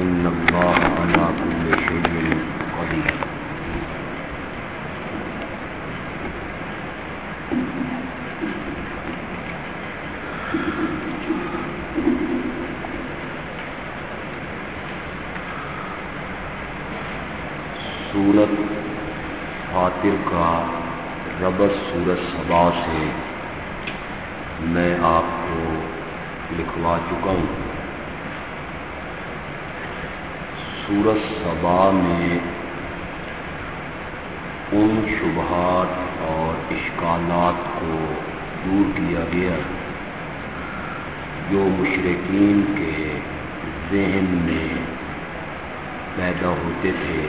إن الله على كل شيء قدير. سورت فاتر کا ربط سورت سبا سے میں آپ کو لکھوا چکا ہوں۔ سورت سبا میں ان شبہات اور اشکالات کو دور کیا گیا جو مشرقین کے ذہن میں پیدا ہوتے تھے،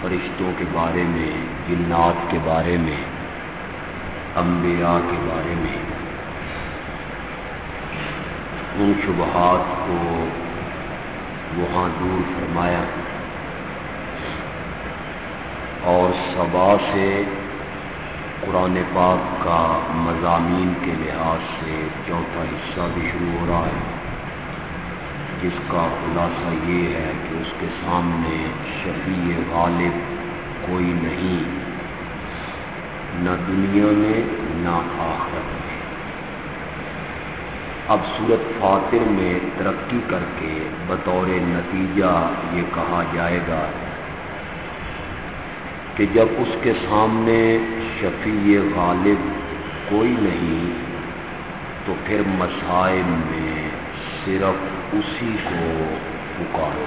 فرشتوں کے بارے میں، جنات کے بارے میں، انبیاء کے بارے میں۔ ان شبہات کو وہاں دور فرمایا اور سبا سے قرآن پاک کا مضامین کے لحاظ سے چوتھا حصہ بھی شروع ہو رہا ہے، جس کا خلاصہ یہ ہے کہ اس کے سامنے شفیع غالب کوئی نہیں، نہ دنیا میں، نہ آخرت میں۔ اب صورت فاتر میں ترقی کر کے بطور نتیجہ یہ کہا جائے گا کہ جب اس کے سامنے شفیع غالب کوئی نہیں، تو پھر مسائل میں صرف اسی کو پکارو۔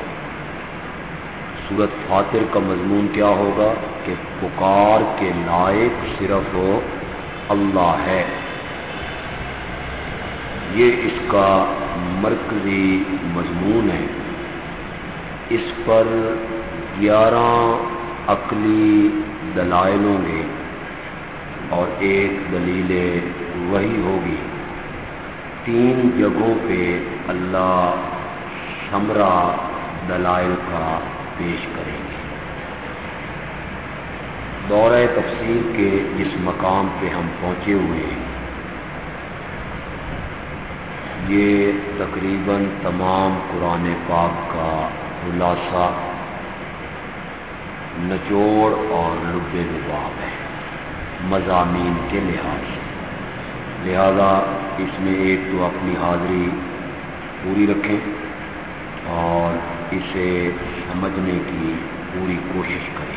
صورت فاتر کا مضمون کیا ہوگا کہ پکار کے لائق صرف اللہ ہے۔ یہ اس کا مرکزی مضمون ہے۔ اس پر گیارہ عقلی دلائل ہوں گے اور ایک دلیل وہی ہوگی۔ تین جگہوں پہ اللہ شمرا دلائل کا پیش کریں گے۔ دورہ تفصیل کے جس مقام پہ ہم پہنچے ہوئے ہیں یہ تقریباً تمام قرآن پاک کا خلاصہ نچوڑ اور لب لباب ہے، مضامین کے لحاظ سے۔ لہذا اس میں ایک تو اپنی حاضری پوری رکھیں اور اسے سمجھنے کی پوری کوشش کریں۔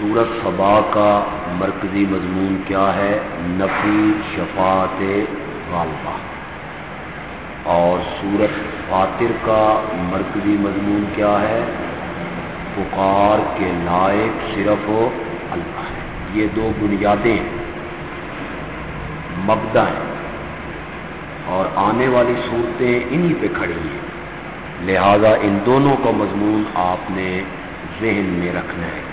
سورت صبا کا مرکزی مضمون کیا ہے؟ نفی شفاعت غالبہ۔ اور سورت فاتر کا مرکزی مضمون کیا ہے؟ پکار کے لائق صرف اللہ ہے۔ یہ دو بنیادیں مبدا ہیں۔ اور آنے والی صورتیں انہی پہ کھڑی ہیں۔ لہذا ان دونوں کا مضمون آپ نے ذہن میں رکھنا ہے۔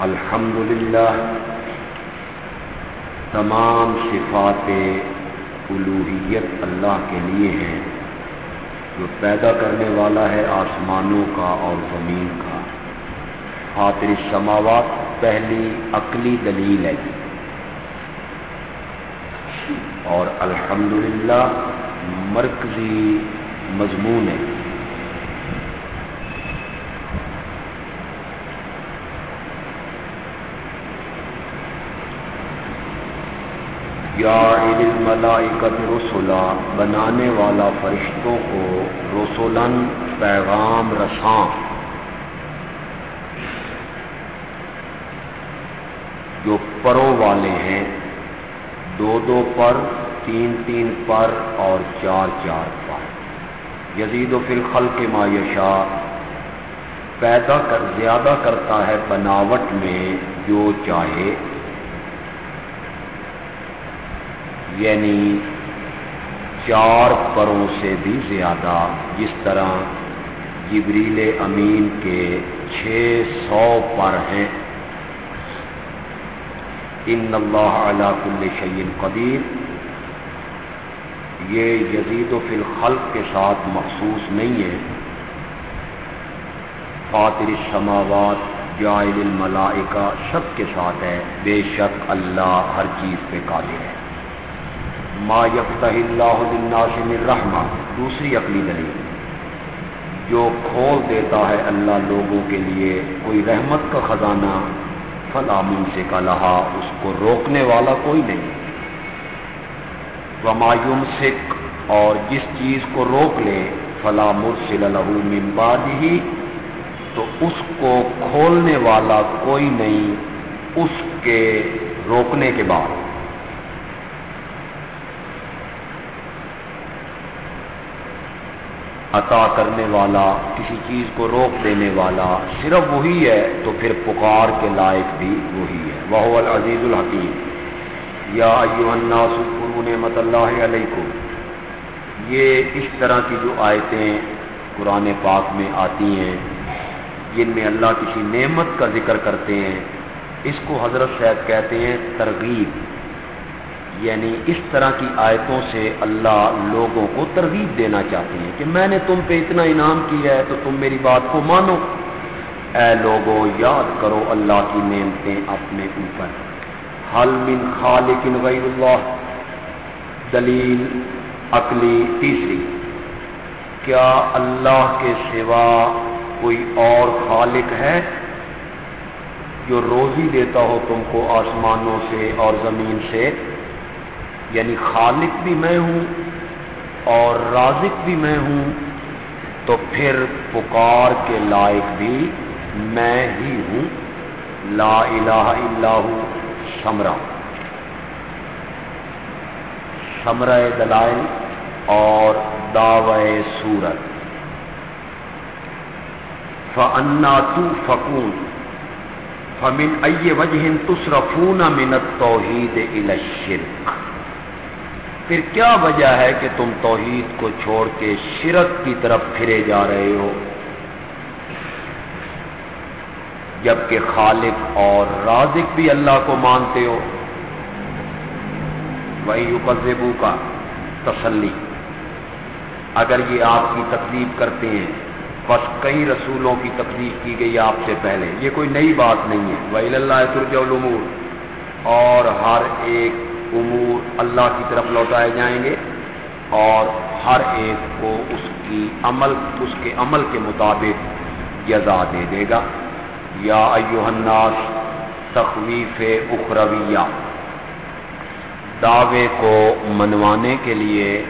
الحمدللہ تمام صفات الوحیت اللہ کے لیے ہیں، جو پیدا کرنے والا ہے آسمانوں کا اور زمین کا۔ خاطر سماوات پہلی عقلی دلیل ہے جی۔ اور الحمدللہ مرکزی مضمون ہے۔ یا ملائکت بنانے والا فرشتوں کو رسولن پیغام رساں۔ جو پروں والے ہیں، دو دو پر، تین تین پر اور چار چار پر۔ یزید و فلخل کے مایشا پیدا کر، زیادہ کرتا ہے بناوٹ میں جو چاہے۔ یعنی چار پروں سے بھی زیادہ جس طرح جبریل امین کے چھ سو پر ہیں۔ ان اللہ علا کل شعین قدیر۔ یہ یزید و فی الخلق کے ساتھ مخصوص نہیں ہے۔ فاطر السماوات جائل الملائکہ شک کے ساتھ ہے۔ بے شک اللہ ہر چیز پہ قادر ہے۔ ما یفتح اللہ للناس من رحمہ دوسری عقلی دلیل۔ جو کھول دیتا ہے اللہ لوگوں کے لیے کوئی رحمت کا خزانہ، فلا سے کا لہا اس کو روکنے والا کوئی نہیں۔ ومایوم سکھ اور جس چیز کو روک لے، فلا مرسل لہو من بعد ہی تو اس کو کھولنے والا کوئی نہیں، اس کے روکنے کے بعد۔ عطا کرنے والا، کسی چیز کو روک دینے والا، صرف وہی ہے تو پھر پکار کے لائق بھی وہی ہے۔ وہ العزیز الحکیم۔ یا الناس نعمت اللہ علیہ یہ اس طرح کی جو آیتیں قرآن پاک میں آتی ہیں، جن میں اللہ کسی نعمت کا ذکر کرتے ہیں، اس کو حضرت صاحب کہتے ہیں ترغیب۔ یعنی اس طرح کی آیتوں سے اللہ لوگوں کو ترغیب دینا چاہتے ہیں کہ میں نے تم پہ اتنا انعام کیا ہے تو تم میری بات کو مانو۔ اے لوگوں، یاد کرو اللہ کی نعمتیں اپنے اوپر۔ حل من خالق غیر اللہ۔ دلیل عقلی تیسری۔ کیا اللہ کے سوا کوئی اور خالق ہے جو روزی دیتا ہو تم کو آسمانوں سے اور زمین سے؟ یعنی خالق بھی میں ہوں اور رازق بھی میں ہوں، تو پھر پکار کے لائق بھی میں ہی ہوں۔ لا الہ الا ہوں، سمرا۔ سمرہ دلائل اور دعوے سورت۔ فنا تو فکون فمن ائی وجہ تصرفون من توحید الشرک پھر کیا وجہ ہے کہ تم توحید کو چھوڑ کے شرک کی طرف پھرے جا رہے ہو؟ جبکہ خالق اور رازق بھی اللہ کو مانتے ہو۔ وہی اقزبو کا تسلی اگر یہ آپ کی تکلیف کرتے ہیں، بس کئی رسولوں کی تکلیف کی گئی آپ سے پہلے۔ یہ کوئی نئی بات نہیں ہے۔ وہی اللہ ترجول اور ہر ایک امور اللہ کی طرف لوٹائے جائیں گے اور ہر ایک کو اس کی عمل، اس کے عمل کے مطابق جزا دے دے گا۔ یا ایو الناس، تخویف اخرویہ۔ دعوے کو منوانے کے لیے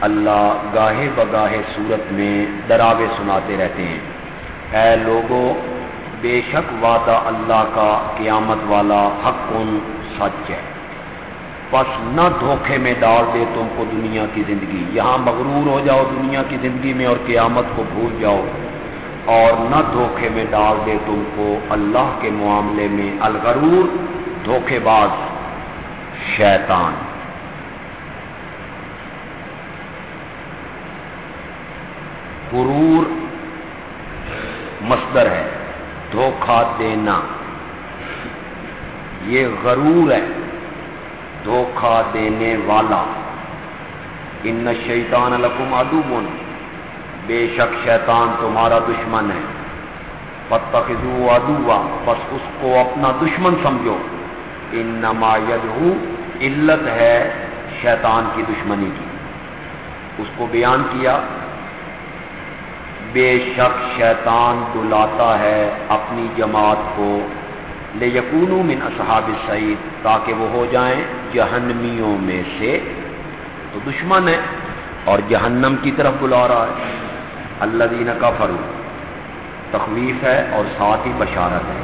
اللہ گاہے بگاہے صورت میں ڈراوے سناتے رہتے ہیں۔ اے لوگوں، بے شک وعدہ اللہ کا قیامت والا حق ان سچ ہے۔ بس نہ دھوکے میں ڈال دے تم کو دنیا کی زندگی۔ یہاں مغرور ہو جاؤ دنیا کی زندگی میں اور قیامت کو بھول جاؤ۔ اور نہ دھوکے میں ڈال دے تم کو اللہ کے معاملے میں الغرور دھوکے باز شیطان۔ غرور مصدر ہے دھوکہ دینا۔ یہ غرور ہے۔ دھوکھا دینے والا۔ ان شیطان لکم ادو بے شک شیطان تمہارا دشمن ہے۔ فتخذو ادوا بس اس کو اپنا دشمن سمجھو۔ ان نما علت ہے شیطان کی دشمنی کی۔ اس کو بیان کیا۔ بے شک شیطان بلاتا ہے اپنی جماعت کو۔ لے یقون من اصحاب سعید تاکہ وہ ہو جائیں جہنمیوں میں سے۔ تو دشمن ہے اور جہنم کی طرف بلا رہا ہے۔ اللہ دین کا فرو تخویف ہے اور ساتھ ہی بشارت ہے۔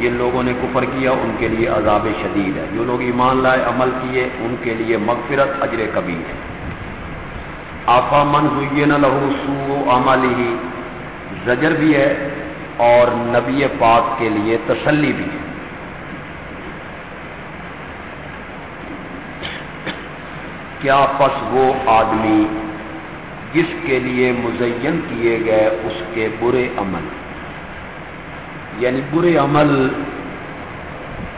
جن لوگوں نے کفر کیا، ان کے لیے عذاب شدید ہے۔ جو لوگ ایمان لائے، عمل کیے، ان کے لیے مغفرت اجر کبیر ہے۔ آفا من ہوئی نہ لہو سو عمل ہی زجر بھی ہے اور نبی پاک کے لیے تسلی بھی ہے۔ کیا پس وہ آدمی جس کے لیے مزین کیے گئے اس کے برے عمل یعنی برے عمل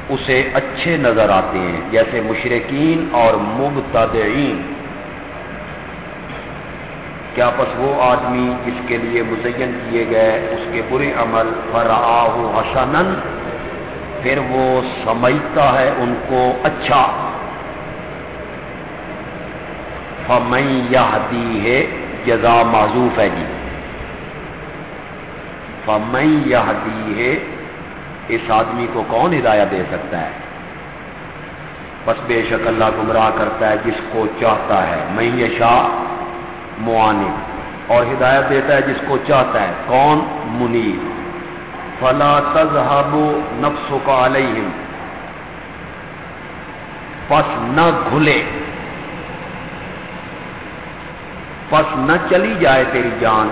اسے اچھے نظر آتے ہیں، جیسے مشرقین اور مبتدعین۔ کیا پس وہ آدمی جس کے لیے مزین کیے گئے، اس کے برے عمل پر حسن پھر وہ سمجھتا ہے ان کو اچھا۔ فمئی یہ دی ہے، جزا معذوف ہے جی۔ فمئی یہ دی ہے، اس آدمی کو کون ہدایت دے سکتا ہے؟ بس بے شک اللہ گمراہ کرتا ہے جس کو چاہتا ہے۔ میں شاہ معانب اور ہدایت دیتا ہے جس کو چاہتا ہے۔ کون؟ منیر۔ فلا تذهب نفس کا علیہم پس نہ گھلے۔ پس نہ چلی جائے تیری جان۔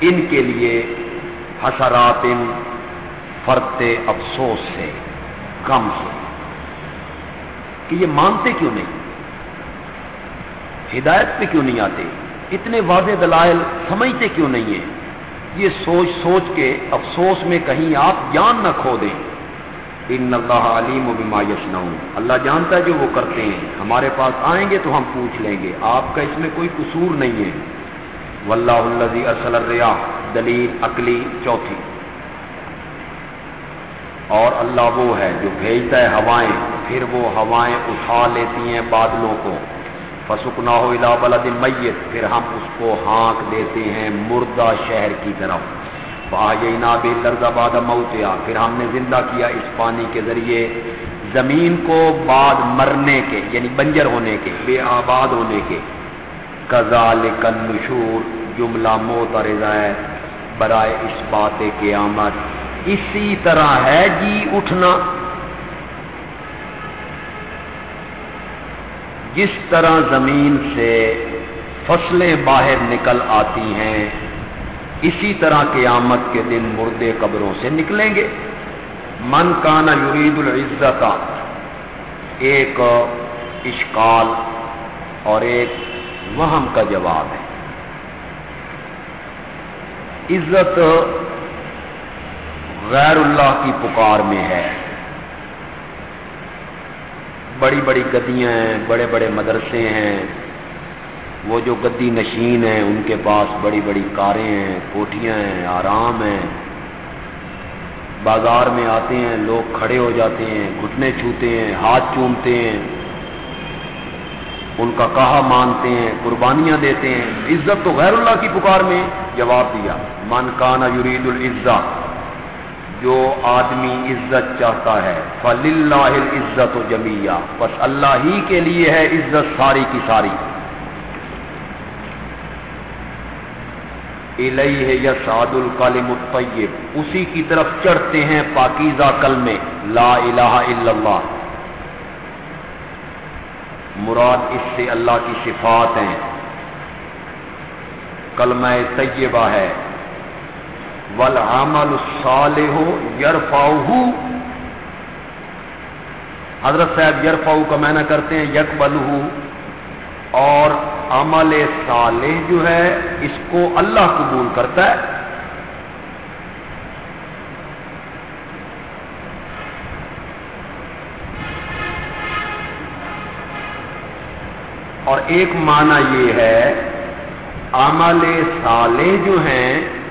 ان کے لیے حسرات فرتے افسوس سے کم سے۔ کہ یہ مانتے کیوں نہیں؟ ہدایت پہ کیوں نہیں آتے؟ اتنے واضح دلائل سمجھتے کیوں نہیں ہیں؟ یہ سوچ سوچ کے افسوس میں کہیں آپ جان نہ کھو دیں۔ ان اللہ علیم و بما یشنعون۔ اللہ جانتا ہے جو وہ کرتے ہیں۔ ہمارے پاس آئیں گے تو ہم پوچھ لیں گے۔ آپ کا اس میں کوئی قصور نہیں ہے۔ واللہ الذی ارسل الرياح دلیل عقلی چوتھی۔ اور اللہ وہ ہے جو بھیجتا ہے ہوائیں۔ پھر وہ ہوائیں اٹھا لیتی ہیں بادلوں کو۔ فسک نہ ہو الا بلد میت پھر ہم اس کو ہانک دیتے ہیں مردہ شہر کی طرف۔ بے درد آباد موتیا پھر ہم نے زندہ کیا اس پانی کے ذریعے زمین کو بعد مرنے کے یعنی بنجر ہونے کے، بے آباد ہونے کے۔ کزال کن جملہ موت رضائے برائے اس بات قیامت۔ اسی طرح ہے جی اٹھنا۔ جس طرح زمین سے فصلیں باہر نکل آتی ہیں، اسی طرح قیامت کے دن مردے قبروں سے نکلیں گے۔ من کانا یرید العزت، ایک اشکال اور ایک وہم کا جواب ہے۔ عزت غیر اللہ کی پکار میں ہے۔ بڑی بڑی گدیاں ہیں، بڑے بڑے مدرسے ہیں۔ وہ جو گدی نشین ہیں، ان کے پاس بڑی بڑی کاریں ہیں کوٹیاں ہیں، آرام ہیں۔ بازار میں آتے ہیں، لوگ کھڑے ہو جاتے ہیں، گھٹنے چھوتے ہیں، ہاتھ چومتے ہیں۔ ان کا کہا مانتے ہیں، قربانیاں دیتے ہیں۔ عزت تو غیر اللہ کی پکار میں، جواب دیا، من کانا یرید العزت جو آدمی عزت چاہتا ہے۔ فل اللہ عزت و بس اللہ ہی کے لیے ہے عزت ساری کی ساری۔ ہے یا سعد الطیب اسی کی طرف چڑھتے ہیں پاکیزہ کل میں لا الہ الا اللہ۔ مراد اس سے اللہ کی صفات ہیں۔ کلمہ طیبہ ہے۔ ولعمل الصالح یرفعہ۔ حضرت صاحب یرفعہ کا معنی کرتے ہیں یکبلہ اور عمل صالح جو ہے، اس کو اللہ قبول کرتا ہے۔ اور ایک معنی یہ ہے، عمل صالح جو ہیں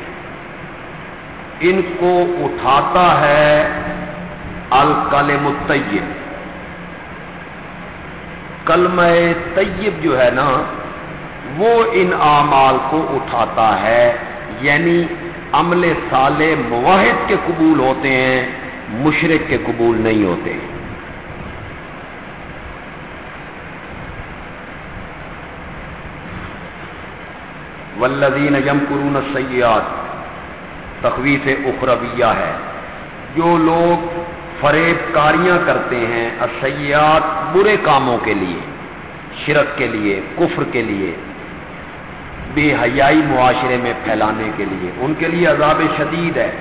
ان کو اٹھاتا ہے الکلم الطیب۔ کلم طیب جو ہے نا، وہ ان اعمال کو اٹھاتا ہے یعنی عمل سال معاہد کے قبول ہوتے ہیں، مشرق کے قبول نہیں ہوتے۔ ولدین یم قرون سیاد تخویف اخرویہ ہے۔ جو لوگ فریب کاریاں کرتے ہیں اسیات برے کاموں کے لیے، شرک کے لیے، کفر کے لیے، بے حیائی معاشرے میں پھیلانے کے لیے، ان کے لیے عذاب شدید ہے۔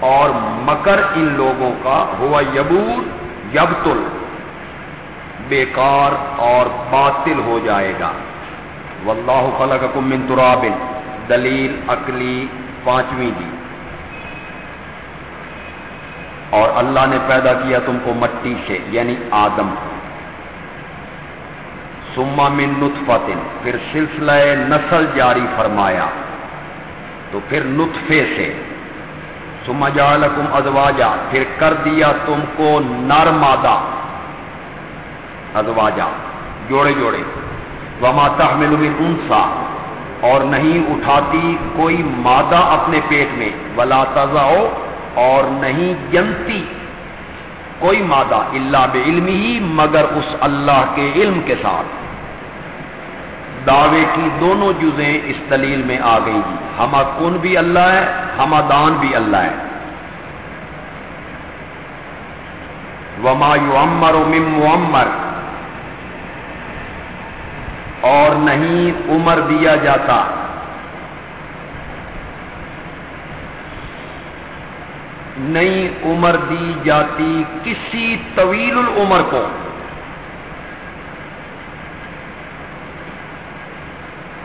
اور مکر ان لوگوں کا، ہوا یبور یبتل، بیکار اور باطل ہو جائے گا۔ واللہ خلقکم من تراب، دلیل، عقلی پانچویں دی۔ اور اللہ نے پیدا کیا تم کو مٹی سے یعنی آدم سما من نطفتن پھر سلسلہ نسل جاری فرمایا۔ تو پھر نطفے سے۔ سما جالکم ازواجا، پھر کر دیا تم کو نر مادہ ازواجا، جوڑے جوڑے۔ وما تحمل من انسا اور نہیں اٹھاتی کوئی مادہ اپنے پیٹ میں، ولا تضاؤ اور نہیں جنتی کوئی مادہ اللہ بعلم ہی مگر اس اللہ کے علم کے ساتھ۔ دعوے کی دونوں جزیں اس دلیل میں آ گئی جی۔ ہما کن بھی اللہ ہے ہما دان بھی اللہ ہے۔ وما یعمر و مم معمر اور نہیں عمر دیا جاتا۔ نئی عمر دی جاتی کسی طویل العمر کو۔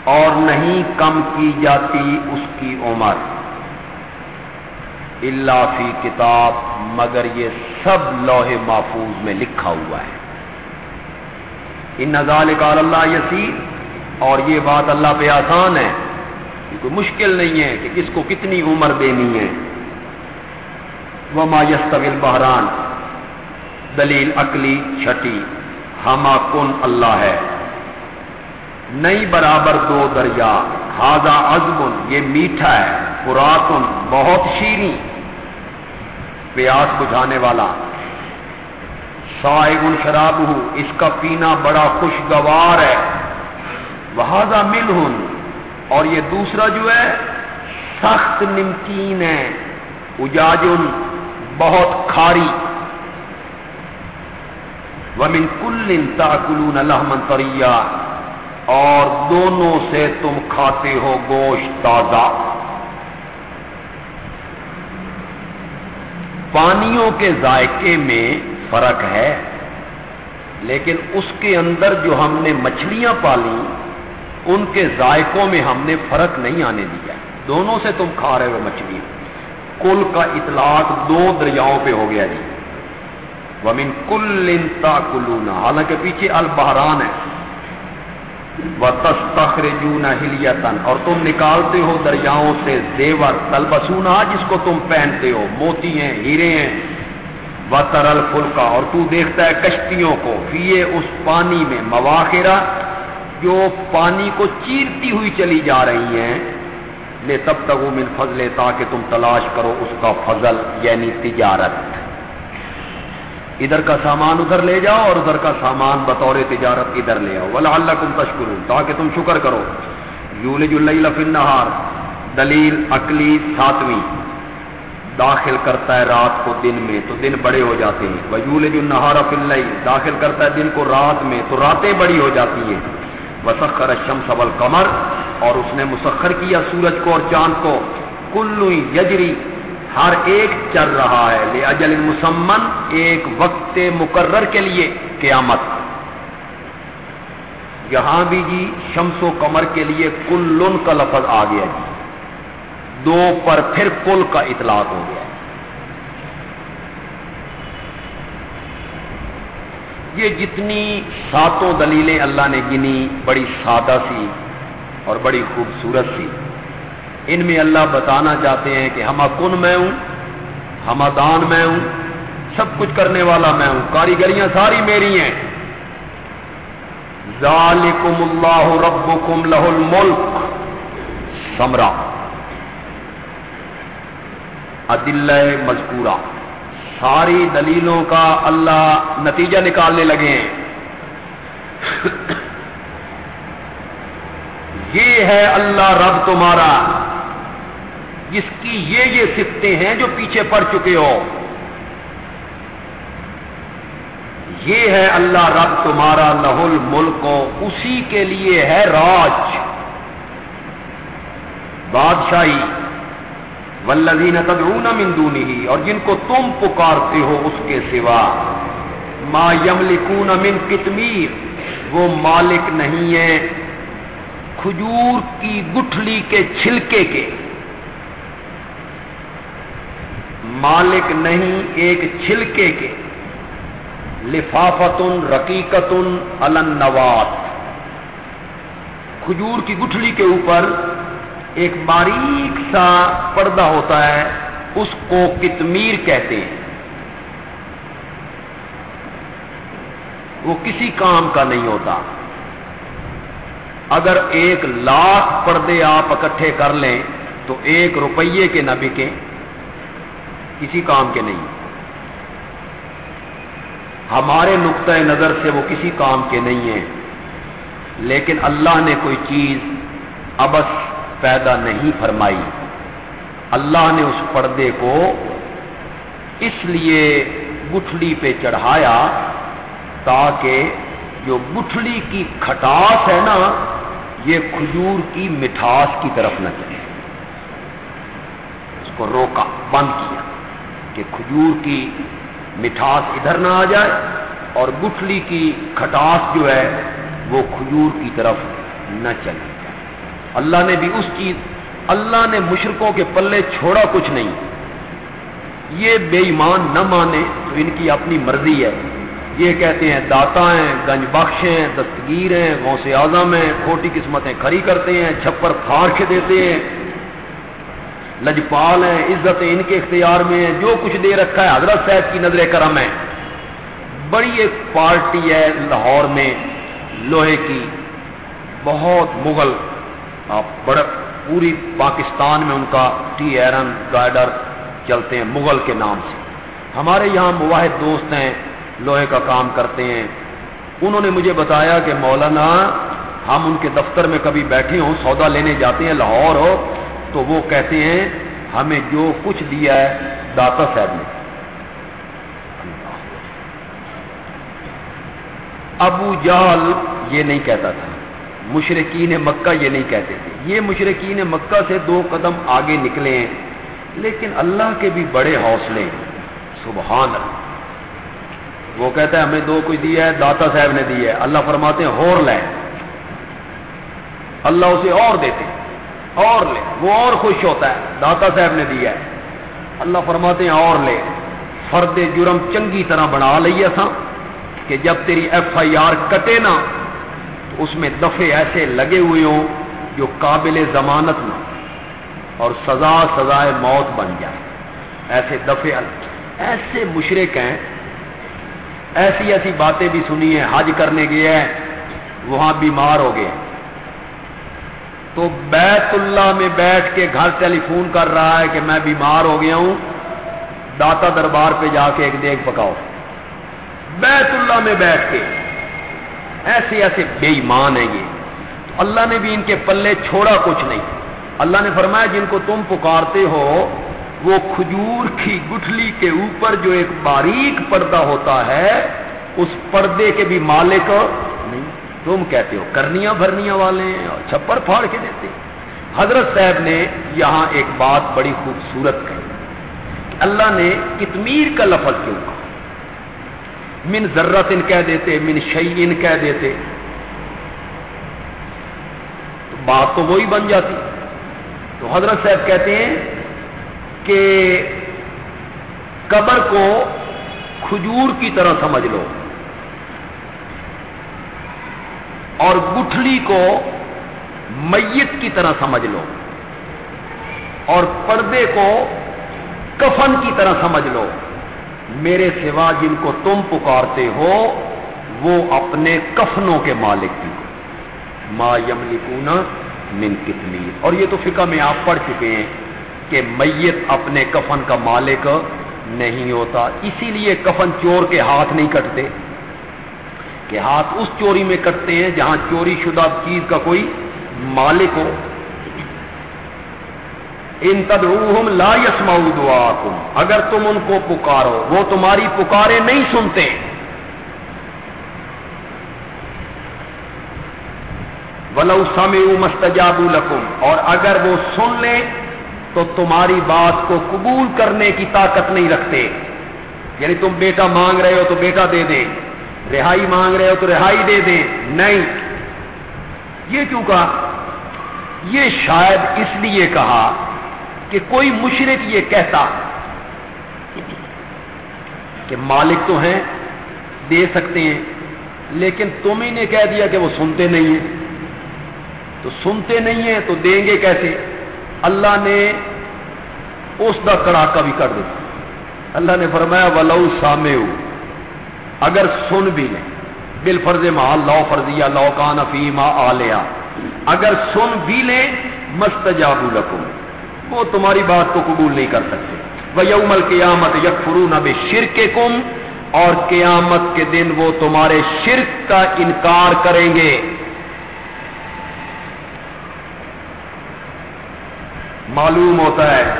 اور نہیں کم کی جاتی اس کی عمر۔ اللہ فی کتاب، مگر یہ سب لوہے محفوظ میں لکھا ہوا ہے۔ ان نظال کا اللہ یسیر۔ اور یہ بات اللہ پہ آسان ہے کوئی مشکل نہیں ہے کہ کس کو کتنی عمر دینی ہے۔ وما یستویل بحران دلیل عقلی چھٹی۔ ہما کن اللہ ہے۔ نئی برابر دو دریا۔ ہاضا ازمن یہ میٹھا ہے پراتن بہت شیریں۔ پیاس بجھانے والا۔ سائگن شراب ہوں اس کا پینا بڑا خوشگوار ہے۔ وہذا مل اور یہ دوسرا جو ہے، سخت نمکین ہے۔ اجاجن، بہت کھاری۔ ومن کل تاکلون لحمن تریا اور دونوں سے تم کھاتے ہو گوشت تازہ۔ پانیوں کے ذائقے میں فرق ہے۔ لیکن اس کے اندر جو ہم نے مچھلیاں پالی، ان کے ذائقوں میں ہم نے فرق نہیں آنے دیا۔ دونوں سے تم کھا رہے ہو مچھلی۔ کل کا اطلاق دو دریاؤں پہ ہو گیا جی۔ ومن کل انتا کلونا حالانکہ پیچھے البحران ہے۔ وہ ہلیتن اور تم نکالتے ہو دریاؤں سے زیور تلبسونا جس کو تم پہنتے ہو۔ موتی ہیں، ہیرے ہیں۔ وہ فلکا اور تو دیکھتا ہے کشتیوں کو فیے اس پانی میں مواخرہ جو پانی کو چیرتی ہوئی چلی جا رہی ہیں۔ لے تب تک وہ من فضل تاکہ تم تلاش کرو اس کا فضل یعنی تجارت۔ ادھر کا سامان ادھر لے جاؤ اور ادھر کا سامان بطور تجارت ادھر لے آؤ۔ ولا اللہ تم تشکر تاکہ تم شکر کرو۔ یول النہار دلیل عقلی ساتویں۔ داخل کرتا ہے رات کو دن میں، تو دن بڑے ہو جاتے ہیں۔ وہ یول النہار فل داخل کرتا ہے دن کو رات میں، تو راتیں بڑی ہو جاتی ہیں۔ وسخر الشمس والقمر، اور اس نے مسخر کیا سورج کو اور چاند کو۔ کلو یجری ہر ایک چل رہا ہے۔ لے اجل مسمن، ایک وقت مقرر کے لیے، قیامت۔ یہاں بھی جی شمس و کمر کے لیے کل کا لفظ آ گیا جی۔ دو پر پھر کل کا اطلاق ہو گیا یہ جتنی ساتوں دلیلیں اللہ نے گنی، بڑی سادہ سی اور بڑی خوبصورت سی۔ ان میں اللہ بتانا چاہتے ہیں کہ ہما کن میں ہوں ہما دان میں ہوں، سب کچھ کرنے والا میں ہوں۔ کاریگریاں ساری میری ہیں۔ ذالکم اللہ ربکم لہ الملک۔ سمرا۔ عدل مذکورہ۔ ساری دلیلوں کا اللہ نتیجہ نکالنے لگے ہیں۔ یہ ہے اللہ رب تمہارا۔ جس کی یہ یہ سفتے ہیں جو پیچھے پڑ چکے ہو۔ یہ ہے اللہ رب تمہارا لہل ملک اسی کے لیے ہے راج۔ بادشاہی۔ ولزین تدعون من دونه اور جن کو تم پکارتے ہو اس کے سوا۔ ما یملکون من کتمیر وہ مالک نہیں ہے کھجور کی گٹھلی کے چھلکے کے۔ مالک نہیں، ایک چھلکے کے۔ لفافت رقیقت النوات۔ کھجور کی گٹھلی کے اوپر ایک باریک سا پردہ ہوتا ہے، اس کو کتمیر کہتے ہیں۔ وہ کسی کام کا نہیں ہوتا۔ اگر ایک لاکھ پردے آپ اکٹھے کر لیں، تو ایک روپیے کے نہ بکیں کسی کام کے نہیں۔ ہمارے نقطۂ نظر سے وہ کسی کام کے نہیں ہیں۔ لیکن اللہ نے کوئی چیز ابس پیدا نہیں فرمائی۔ اللہ نے اس پردے کو اس لیے گٹھلی پہ چڑھایا تاکہ جو گٹھلی کی کھٹاس ہے نا، یہ کھجور کی مٹھاس کی طرف نہ چلے۔ اس کو روکا، بند کیا کہ کھجور کی مٹھاس ادھر نہ آ جائے اور گٹھلی کی کھٹاس جو ہے وہ کھجور کی طرف نہ چلے۔ اللہ نے بھی اس چیز اللہ نے مشرقوں کے پلے چھوڑا کچھ نہیں۔ یہ بے ایمان نہ مانے تو ان کی اپنی مرضی ہے۔ یہ کہتے ہیں، داتا ہیں، گنج بخش ہیں، دستگیر ہیں، غوث اعظم ہیں، کھوٹی قسمتیں کھڑی کرتے ہیں چھپر پھاڑ کے دیتے ہیں۔ لجپال ہیں، عزت ان کے اختیار میں ہیں۔ جو کچھ دے رکھا ہے، حضرت صاحب کی نظر کرم ہے۔ بڑی ایک پارٹی ہے لاہور میں، لوہے کی، بہت مغل۔ بڑا پوری پاکستان میں ان کا ٹی ایرن گائڈر چلتے ہیں، مغل کے نام سے۔ ہمارے یہاں مواحد دوست ہیں، لوہے کا کام کرتے ہیں۔ انہوں نے مجھے بتایا کہ مولانا، ہم ان کے دفتر میں کبھی بیٹھے ہوں، سودا لینے جاتے ہیں لاہور ہو تو وہ کہتے ہیں، ہمیں جو کچھ دیا ہے، داتا صاحب نے۔ ابو جال یہ نہیں کہتا تھا۔ مشرقین مکہ یہ نہیں کہتے تھے۔ یہ مشرقین مکہ سے دو قدم آگے نکلے ہیں۔ لیکن اللہ کے بھی بڑے حوصلے سبحان اللہ۔ وہ کہتا ہے، ہمیں دو کوئی دیا ہے، داتا صاحب نے دی ہے۔ اللہ فرماتے ہیں، ہور لے۔ اللہ اسے اور دیتے اور لے۔ وہ اور خوش ہوتا ہے۔ داتا صاحب نے دیا ہے۔ اللہ فرماتے ہیں، اور لے۔ فرد جرم چنگی طرح بنا لئیے تھا کہ جب تیری ایف آئی آر کٹے نا اس میں دفے ایسے لگے ہوئے ہوں جو قابل ضمانت نہ اور سزا سزائے موت بن جائے۔ ایسے دفے ایسے مشرق ہیں۔ ایسی ایسی باتیں بھی سنی ہیں، حج کرنے گئے ہیں، وہاں بیمار ہو گئے تو بیت اللہ میں بیٹھ کے گھر ٹیلی فون کر رہا ہے کہ میں بیمار ہو گیا ہوں، داتا دربار پہ جا کے ایک دیکھ پکاؤ۔ بیت اللہ میں بیٹھ کے۔ ایسے ایسے بے ایمان ہیں یہ۔ تو اللہ نے بھی ان کے پلے چھوڑا کچھ نہیں۔ اللہ نے فرمایا جن کو تم پکارتے ہو، وہ کھجور کی گٹھلی کے اوپر جو ایک باریک پردہ ہوتا ہے، اس پردے کے بھی مالک نہیں۔ تم کہتے ہو کرنیاں بھرنیاں والے ہیں اور چھپر پھاڑ کے دیتے حضرت صاحب نے یہاں ایک بات بڑی خوبصورت کہی۔ اللہ نے کتمیر کا لفظ کیوں کہا؟ من ضرورت ان کہہ دیتے، من شعی ان کہہ دیتے۔ تو بات تو وہی بن جاتی۔ تو حضرت صاحب کہتے ہیں کہ قبر کو کھجور کی طرح سمجھ لو۔ اور گٹھلی کو میت کی طرح سمجھ لو۔ اور پردے کو کفن کی طرح سمجھ لو۔ میرے سوا جن کو تم پکارتے ہو، وہ اپنے کفنوں کے مالک بھی ما یملکونا من کتنی اور یہ تو فقہ میں آپ پڑھ چکے ہیں کہ میت اپنے کفن کا مالک نہیں ہوتا، اسی لیے کفن چور کے ہاتھ نہیں کٹتے۔ کہ ہاتھ اس چوری میں کٹتے ہیں جہاں چوری شدہ چیز کا کوئی مالک ہو۔ ان تدعوہم لا یسمعوا دعاکم، اگر تم ان کو پکارو، وہ تمہاری پکارے نہیں سنتے۔ ولو سمعوا مستجابوا لكم، اور اگر وہ سن لیں، تو تمہاری بات کو قبول کرنے کی طاقت نہیں رکھتے۔ یعنی تم بیٹا مانگ رہے ہو تو بیٹا دے دیں، رہائی مانگ رہے ہو تو رہائی دے دیں۔ نہیں۔ یہ کیوں کہا؟ یہ شاید اس لیے کہا کہ کوئی مشرق یہ کہتا کہ مالک تو ہیں، دے سکتے ہیں، لیکن تم ہی نے کہہ دیا کہ وہ سنتے نہیں ہیں۔ تو سنتے نہیں ہیں تو دیں گے کیسے؟ اللہ نے اس کا کڑاکا بھی کر دیتا۔ اللہ نے فرمایا، ولو سامے اگر سن بھی لیں بل فرض ماں لو فرضیا لو کان فیما آلیا اگر سن بھی لیں مست جابو وہ تمہاری بات کو قبول نہیں کر سکتے۔ وہ یومل قیامت یک فرو نہ بے شرک کم اور قیامت کے دن وہ تمہارے شرک کا انکار کریں گے۔ معلوم ہوتا ہے،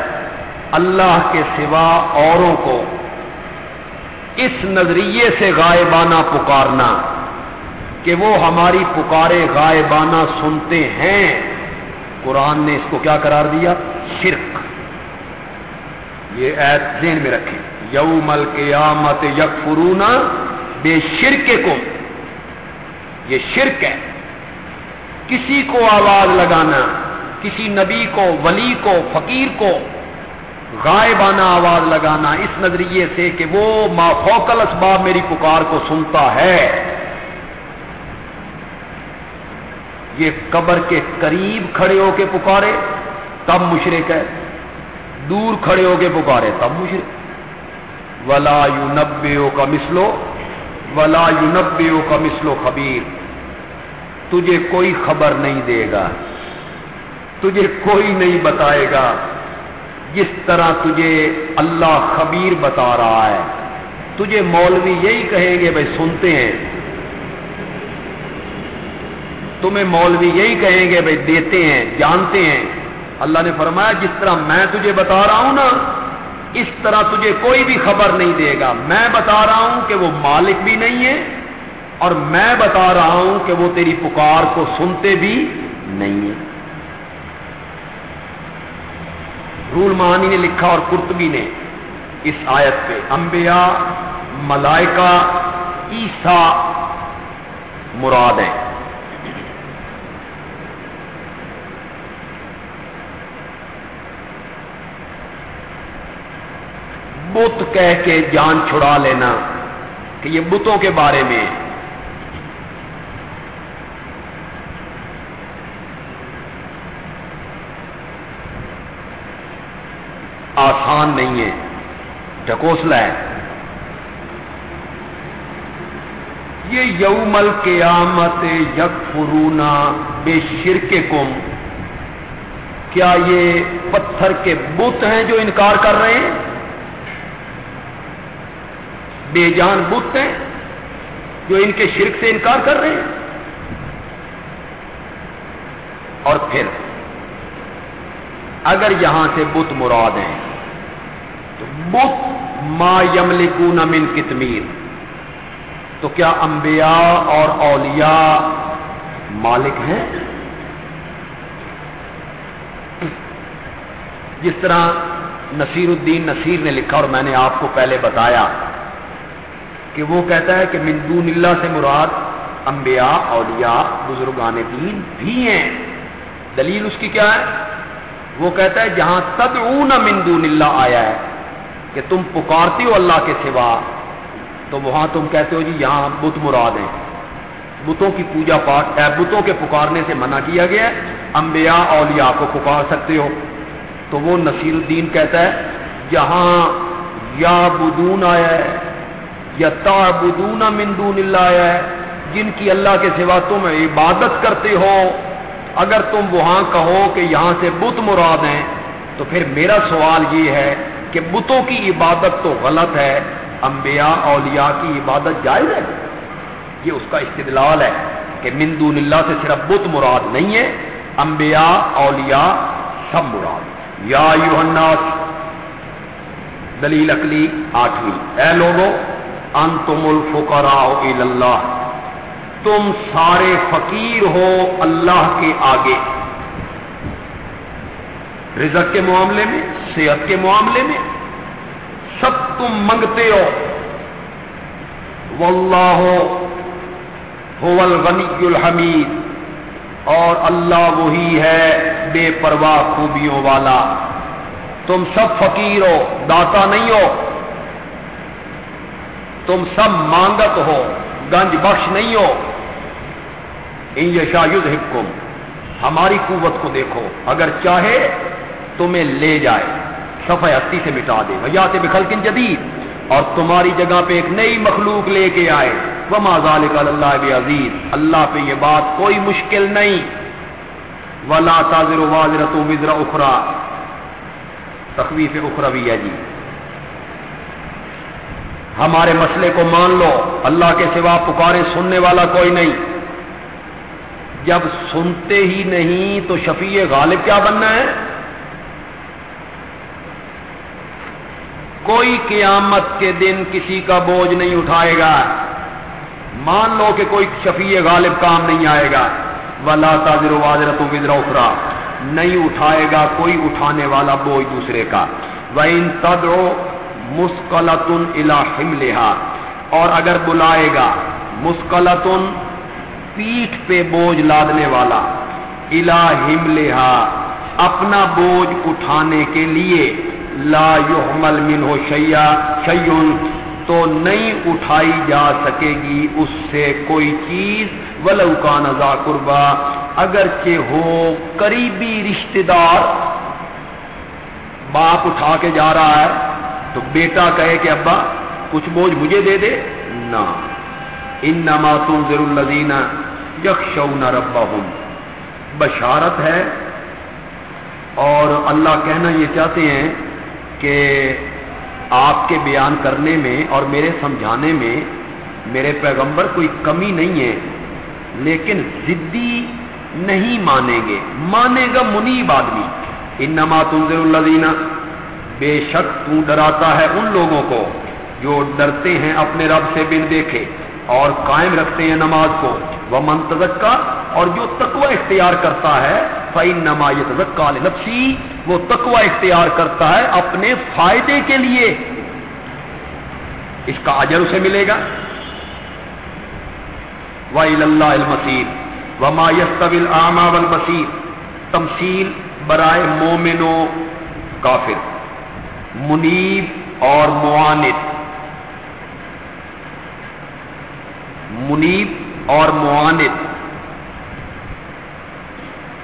اللہ کے سوا اوروں کو اس نظریے سے غائبانہ پکارنا کہ وہ ہماری پکارے غائبانہ سنتے ہیں۔ قرآن نے اس کو کیا قرار دیا؟ شرک. یہ ایت ذہن میں رکھیں. یوم القیامت یک فرونا بے شرک کو یہ شرک ہے. کسی کو آواز لگانا، کسی نبی کو، ولی کو، فقیر کو غائبانہ آواز لگانا اس نظریے سے کہ وہ مافوکل اسباب میری پکار کو سنتا ہے۔ یہ قبر کے قریب کھڑے ہو کے پکارے، تب مشرق ہے۔ دور کھڑے ہو کے پکارے، تب مشرق۔ ولا یو نبے کا مسلو ولا یو نبے کا مسلو خبیر تجھے کوئی خبر نہیں دے گا، تجھے کوئی نہیں بتائے گا۔ جس طرح تجھے اللہ خبیر بتا رہا ہے۔ تجھے مولوی یہی کہیں گے، بھائی سنتے ہیں۔ تمہیں مولوی یہی کہیں گے بھائی دیتے ہیں، جانتے ہیں۔ اللہ نے فرمایا، جس طرح میں تجھے بتا رہا ہوں نا، اس طرح تجھے کوئی بھی خبر نہیں دے گا۔ میں بتا رہا ہوں کہ وہ مالک بھی نہیں ہے، اور میں بتا رہا ہوں کہ وہ تیری پکار کو سنتے بھی نہیں ہیں رول مہانی نے لکھا اور کرتبی نے اس آیت پہ، انبیاء، ملائکہ عیسا مراد ہے بت کہہ کے جان چھڑا لینا کہ یہ بتوں کے بارے میں آسان نہیں ہے ڈھکوسلا ہے۔ یہ یومل قیامت یک فرونا بے شرک کم کیا یہ پتھر کے بت ہیں جو انکار کر رہے ہیں؟ بے جان بت ہیں جو ان کے شرک سے انکار کر رہے ہیں۔ اور پھر اگر یہاں سے بت مراد ہیں، تو بت ما یملکون من کتمیر۔ تو کیا انبیاء اور اولیاء مالک ہیں؟ جس طرح نصیر الدین نصیر نے لکھا اور میں نے آپ کو پہلے بتایا کہ وہ کہتا ہے کہ مندون اللہ سے مراد انبیاء، اولیاء، بزرگان دین بھی ہیں۔ دلیل اس کی کیا ہے؟ وہ کہتا ہے جہاں تدعون من دون اللہ آیا ہے کہ تم پکارتی ہو اللہ کے سوا، تو وہاں تم کہتے ہو جی یہاں بت مراد ہیں۔ بتوں کی پوجا پاٹ بتوں کے پکارنے سے منع کیا گیا ہے۔ انبیاء، اولیاء کو پکار سکتے ہو۔ تو وہ نصیر الدین کہتا ہے، جہاں یا بدون آیا ہے۔ یا تا بدون مندون اللہ ہے، جن کی اللہ کے سوا تم عبادت کرتے ہو۔ اگر تم وہاں کہو کہ یہاں سے بت مراد ہیں، تو پھر میرا سوال یہ ہے کہ بتوں کی عبادت تو غلط ہے، انبیاء اولیاء کی عبادت جائز ہے؟ یہ اس کا استدلال ہے کہ مندون اللہ سے صرف بت مراد نہیں ہے، انبیاء اولیاء سب مراد۔ یا الناس، دلیل اکلی آٹھویں۔ اے لوگوں انتم الفقراء اللہ تم سارے فقیر ہو اللہ کے آگے۔ رزق کے معاملے میں، صحت کے معاملے میں سب تم منگتے ہو۔ واللہ ہو الغنی الحمید۔ اور اللہ وہی ہے بے پرواہ خوبیوں والا۔ تم سب فقیر ہو، داتا نہیں ہو۔ تم سب مانگت ہو، گنج بخش نہیں ہو۔ ان یشا حکم ہماری قوت کو دیکھو، اگر چاہے تمہیں لے جائے، صفحہ ہستی سے مٹا دے۔ یا سے بخلکن جدید اور تمہاری جگہ پہ ایک نئی مخلوق لے کے آئے۔ وما ذالک اللہ عزیز اللہ پہ یہ بات کوئی مشکل نہیں۔ ولا تاضر واضرت وزر اخرا تخویف اخروی ہے جی۔ ہمارے مسئلے کو مان لو۔ اللہ کے سوا پکارے سننے والا کوئی نہیں۔ جب سنتے ہی نہیں تو شفیع غالب کیا بننا ہے؟ کوئی قیامت کے دن کسی کا بوجھ نہیں اٹھائے گا۔ مان لو کہ کوئی شفیع غالب کام نہیں آئے گا۔ ولا تاضر واضرت وزرا اخرا نہیں اٹھائے گا کوئی اٹھانے والا بوجھ دوسرے کا۔ وہ ان تدرو مسکلتن الہم لہا اور اگر بلائے گا، مسکلتن پیٹھ پہ بوجھ لادنے والا الہم لہا اپنا بوجھ اٹھانے کے لیے، لا یحمل من ہو شیا شیون تو نہیں اٹھائی جا سکے گی اس سے کوئی چیز۔ ولو کا نزا قربا، اگرچہ ہو قریبی رشتہ دار، باپ اٹھا کے جا رہا ہے تو بیٹا کہے کہ ابا، کچھ بوجھ مجھے دے دے؟ نہ۔ ان نما تم الدین یکشو نہ ربا بشارت ہے۔ اور اللہ کہنا یہ چاہتے ہیں کہ آپ کے بیان کرنے میں اور میرے سمجھانے میں میرے پیغمبر کوئی کمی نہیں ہے، لیکن ضدی نہیں مانیں گے۔ مانے گا منیب آدمی۔ ان نما تنظر الدینہ بے شک تو ڈراتا ہے ان لوگوں کو جو ڈرتے ہیں اپنے رب سے بن دیکھے اور قائم رکھتے ہیں نماز کو۔ وہ منتظک کا اور جو تقوی اختیار کرتا ہے فعین نما تزکا نفسی وہ تقوی اختیار کرتا ہے اپنے فائدے کے لیے۔ اس کا اجر اسے ملے گا۔ اللہ المسیر و مایس طویل آما بصیر تمسیل برائے مومنو کافر۔ منیب اور معاند. منیب اور معاند.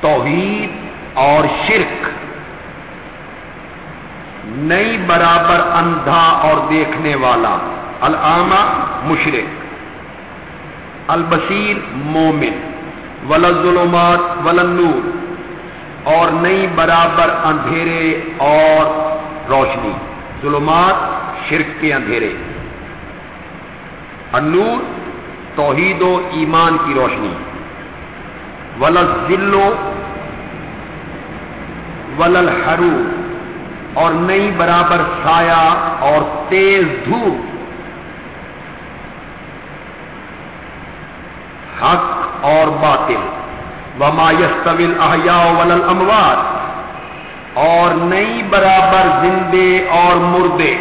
توحید اور شرک. نئی برابر اندھا اور دیکھنے والا. العامہ مشرق البصیر مومن. ظلمات ولنور اور نئی برابر اندھیرے اور روشنی، ظلمات، شرک کے اندھیرے۔ النور، توحید و ایمان کی روشنی۔ ولل ذلو ولل ہرو اور نئی برابر سایہ اور تیز دھوپ۔ حق اور باطل۔ وما یستویل احیاء ولل اموات اور نئی برابر زندے اور مردے۔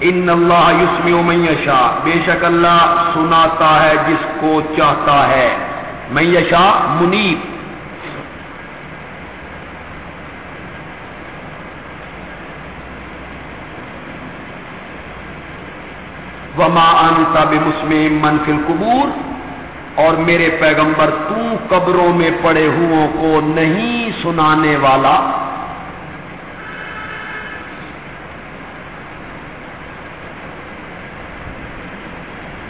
ان اللہ یسمی میشا بے شک اللہ سناتا ہے جس کو چاہتا ہے۔ میشا منیب۔ وما انتا بمسلم منفل قبور اور میرے پیغمبر تو قبروں میں پڑے ہو کو نہیں سنانے والا۔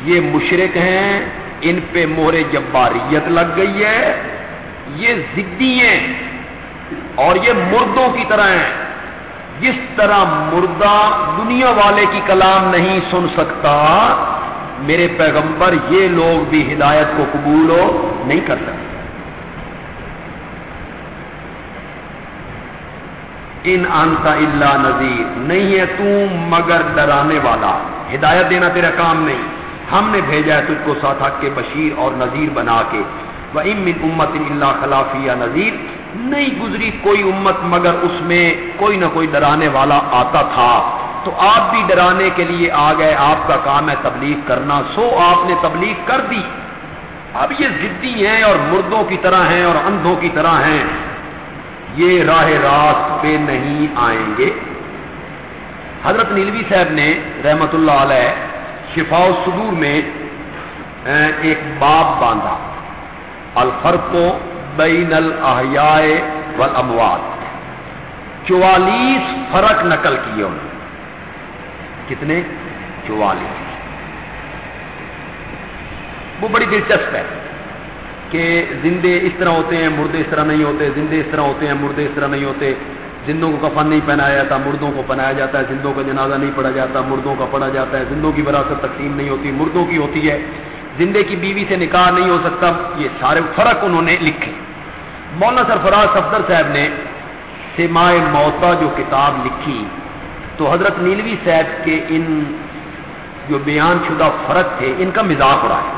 یہ مشرق ہیں، ان پہ مورے جباریت لگ گئی ہے۔ یہ ضدی ہیں اور یہ مردوں کی طرح ہیں۔ جس طرح مردہ دنیا والے کی کلام نہیں سن سکتا میرے پیغمبر یہ لوگ بھی ہدایت کو قبول ہو نہیں کر سکتے ان انتا اللہ نذیر، نہیں ہے تو مگر ڈرانے والا۔ ہدایت دینا تیرا کام نہیں۔ ہم نے بھیجا ہے تجھ کو ساتھ کے بشیر اور نذیر بنا کے۔ وہ امن امت اللہ خلافی یا نذیر۔ نہیں گزری کوئی امت مگر اس میں کوئی نہ کوئی ڈرانے والا آتا تھا۔ تو آپ بھی ڈرانے کے لیے آ گئے، آپ کا کام ہے تبلیغ کرنا، سو آپ نے تبلیغ کر دی۔ اب یہ ضدی ہیں اور مردوں کی طرح ہیں اور اندھوں کی طرح ہیں۔ یہ راہ راست پہ نہیں آئیں گے۔ حضرت نیلوی صاحب نے رحمت اللہ علیہ شفا صدور میں ایک باب باندھا۔ الفرق بین الاحیاء والاموات۔ چوالیس فرق نقل کیے انہوں نے۔ کتنے چوالیس وہ بڑی دلچسپ ہے کہ زندے اس طرح ہوتے ہیں، مردے اس طرح نہیں ہوتے، زندے اس طرح ہوتے ہیں، مردے اس طرح نہیں ہوتے۔ زندوں کو کفن نہیں پہنایا جاتا، مردوں کو پہنایا جاتا ہے۔ زندوں کا جنازہ نہیں پڑھا جاتا، مردوں کا پڑھا جاتا ہے۔ زندوں کی وراثت تقسیم نہیں ہوتی، مردوں کی ہوتی ہے۔ زندے کی بیوی سے نکاح نہیں ہو سکتا۔ یہ سارے فرق انہوں نے لکھے۔ مولانا سرفراز صفدر صاحب نے سمائے موتا جو کتاب لکھی تو حضرت نیلوی صاحب کے ان جو بیان شدہ فرق تھے، ان کا مزاق اڑا ہے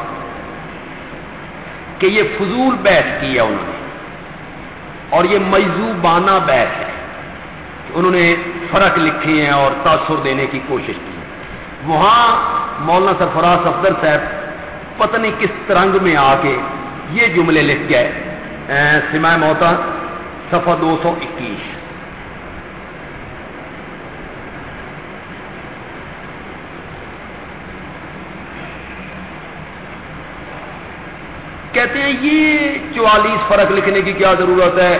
کہ یہ فضول بحث کی ہے انہوں نے، اور یہ مجزوبانہ بحث ہے انہوں نے فرق لکھے ہیں اور تاثر دینے کی کوشش کی وہاں مولانا سرفراز افضر صاحب پتہ نہیں کس ترنگ میں آ کے یہ جملے لکھ گئے سمائے موتا، صفحہ دو سو اکیس۔ کہتے ہیں یہ چوالیس فرق لکھنے کی کیا ضرورت ہے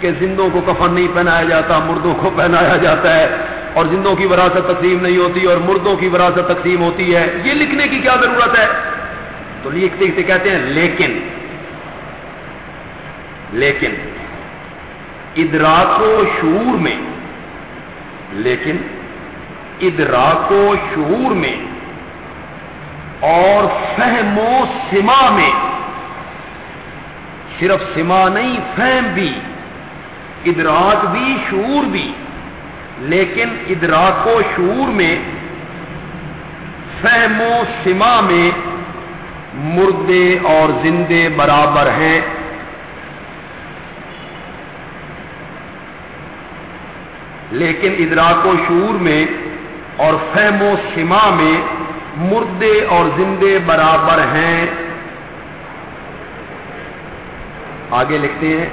کہ زندوں کو کفن نہیں پہنایا جاتا، مردوں کو پہنایا جاتا ہے اور زندوں کی وراثت تقسیم نہیں ہوتی اور مردوں کی وراثت تقسیم ہوتی ہے۔ یہ لکھنے کی کیا ضرورت ہے؟ تو لکھتے لکھتے کہتے ہیں لیکن لیکن ادراک و شعور میں، لیکن ادراک و شعور میں اور فہم و سما میں صرف سما نہیں، فہم بھی، ادراک بھی، شعور بھی۔ لیکن ادراک و شعور میں، فہم و سما میں مردے اور زندے برابر ہیں۔ لیکن ادراک و شعور میں اور فہم و سما میں مردے اور زندے برابر ہیں۔ آگے لکھتے ہیں،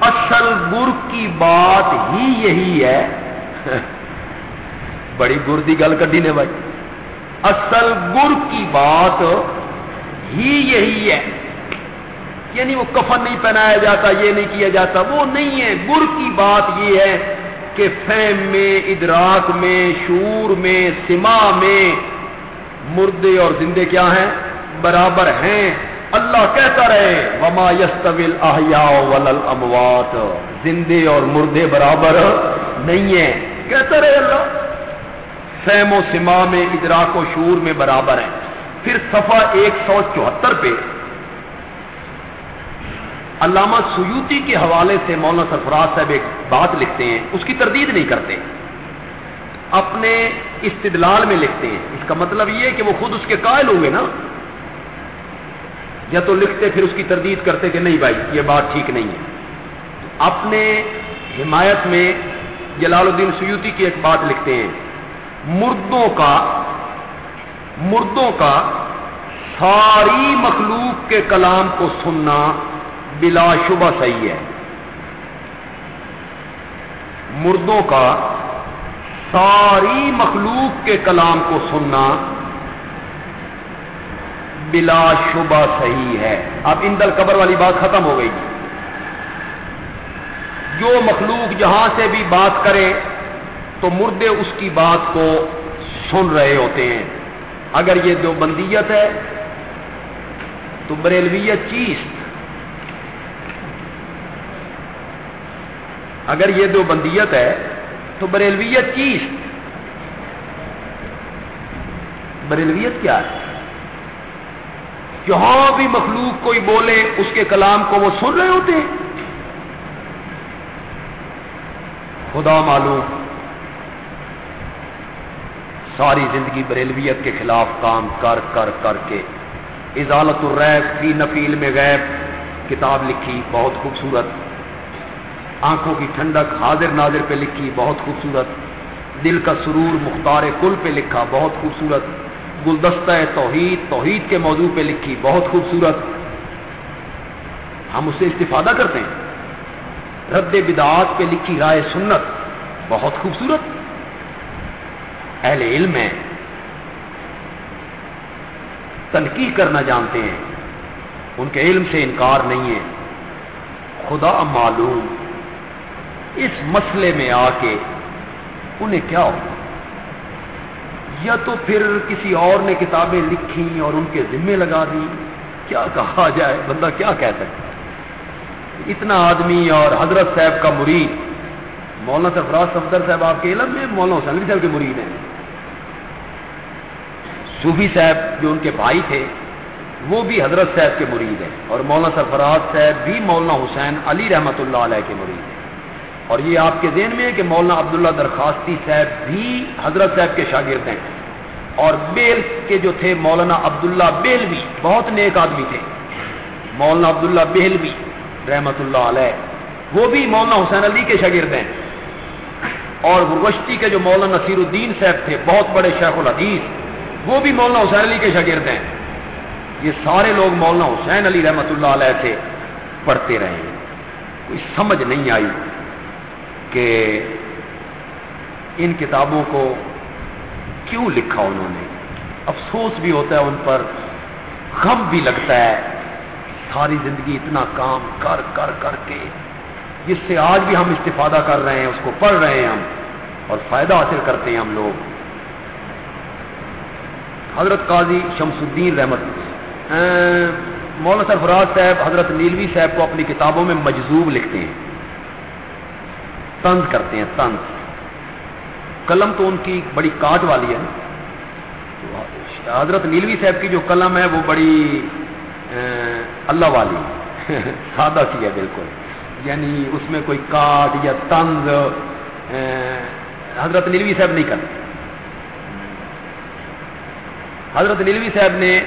اصل گر کی بات ہی یہی ہے۔ بڑی گر کی گل کٹی نے بھائی۔ اصل گر کی بات ہی یہی ہے۔ یعنی وہ کفن نہیں پہنایا جاتا، یہ نہیں کیا جاتا، وہ نہیں ہے۔ گر کی بات یہ ہے کہ فہم میں، ادراک میں، شور میں، سما میں مردے اور زندے کیا ہیں؟ برابر ہیں۔ اللہ کہتا رہے، وما یستویل احیاء ولل اموات زندے اور مردے برابر نہیں ہیں۔ کہتا رہے اللہ فہم و سما میں، ادراک و شور میں برابر ہیں۔ پھر صفحہ ایک سو چوہتر پہ علامہ سیوتی کے حوالے سے مولانا سرفراز صاحب ایک بات لکھتے ہیں۔ اس کی تردید نہیں کرتے۔ اپنے استدلال میں لکھتے ہیں۔ اس کا مطلب یہ کہ وہ خود اس کے قائل ہوئے نا۔ یا تو لکھتے پھر اس کی تردید کرتے کہ نہیں بھائی، یہ بات ٹھیک نہیں ہے۔ اپنے حمایت میں جلال الدین سیوتی کی ایک بات لکھتے ہیں۔ مردوں کا مردوں کا ساری مخلوق کے کلام کو سننا بلا شبہ صحیح ہے۔ مردوں کا ساری مخلوق کے کلام کو سننا بلا شبہ صحیح ہے۔ اب اندل قبر والی بات ختم ہو گئی۔ جو مخلوق جہاں سے بھی بات کرے، تو مردے اس کی بات کو سن رہے ہوتے ہیں۔ اگر یہ دو بندیت ہے، تو بریلویت چیز۔ اگر یہ دو بندیت ہے، تو بریلویت چیز۔ بریلویت کیا ہے؟ جہاں بھی مخلوق کوئی بولے، اس کے کلام کو وہ سن رہے ہوتے ہیں۔ خدا معلوم، ساری زندگی بریلویت کے خلاف کام کر کر کر کے ازالت الریب فی نفیل میں غیب کتاب لکھی، بہت خوبصورت۔ آنکھوں کی ٹھنڈک حاضر ناظر پہ لکھی، بہت خوبصورت۔ دل کا سرور مختار کل پہ لکھا، بہت خوبصورت۔ گلدستہ توحید توحید کے موضوع پہ لکھی بہت خوبصورت۔ ہم اسے استفادہ کرتے ہیں۔ رد بدعات پہ لکھی رائے سنت، بہت خوبصورت۔ اہل علم ہے تنقید کرنا جانتے ہیں۔ ان کے علم سے انکار نہیں ہے۔ خدا معلوم۔ اس مسئلے میں آ کے انہیں کیا ہو؟ یا تو پھر کسی اور نے کتابیں لکھی اور ان کے ذمے لگا دی؟ کیا کہا جائے؟ بندہ کیا کہہ سکتا اتنا آدمی اور حضرت صاحب کا مرید، مولانا سرفراز صفدر صاحب آپ کے علم میں، مولانا حسین صاحب کے مرید ہیں۔ صوفی صاحب جو ان کے بھائی تھے، وہ بھی حضرت صاحب کے مرید ہیں۔ اور مولانا سرفراز صاحب بھی مولانا حسین علی رحمۃ اللہ علیہ کے مرید ہیں۔ اور یہ آپ کے ذہن میں ہے کہ مولانا عبداللہ درخواستی صاحب بھی حضرت صاحب کے شاگرد ہیں اور بیل کے جو تھے مولانا عبداللہ بیل بھی بہت نیک آدمی تھے۔ مولانا عبداللہ بیل بھی رحمت اللہ علیہ، وہ بھی مولانا حسین علی کے شاگرد ہیں۔ اور وشتی کے جو مولانا نصیر الدین صاحب تھے، بہت بڑے شیخ الحدیث، وہ بھی مولانا حسین علی کے شاگرد ہیں۔ یہ سارے لوگ مولانا حسین علی رحمت اللہ علیہ سے پڑھتے رہے ہیں۔ کوئی سمجھ نہیں آئی۔ کہ ان کتابوں کو کیوں لکھا انہوں نے؟ افسوس بھی ہوتا ہے ان پر، غم بھی لگتا ہے۔ ساری زندگی اتنا کام کر کر کر کے، جس سے آج بھی ہم استفادہ کر رہے ہیں، اس کو پڑھ رہے ہیں ہم اور فائدہ حاصل کرتے ہیں ہم لوگ۔ حضرت قاضی شمس الدین رحمت مولانا سرفراز صاحب، حضرت نیلوی صاحب کو اپنی کتابوں میں مجذوب لکھتے ہیں۔ تنز کرتے ہیں تنز قلم تو ان کی بڑی کاٹ والی ہے۔ حضرت نیلوی صاحب کی جو قلم ہے، وہ بڑی اللہ والی۔ سادہ سی ہے، بالکل۔ یعنی اس میں کوئی کاٹ یا تنز حضرت نیلوی صاحب نہیں کرتے۔ حضرت نیلوی صاحب نے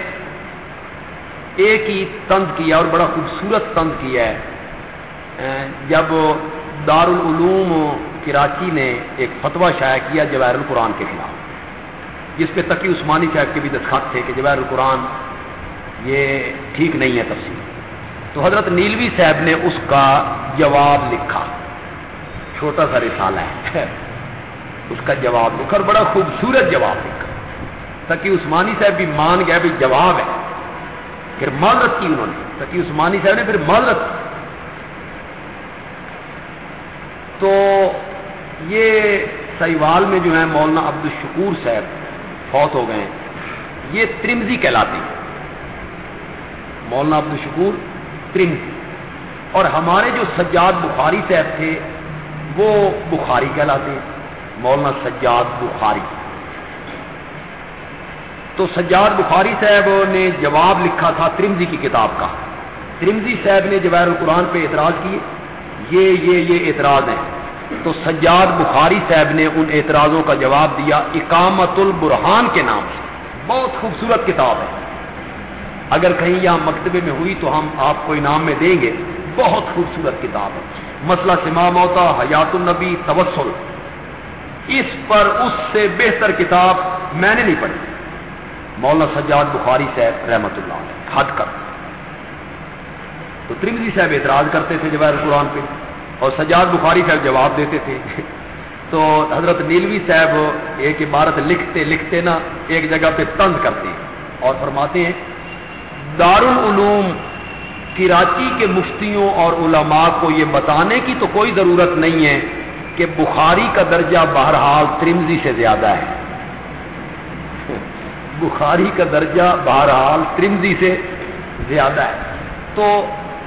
ایک ہی تند کیا اور بڑا خوبصورت تند کیا ہے۔ جب دارالعلوم کراچی نے ایک فتویٰ شائع کیا جواہر القرآن کے خلاف، جس پہ تقی عثمانی صاحب کے بھی دستخط تھے کہ جواہر القرآن یہ ٹھیک نہیں ہے تفصیل۔ تو حضرت نیلوی صاحب نے اس کا جواب لکھا۔ چھوٹا سا رسالہ ہے۔ اس کا جواب لکھا اور بڑا خوبصورت جواب لکھا۔ تقی عثمانی صاحب بھی مان گیا بھی جواب ہے۔ پھر معذرت کی انہوں نے۔ تقی عثمانی صاحب نے پھر معذرت کی تو یہ سیوال میں جو ہے مولانا عبد الشکور صاحب فوت ہو گئے یہ ترمزی کہلاتے ہیں۔ مولانا عبد الشکور ترمزی اور ہمارے جو سجاد بخاری صاحب تھے، وہ بخاری کہلاتے ہیں۔ مولانا سجاد بخاری۔ تو سجاد بخاری صاحب نے جواب لکھا تھا ترمزی کی کتاب کا۔ ترمزی صاحب نے جواہر القرآن پہ اعتراض کیے۔ یہ یہ یہ اعتراض ہیں۔ تو سجاد بخاری صاحب نے ان اعتراضوں کا جواب دیا اقامت البرحان کے نام سے۔ بہت خوبصورت کتاب ہے۔ اگر کہیں یہاں مکتبے میں ہوئی تو ہم آپ کو انعام میں دیں گے۔ بہت خوبصورت کتاب ہے۔ مسئلہ سما موتا، حیات النبی تبسل اس پر اس سے بہتر کتاب میں نے نہیں پڑھی۔ مولانا سجاد بخاری صاحب رحمت اللہ ہٹ کر۔ تو ترمزی صاحب اعتراض کرتے تھے جواہر قرآن پہ اور سجاد بخاری صاحب جواب دیتے تھے تو حضرت نیلوی صاحب ایک عبارت لکھتے لکھتے نا ایک جگہ پہ تند کرتے ہیں اور فرماتے ہیں دارالعلوم کراچی کے مفتیوں اور علماء کو یہ بتانے کی تو کوئی ضرورت نہیں ہے کہ بخاری کا درجہ بہرحال ترمزی سے زیادہ ہے۔ بخاری کا درجہ بہرحال ترمزی سے زیادہ ہے۔ تو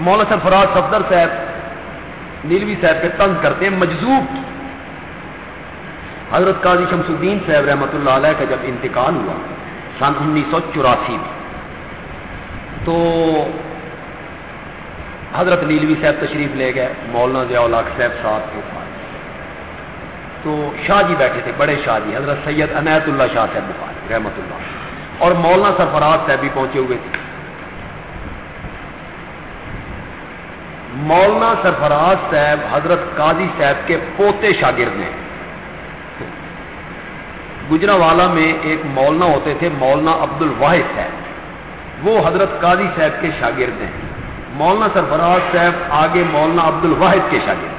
مولانا سرفراز صفدر صاحب، نیلوی صاحب پہ تنگ کرتے ہیں مجزوب حضرت قاضی شمس الدین صاحب رحمۃ اللہ علیہ کا جب انتقال ہوا، سن انیس سو چوراسی میں۔ تو حضرت نیلوی صاحب تشریف لے گئے، مولانا ضیاء الق صاحب صاحب کے پاس۔ تو شاہ جی بیٹھے تھے، بڑے شاہ جی حضرت سید عنایت اللہ شاہ صاحب بخاری رحمۃ اللہ۔ اور مولانا سرفراز صاحب بھی پہنچے ہوئے تھے۔ مولانا سرفراز صاحب، حضرت قاضی صاحب کے پوتے شاگرد ہیں۔ گجرا والا میں ایک مولانا ہوتے تھے، مولانا عبد الواحد صاحب۔ وہ حضرت قاضی صاحب کے شاگرد ہیں۔ مولانا سرفراز صاحب آگے مولانا عبد الواحد کے شاگرد۔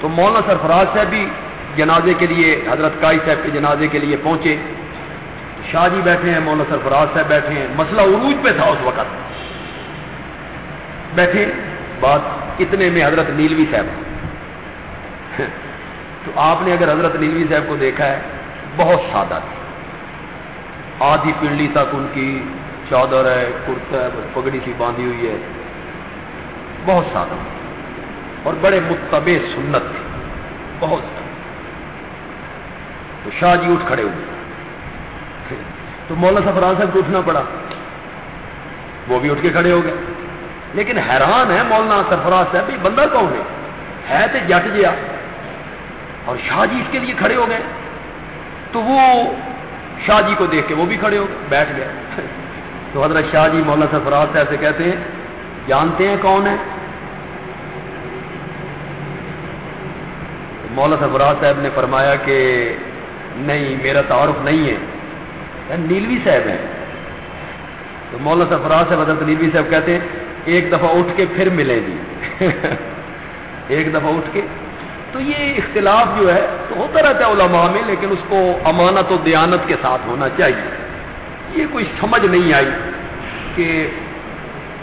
تو مولانا سرفراز صاحب بھی جنازے کے لیے، حضرت قاضی صاحب کے جنازے کے لیے پہنچے۔ شاہ جی بیٹھے ہیں، مولانا سرفراز صاحب بیٹھے ہیں۔ مسئلہ عروج پہ تھا اس وقت۔ بیٹھے۔ بات اتنے میں حضرت نیلوی صاحب۔ تو آپ نے اگر حضرت نیلوی صاحب کو دیکھا ہے، بہت سادہ تھی۔ آدھی پنڈلی تک ان کی چادر ہے، کرتا ہے پگڑی سی باندھی ہوئی ہے۔ بہت سادہ۔ اور بڑے متبع سنت تھے۔ بہت زیادہ تو شاہ جی اٹھ کھڑے ہوئے تو مولانا سفران صاحب کو اٹھنا پڑا۔ وہ بھی اٹھ کے کھڑے ہو گئے۔ لیکن حیران ہے مولانا سرفراز صاحب بھی، بندہ کون ہے؟ ہے تو جٹ جیا اور شاہ جی اس کے لیے کھڑے ہو گئے۔ تو وہ شاہ جی کو دیکھ کے وہ بھی کھڑے ہو گئے، بیٹھ گئے۔ تو حضرت شاہ جی مولانا سرفراز صاحب سے کہتے ہیں، جانتے ہیں کون ہے مولانا سرفراز صاحب نے فرمایا کہ نہیں، میرا تعارف نہیں ہے۔ نیلوی صاحب ہیں۔ تو مولانا سرفراز صاحب حضرت نیلوی صاحب کہتے ہیں ایک دفعہ اٹھ کے پھر ملے گی۔ ایک دفعہ اٹھ کے۔ تو یہ اختلاف جو ہے، تو ہوتا رہتا ہے علماء میں، لیکن اس کو امانت و دیانت کے ساتھ ہونا چاہیے۔ یہ کوئی سمجھ نہیں آئی کہ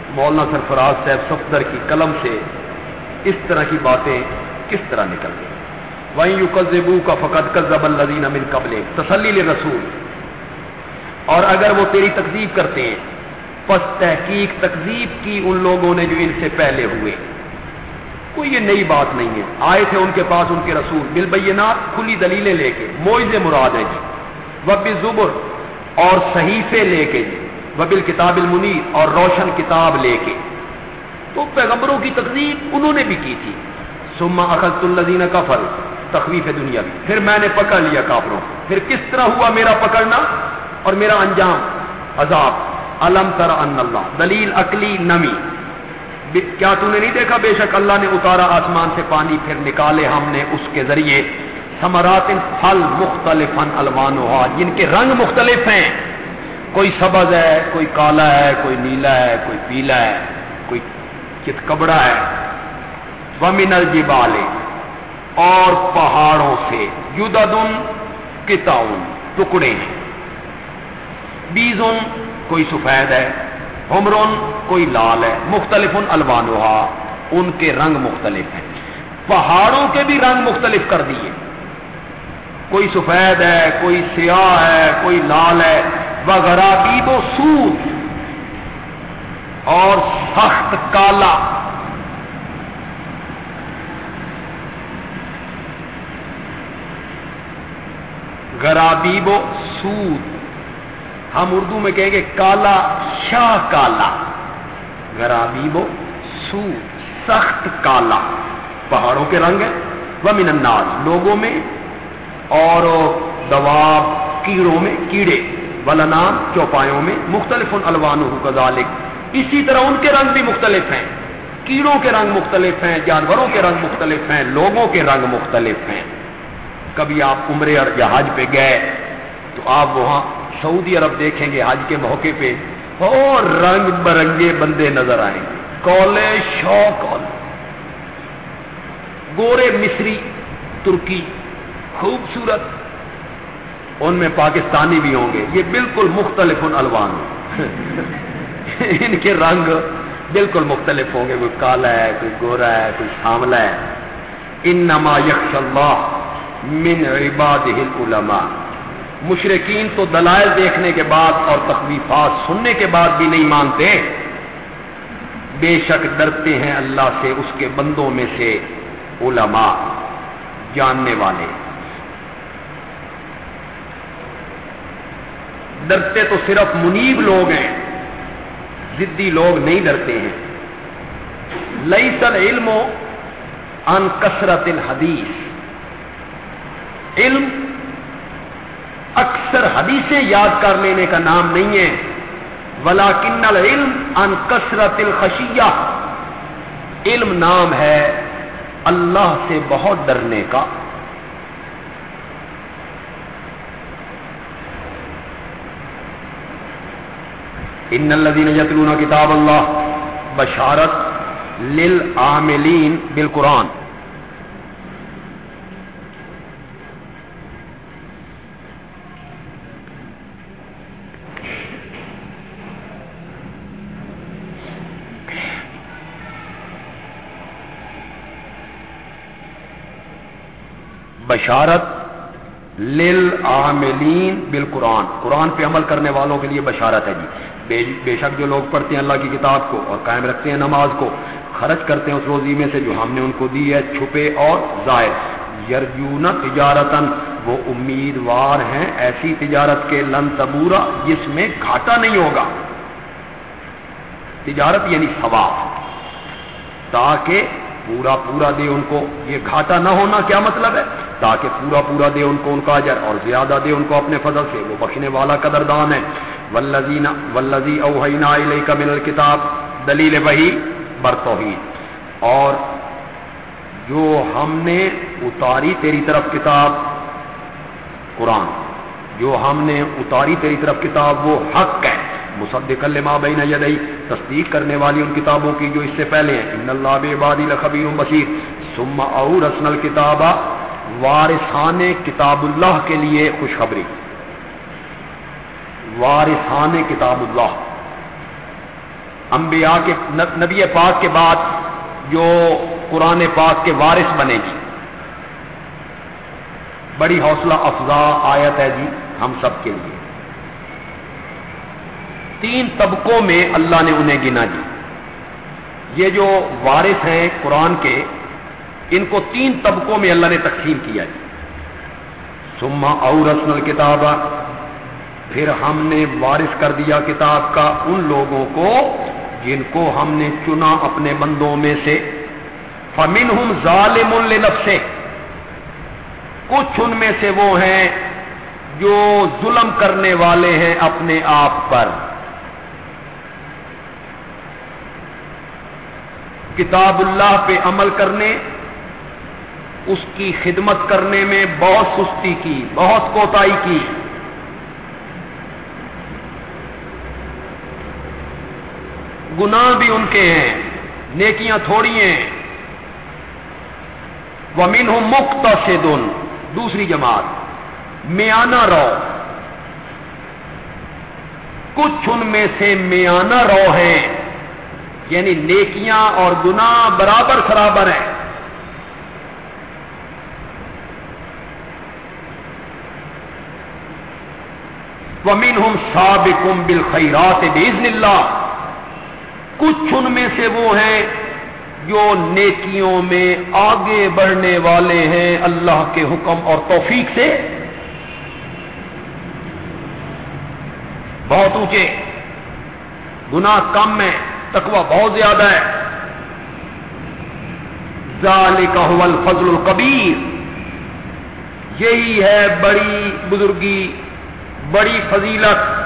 مولانا سرفراز صاحب صفدر کی قلم سے اس طرح کی باتیں کس طرح نکل گئی وہیں یو قزبو کا فقط قزب الدین امن قبل تسلی رسول اور اگر وہ تیری تقزیب کرتے ہیں پس تحقیق تقزیب کی ان لوگوں نے جو ان سے پہلے ہوئے۔ کوئی یہ نئی بات نہیں ہے۔ آئے تھے ان کے پاس ان کے رسول۔ بالبینات کھلی دلیلیں لے کے۔ موئز مراد ہے جی۔ وب زبر اور صحیفے لے کے جی۔ وبل کتاب المنیر اور روشن کتاب لے کے۔ تو پیغمبروں کی تقریب انہوں نے بھی کی تھی۔ سما اخذت الدین کا فل تخویف دنیا بھی۔ پھر میں نے پکڑ لیا کافروں۔ پھر کس طرح ہوا میرا پکڑنا اور میرا انجام؟ عذاب۔ علم تر ان اللہ، دلیل عقلی نمی۔ کیا تو نے نہیں دیکھا بے شک اللہ نے اتارا آسمان سے پانی، پھر نکالے ہم نے اس کے ذریعے۔ سمرات پھل مختلف الوان جن کے رنگ مختلف ہیں۔ کوئی سبز ہے، کوئی کالا ہے، کوئی نیلا ہے، کوئی پیلا ہے، کوئی چت کبڑا ہے۔ ومن الجبال، اور پہاڑوں سے۔ یدن کتاؤن، ٹکڑے۔ ہیں بیزن کوئی سفید ہے عمرون کوئی لال ہے مختلف الوانوہا، ان کے رنگ مختلف ہیں۔ پہاڑوں کے بھی رنگ مختلف کر دیے۔ کوئی سفید ہے، کوئی سیاہ ہے، کوئی لال ہے، وغیرہ و سود۔ اور سخت کالا۔ گرابیب و سود۔ ہم اردو میں کہیں گے کالا شاہ کالا۔ گرابیب و سو سخت کالا۔ پہاڑوں کے رنگ ہے وہ الناس، لوگوں میں اور دواب کیڑوں میں کیڑے۔ ولنام، چوپایوں میں، مختلف الوان کذالک۔ اسی طرح ان کے رنگ بھی مختلف ہیں۔ کیڑوں کے رنگ مختلف ہیں، جانوروں کے رنگ مختلف ہیں، لوگوں کے رنگ مختلف ہیں۔ کبھی آپ عمرے اور جہاز پہ گئے تو آپ وہاں سعودی عرب دیکھیں گے حج کے موقع پہ، اور رنگ برنگے بندے نظر آئیں گے۔ کولے شو کول گورے مصری، ترکی، خوبصورت۔ ان میں پاکستانی بھی ہوں گے۔ یہ بالکل مختلف الوان ان کے رنگ بالکل مختلف ہوں گے۔ کوئی کالا ہے، کوئی گورا ہے، کوئی ساملا ہے۔ ان نما یکش اللہ من عباد العلماء۔ مشرقین تو دلائل دیکھنے کے بعد اور تخویفات سننے کے بعد بھی نہیں مانتے، بے شک ڈرتے ہیں اللہ سے اس کے بندوں میں سے علماء، جاننے والے۔ ڈرتے تو صرف منیب لوگ ہیں ضدی لوگ نہیں ڈرتے ہیں۔ لئی سل علم و ان کثرت الحدیث۔ علم اکثر حدیثیں یاد کر لینے کا نام نہیں ہے۔ ولا کن العلم ان کثرت الخشیہ علم نام ہے اللہ سے بہت ڈرنے کا۔ ان الذين يتلون کتاب اللہ بشارت للعاملین بالقرآن۔ بشارت لل عاملین بال قرآن پہ عمل کرنے والوں کے لیے بشارت ہے جی۔ بے بے شک جو لوگ پڑھتے ہیں اللہ کی کتاب کو اور قائم رکھتے ہیں نماز کو، خرچ کرتے ہیں اس روزی میں سے جو ہم نے ان کو دی ہے، چھپے اور ظاہر یرجون تجارتن وہ امیدوار ہیں ایسی تجارت کے لن تبورا جس میں گھاٹا نہیں ہوگا۔ تجارت یعنی ثواب۔ تاکہ پورا پورا دے ان کو۔ یہ گھاٹا نہ ہونا کیا مطلب ہے؟ تاکہ پورا پورا دے ان کو ان کا اجر اور زیادہ دے ان کو اپنے فضل سے۔ وہ بخشنے والا قدردان ہے۔ ولزین ولزی اوہینا کا من الکتاب دلیل وہی برتوحید اور جو ہم نے اتاری تیری طرف کتاب، قرآن۔ جو ہم نے اتاری تیری طرف کتاب، وہ حق ہے۔ مصدق لما بین یدئی تصدیق کرنے والی ان کتابوں کی جو اس سے پہلے ہیں۔ ان اللہ بعبادی لخبیر بصیر۔ ثم اور رسن الکتاب وارثان کتاب اللہ کے لیے خوشخبری۔ وارثان کتاب اللہ۔ انبیاء کے نبی پاک کے بعد جو قرآن پاک کے وارث بنے گی۔ بڑی حوصلہ افزا آیت ہے جی ہم سب کے لیے۔ تین طبقوں میں اللہ نے انہیں گنا جی یہ جو وارث ہیں قرآن کے، ان کو تین طبقوں میں اللہ نے تقسیم کیا جی۔ سما اور رسن کتاب پھر ہم نے وارث کر دیا کتاب کا ان لوگوں کو جن کو ہم نے چنا اپنے بندوں میں سے۔ فمن ہم ظالم سے کچھ ان میں سے وہ ہیں جو ظلم کرنے والے ہیں اپنے آپ پر۔ کتاب اللہ پہ عمل کرنے، اس کی خدمت کرنے میں بہت سستی کی، بہت کوتاہی کی۔ گناہ بھی ان کے ہیں، نیکیاں تھوڑی ہیں۔ ومین ہوں مخت سے دوسری جماعت، میانہ رو۔ کچھ ان میں سے میانہ رو ہیں یعنی نیکیاں اور گناہ برابر خرابر ہیں۔ ومین ہم سابقم بالخیرات بزن اللہ۔ کچھ ان میں سے وہ ہیں جو نیکیوں میں آگے بڑھنے والے ہیں اللہ کے حکم اور توفیق سے۔ بہت اونچے۔ گناہ کم ہے تقوی بہت زیادہ ہے۔ ذالک هو الفضل القبیر۔ یہی ہے بڑی بزرگی، بڑی فضیلت۔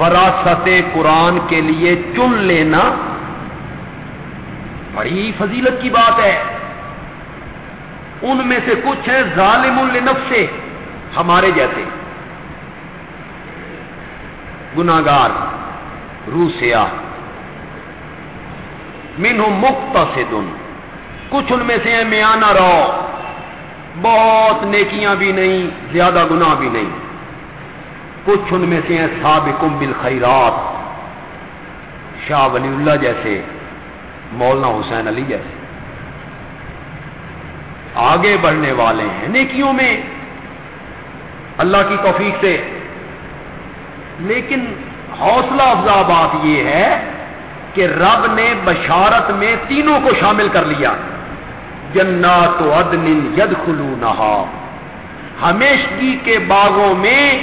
وراثت قرآن کے لیے چن لینا بڑی فضیلت کی بات ہے۔ ان میں سے کچھ ہیں ظالم النف سے ہمارے جیسے۔ گناگار روسیا مین مکت کچھ ان میں سے ہیں میانہ رو بہت نیکیاں بھی نہیں، زیادہ گناہ بھی نہیں۔ کچھ ان میں سے ہیں سابقم بالخیرات۔ شاہ ولی اللہ جیسے، مولانا حسین علی جیسے۔ آگے بڑھنے والے ہیں، نیکیوں میں۔ اللہ کی توفیق سے۔ لیکن حوصلہ افزا بات یہ ہے کہ رب نے بشارت میں تینوں کو شامل کر لیا۔ جنات عدن ید نہا ہمیشگی کے باغوں میں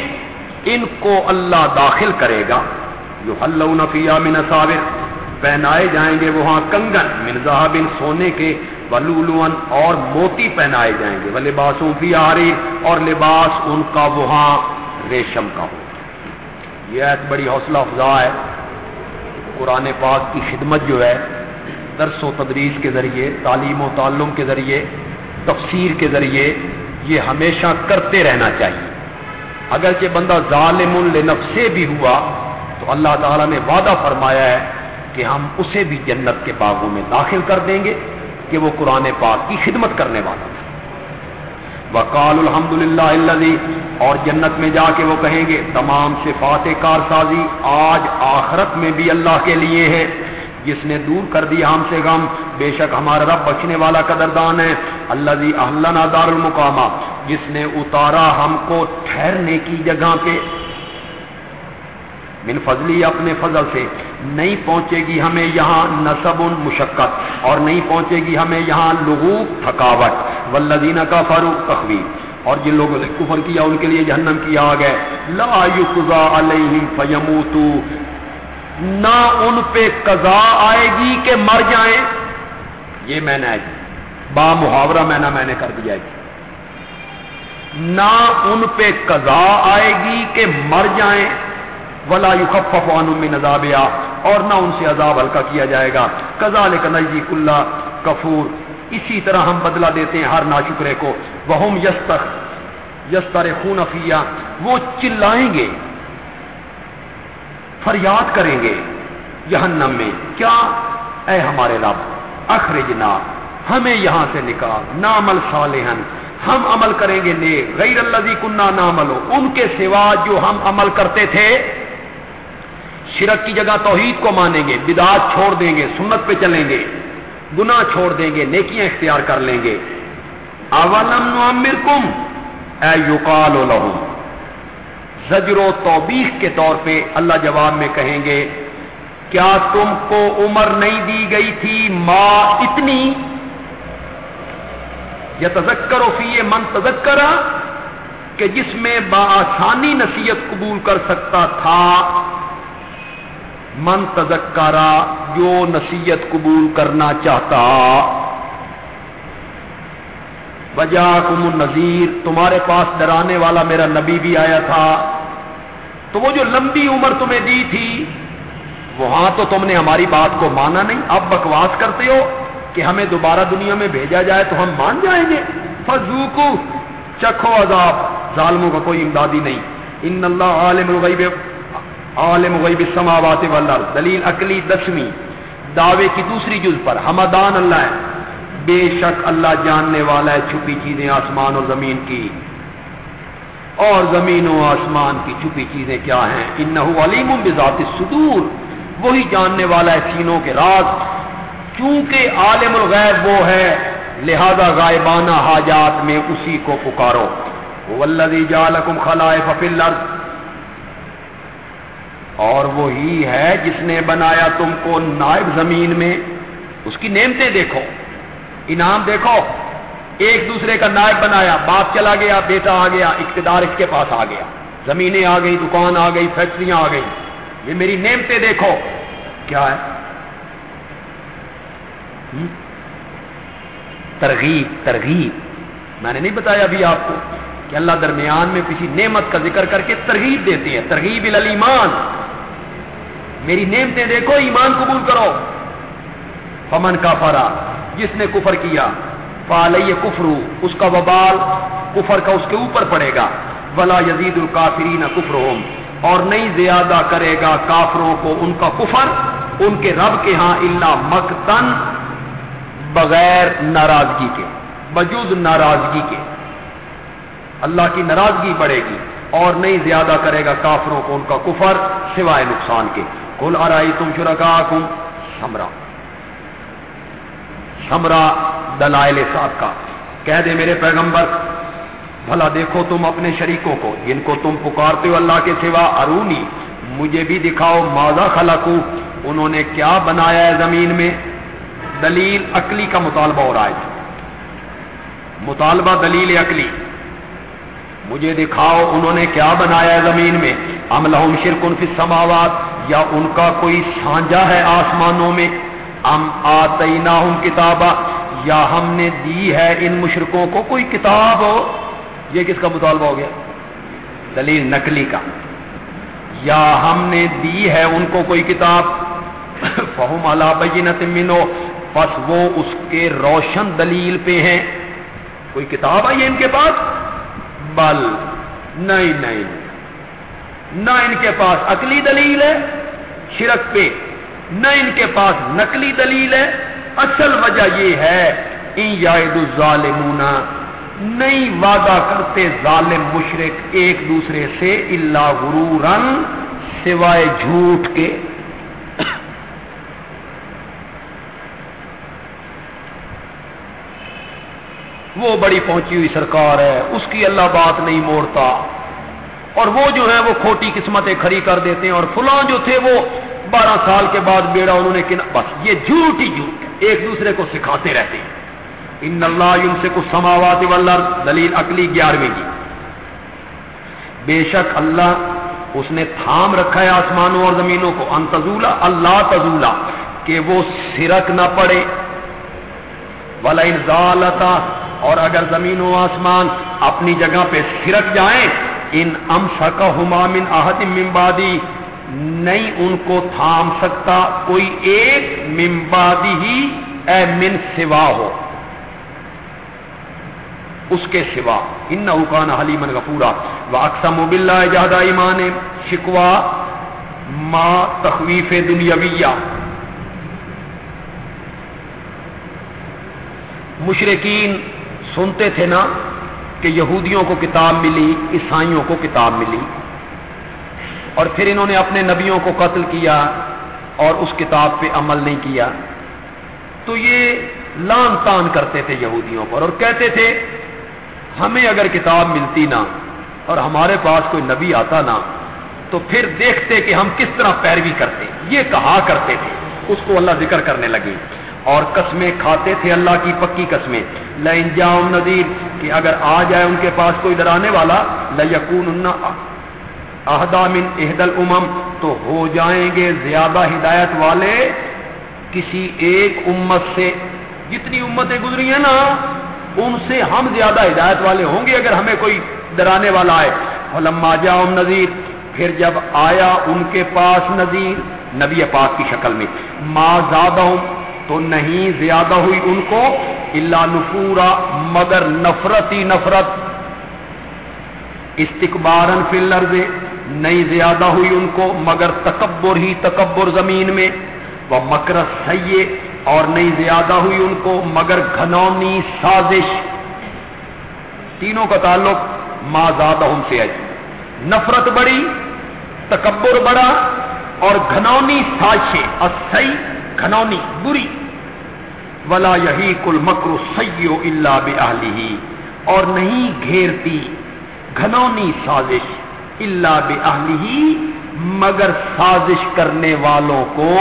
ان کو اللہ داخل کرے گا۔ جو اللہ من صابر پہنائے جائیں گے وہاں کنگن۔ من بن سونے کے ولولون اور موتی پہنائے جائیں گے۔ وہ لباسوں کی اور لباس ان کا وہاں ریشم کا ہو۔ یہ ایک بڑی حوصلہ افزا ہے۔ قرآن پاک کی خدمت جو ہے، درس و تدریس کے ذریعے، تعلیم و تعلم کے ذریعے، تفسیر کے ذریعے یہ ہمیشہ کرتے رہنا چاہیے۔ اگرچہ بندہ ظالم النفسے بھی ہوا، تو اللہ تعالیٰ نے وعدہ فرمایا ہے کہ ہم اسے بھی جنت کے باغوں میں داخل کر دیں گے کہ وہ قرآن پاک کی خدمت کرنے والا تھا۔ وقال الحمد للہ اور جنت میں جا کے وہ کہیں گے، تمام صفات کار سازی آج آخرت میں بھی اللہ کے لیے ہے۔ جس نے دور کر دیا ہم سے غم، بے شک ہمارا رب بچنے والا قدردان ہے۔ اللہ جی اللہ دار المقامہ جس نے اتارا ہم کو ٹھہرنے کی جگہ پہ۔ من فضلی اپنے فضل سے نہیں پہنچے گی ہمیں یہاں نصب مشقت اور نہیں پہنچے گی ہمیں یہاں لغوب تھکاوٹ۔ ولدینہ کا فاروق تخوی اور جن لوگوں نے کفر کیا، ان کے لیے جہنم کی آگ ہے۔ لا یقضا علیہم فیموتو۔ نہ ان پہ قضا آئے گی کہ مر جائیں۔ یہ میں نے با محاورہ میں نہ میں نے کر دیا ہے نہ ان پہ قضا آئے گی کہ مر جائیں۔ ولا یخفف عنهم من عذابیا اور نہ ان سے عذاب ہلکا کیا جائے گا۔ کذالک نجزی کل کفور اسی طرح ہم بدلہ دیتے ہیں ہر ناشکرے کو۔ وہم یستخ یستر خون وہ چلائیں گے۔ فریاد کریں گے جہنم میں۔ کیا؟ اے ہمارے رب، اخرجنا۔ ہمیں یہاں سے نکال۔ نامل صالحن ہم عمل کریں گے نیک۔ غیر اللہ کنہ نامل ان کے سوا جو ہم عمل کرتے تھے شرک کی جگہ توحید کو مانیں گے، بدعات چھوڑ دیں گے، سنت پہ چلیں گے، گناہ چھوڑ دیں گے، نیکیاں اختیار کر لیں گے۔ اولم نعمر کم اے یقال زجر و توبیخ کے طور پہ اللہ جواب میں کہیں گے، کیا تم کو عمر نہیں دی گئی تھی، ماں اتنی؟ یا تذکر و فی من تذکرا کہ جس میں بآسانی نصیحت قبول کر سکتا تھا۔ من تذکارا جو نصیحت قبول کرنا چاہتا۔ وجہ کم نذیر تمہارے پاس ڈرانے والا میرا نبی بھی آیا تھا۔ تو وہ جو لمبی عمر تمہیں دی تھی، وہاں تو تم نے ہماری بات کو مانا نہیں۔ اب بکواس کرتے ہو کہ ہمیں دوبارہ دنیا میں بھیجا جائے تو ہم مان جائیں گے۔ فضوکو چکھو عذاب۔ ظالموں کا کوئی امدادی نہیں۔ ان اللہ عالم الغیب۔ عالم غیب السماوات والارض، دلیل عقلی دسویں دعوے کی دوسری جز پر، حمدان اللہ ہے۔ بے شک اللہ جاننے والا ہے چھپی چیزیں آسمان و زمین کی۔ اور زمین و آسمان کی چھپی چیزیں کیا ہیں؟ انہو علیم بذات الصدور۔ وہی جاننے والا ہے سینوں کے راز۔ چونکہ عالم الغیب وہ ہے، لہذا غائبانہ حاجات میں اسی کو پکارو۔ والذی جعلکم خلائف فی الارض۔ اور وہی ہے جس نے بنایا تم کو نائب زمین میں۔ اس کی نعمتیں دیکھو۔ انعام دیکھو۔ ایک دوسرے کا نائب بنایا۔ باپ چلا گیا، بیٹا آ گیا، اقتدار اس کے پاس آ گیا۔ زمینیں آ گئی دکان آ گئی، فیکٹریاں آ گئی یہ میری نعمتیں دیکھو۔ کیا ہے؟ ترغیب ترغیب۔ میں نے نہیں بتایا ابھی آپ کو۔ کہ اللہ درمیان میں کسی نعمت کا ذکر کر کے ترغیب دیتی ہے ترغیب المان میری نعمتیں دیکھو، ایمان قبول کرو۔ فمن کا فرا جس نے کفر کیا فالئی کفرو اس کا وبال کفر کا اس کے اوپر پڑے گا۔ ولا یزید الکافرین کفر اور نہیں زیادہ کرے گا کافروں کو ان کا کفر، ان کے رب کے ہاں اللہ مکتن بغیر ناراضگی کے بجود ناراضگی کے۔ اللہ کی ناراضگی بڑھے گی اور نہیں زیادہ کرے گا کافروں کو ان کا کفر سوائے نقصان کے۔ کل آرائی تم شرکا کم سمرا سمرا دلائل صاحب کا۔ کہہ دے میرے پیغمبر، بھلا دیکھو تم اپنے شریکوں کو، جن کو تم پکارتے ہو اللہ کے سوا، ارونی، مجھے بھی دکھاؤ ماضا خلقو، انہوں نے کیا بنایا ہے زمین میں؟ دلیل عقلی کا مطالبہ ہو رہا ہے۔ مطالبہ دلیل عقلی۔ مجھے دکھاؤ انہوں نے کیا بنایا زمین میں۔ ام لہم شرکن فی السماوات، یا ان کا کوئی سانجا ہے آسمانوں میں۔ ام آتینا کتابا، یا ہم نے دی ہے ان مشرکوں کو کوئی کتاب۔ ہو یہ کس کا مطالبہ ہو گیا؟ دلیل نقلی کا۔ یا ہم نے دی ہے ان کو کوئی کتاب۔ فہم اللہ بینت منو بس وہ اس کے روشن دلیل پہ ہیں۔ کوئی کتاب آئی ہے ان کے پاس؟ بل نہیں نہیں۔ نہ ان کے پاس عقلی دلیل ہے، شرک پہ۔ نہ ان کے پاس نقلی دلیل ہے۔ اصل وجہ یہ ہے الظالمون۔ نہیں وعدہ کرتے ظالم مشرق ایک دوسرے سے اللہ غرورن سوائے جھوٹ کے۔ وہ بڑی پہنچی ہوئی سرکار ہے، اس کی اللہ بات نہیں موڑتا۔ اور وہ جو ہے وہ کھوٹی قسمتیں کھڑی کر دیتے ہیں، اور فلاں جو تھے وہ بارہ سال کے بعد بیڑا انہوں نے کنا بس، یہ جھوٹ ہی جھوٹ ہے۔ ایک دوسرے کو سکھاتے رہتے ہیں۔ ان اللہ سے کچھ سماوات دلیل اکلی گیارہویں کی۔ بے شک اللہ اس نے تھام رکھا ہے آسمانوں اور زمینوں کو۔ انتظولا اللہ تزولا کہ وہ سرک نہ پڑے۔ ولا انزالتا اور اگر زمین و آسمان اپنی جگہ پہ سرک جائیں، ان ام کا احد ممبادی نہیں ان کو تھام سکتا کوئی ایک ممبادی ہی، اے من سوا ہو۔ اس کے سوا۔ ان حکان حلیمن غفورا۔ و اقسم بلّہ جہدا ایمان۔ شکوا ما تخویف دنیاویہ۔ مشرقین سنتے تھے نا کہ یہودیوں کو کتاب ملی، عیسائیوں کو کتاب ملی۔ اور پھر انہوں نے اپنے نبیوں کو قتل کیا اور اس کتاب پہ عمل نہیں کیا۔ تو یہ لان تان کرتے تھے یہودیوں پر اور کہتے تھے، ہمیں اگر کتاب ملتی نا اور ہمارے پاس کوئی نبی آتا نا، تو پھر دیکھتے کہ ہم کس طرح پیروی کرتے۔ یہ کہا کرتے تھے، اس کو اللہ ذکر کرنے لگے۔ اور قسمیں کھاتے تھے اللہ کی پکی قسمیں۔ لین جاؤ ندیر کہ اگر آ جائے ان کے پاس کوئی ڈرانے والا لکون احدامن احد الامم تو ہو جائیں گے زیادہ ہدایت والے کسی ایک امت سے۔ جتنی امتیں گزری ہیں نا، ان سے ہم زیادہ ہدایت والے ہوں گے اگر ہمیں کوئی ڈرانے والا آئے۔ لما جاؤ نذیر پھر جب آیا ان کے پاس نذیر، نبی پاک کی شکل میں۔ ماں زیادہ تو نہیں زیادہ ہوئی ان کو اللہ نفورا، مگر نفرت ہی نفرت۔ استقبارن فی الارض، نہیں زیادہ ہوئی ان کو، مگر تکبر ہی تکبر زمین میں۔ وہ مکر سیے اور نہیں زیادہ ہوئی ان کو، مگر گھنونی سازش۔ تینوں کا تعلق ماں زیادہ ہم سے ہے۔ نفرت بڑی، تکبر بڑا، اور گھنونی سازشیں اسی گھنونی، بری۔ ولا یہی کل مکر سیو اللہ بہلی اور نہیں گھیرتی گھنونی سازش اللہ بہلی مگر سازش کرنے والوں کو۔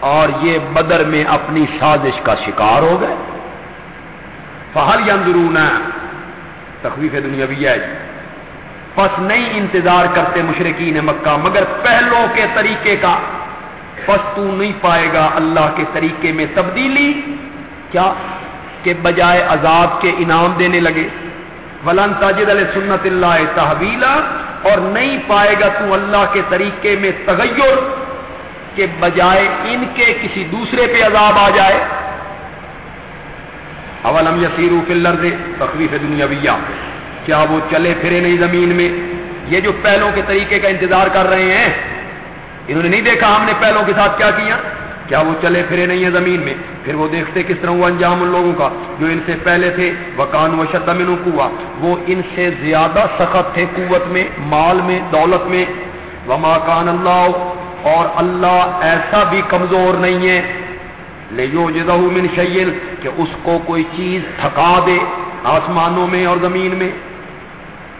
اور یہ بدر میں اپنی سازش کا شکار ہو گئے۔ فہل یا اندرون تخویف دنیا بھی ہے جی۔ پس نہیں انتظار کرتے مشرقین مکہ، مگر پہلوں کے طریقے کا۔ پس تو نہیں پائے گا اللہ کے طریقے میں تبدیلی کیا کہ بجائے عذاب کے انعام دینے لگے۔ ولن تاجد علیہ سنت اللہ تحویلا، اور نہیں پائے گا تو اللہ کے طریقے میں تغیر کہ بجائے ان کے کسی دوسرے پہ عذاب آ جائے۔ اولم یسیرو فلر دے تخلیف دنیا کیا وہ چلے پھرے نہیں زمین میں؟ یہ جو پہلوں کے طریقے کا انتظار کر رہے ہیں۔ انہوں نے نہیں دیکھا ہم نے پہلوں کے ساتھ کیا کیا؟ کیا وہ چلے پھرے نہیں ہیں زمین میں؟ پھر وہ دیکھتے کس طرح ہوا انجام ان لوگوں کا، جو ان سے پہلے تھے، وکان و شدم کوا وہ ان سے زیادہ سخت تھے قوت میں، مال میں، دولت میں۔ وما کان اللہ، اور اللہ ایسا بھی کمزور نہیں ہے۔ لے جو من شیل کہ اس کو کوئی چیز تھکا دے آسمانوں میں اور زمین میں۔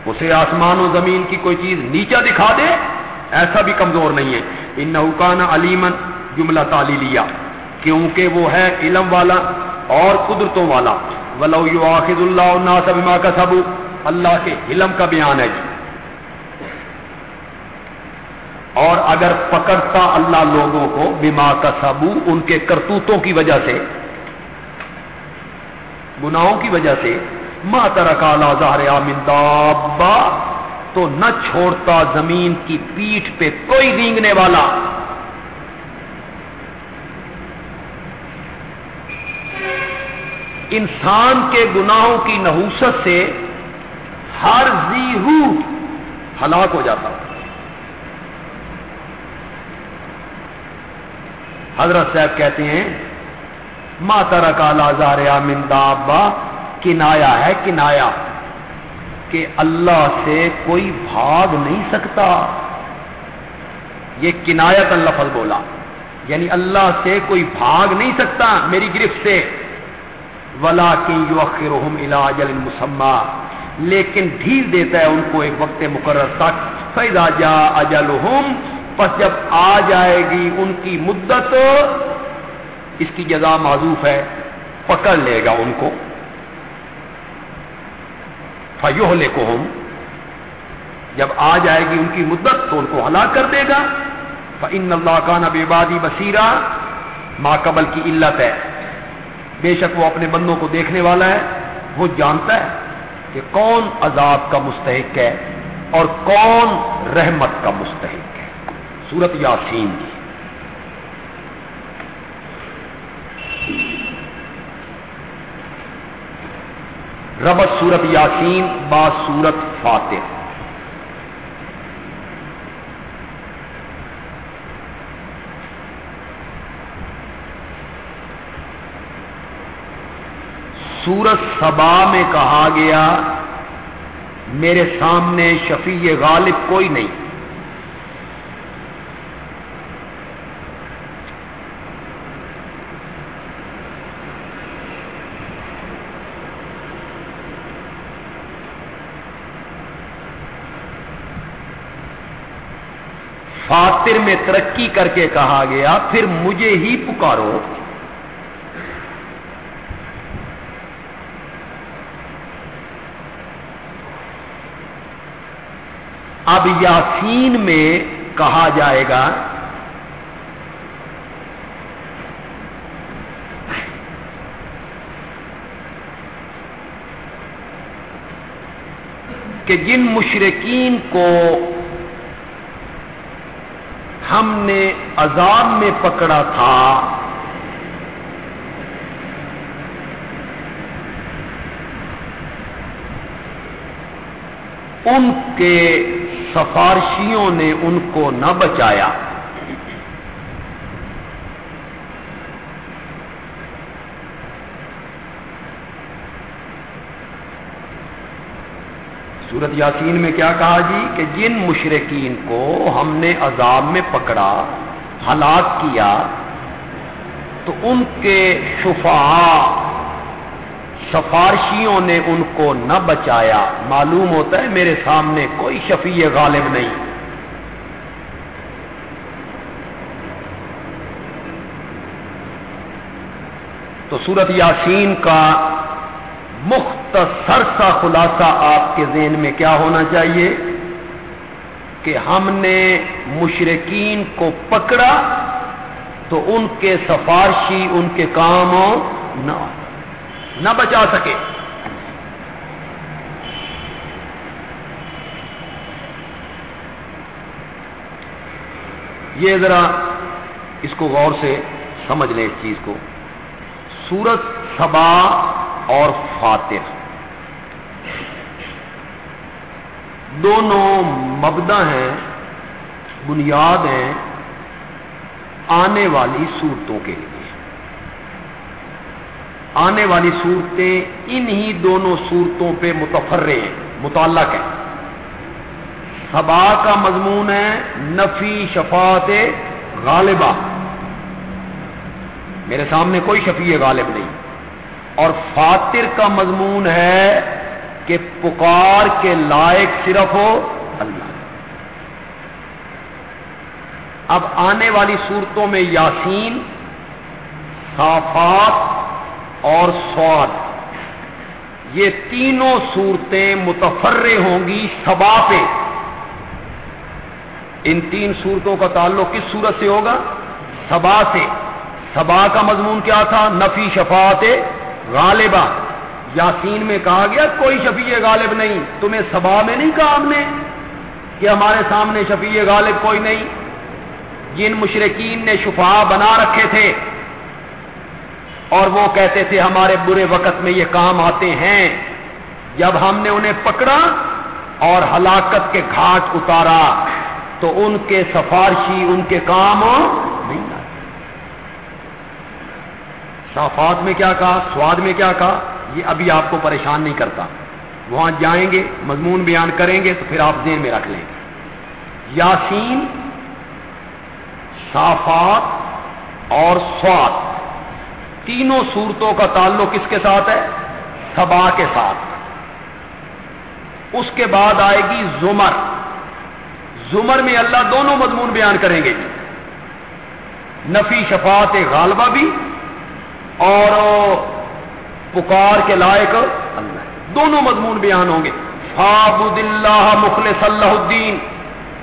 اسے آسمان و زمین کی کوئی چیز نیچا دکھا دے ایسا بھی کمزور نہیں ہے۔ ان نوکان علیمن جملہ تالی لیا کیونکہ وہ ہے علم والا اور قدرتوں والا۔ ولو یو آخذ اللہ سب کا سب اللہ کے علم کا بیان ہے۔ جی اور اگر پکڑتا اللہ لوگوں کو بیما کا سبو ان کے کرتوتوں کی وجہ سے، گناہوں کی وجہ سے، ما ماں کالا ظاہر دابا تو نہ چھوڑتا زمین کی پیٹھ پہ کوئی رینگنے والا۔ انسان کے گناہوں کی نحوست سے ہر زیہو ہلاک ہو جاتا۔ حضرت صاحب کہتے ہیں ماتارا کا لازار مندابا کنایا ہے، کنایا۔ کہ اللہ سے کوئی بھاگ نہیں سکتا۔ یہ کنایت لفظ بولا۔ یعنی اللہ سے کوئی بھاگ نہیں سکتا میری گرفت سے۔ ولا کی یو اخر لیکن ڈھیل دیتا ہے ان کو ایک وقت مقرر تک۔ فیضا جا اجل پس جب آ جائے گی ان کی مدت، اس کی جزا معذوف ہے۔ پکڑ لے گا ان کو۔ فیوہ لے جب آ جائے گی ان کی مدت تو ان کو ہلاک کر دے گا۔ ان اللہ کا نب عبادی بصیرہ ماں قبل کی علت ہے۔ بے شک وہ اپنے بندوں کو دیکھنے والا ہے۔ وہ جانتا ہے کہ کون عذاب کا مستحق ہے اور کون رحمت کا مستحق ہے۔ سورت یاسین کی۔ ربط سورت یاسین با سورت فاتح۔ سورت سبا میں کہا گیا، میرے سامنے شفیع غالب کوئی نہیں۔ فاتر میں ترقی کر کے کہا گیا، پھر مجھے ہی پکارو۔ اب یاسین میں کہا جائے گا، کہ جن مشرقین کو ہم نے عذاب میں پکڑا تھا۔ ان کے سفارشیوں نے ان کو نہ بچایا۔ سورت یاسین میں کیا کہا جی کہ جن مشرقین کو ہم نے عذاب میں پکڑا، ہلاک کیا، تو ان کے شفا سفارشیوں نے ان کو نہ بچایا۔ معلوم ہوتا ہے میرے سامنے کوئی شفیع غالب نہیں۔ تو سورت یاسین کا مختصر سا خلاصہ آپ کے ذہن میں کیا ہونا چاہیے؟ کہ ہم نے مشرقین کو پکڑا تو ان کے سفارشی، ان کے کام نہ نہ بچا سکے۔ یہ ذرا اس کو غور سے سمجھ لیں اس چیز کو۔ سورت سبا اور فاتح۔ دونوں مبدا ہیں، بنیاد ہیں آنے والی صورتوں کے لیے۔ آنے والی صورتیں انہی دونوں صورتوں پہ متفرے ہیں، متعلق ہیں۔ سبا کا مضمون ہے، نفی شفاعت غالبہ۔ میرے سامنے کوئی شفیع غالب نہیں۔ اور فاتر کا مضمون ہے کہ پکار کے لائق صرف ہو اللہ۔ اب آنے والی صورتوں میں یاسین، صافات اور سواد یہ تینوں صورتیں متفرے ہوں گی سبا پہ۔ ان تین صورتوں کا تعلق کس صورت سے ہوگا؟ سبا سے۔ سبا کا مضمون کیا تھا؟ نفی شفاعت غالبہ یاسین میں کہا گیا، کوئی شفیع غالب نہیں۔ تمہیں سبا میں نہیں کہا ہم نے کہ ہمارے سامنے شفیع غالب کوئی نہیں۔ جن مشرقین نے شفا بنا رکھے تھے اور وہ کہتے تھے، ہمارے برے وقت میں یہ کام آتے ہیں۔ جب ہم نے انہیں پکڑا اور ہلاکت کے گھاٹ اتارا، تو ان کے سفارشی، ان کے کام نہیں آئے صافات میں کیا کہا؟ سواد میں کیا کہا؟ یہ ابھی آپ کو پریشان نہیں کرتا۔ وہاں جائیں گے، مضمون بیان کریں گے، تو پھر آپ ذہن میں رکھ لیں گے۔ یاسین صافات اور سواد۔ تینوں صورتوں کا تعلق کس کے ساتھ ہے؟ سبا کے ساتھ۔ اس کے بعد آئے گی زمر۔ زمر میں اللہ دونوں مضمون بیان کریں گے۔ نفی شفاعت غالبہ بھی اور پکار کے لائق اللہ دونوں مضمون بیان ہوں گے۔ فابد اللہ مخلص اللہ الدین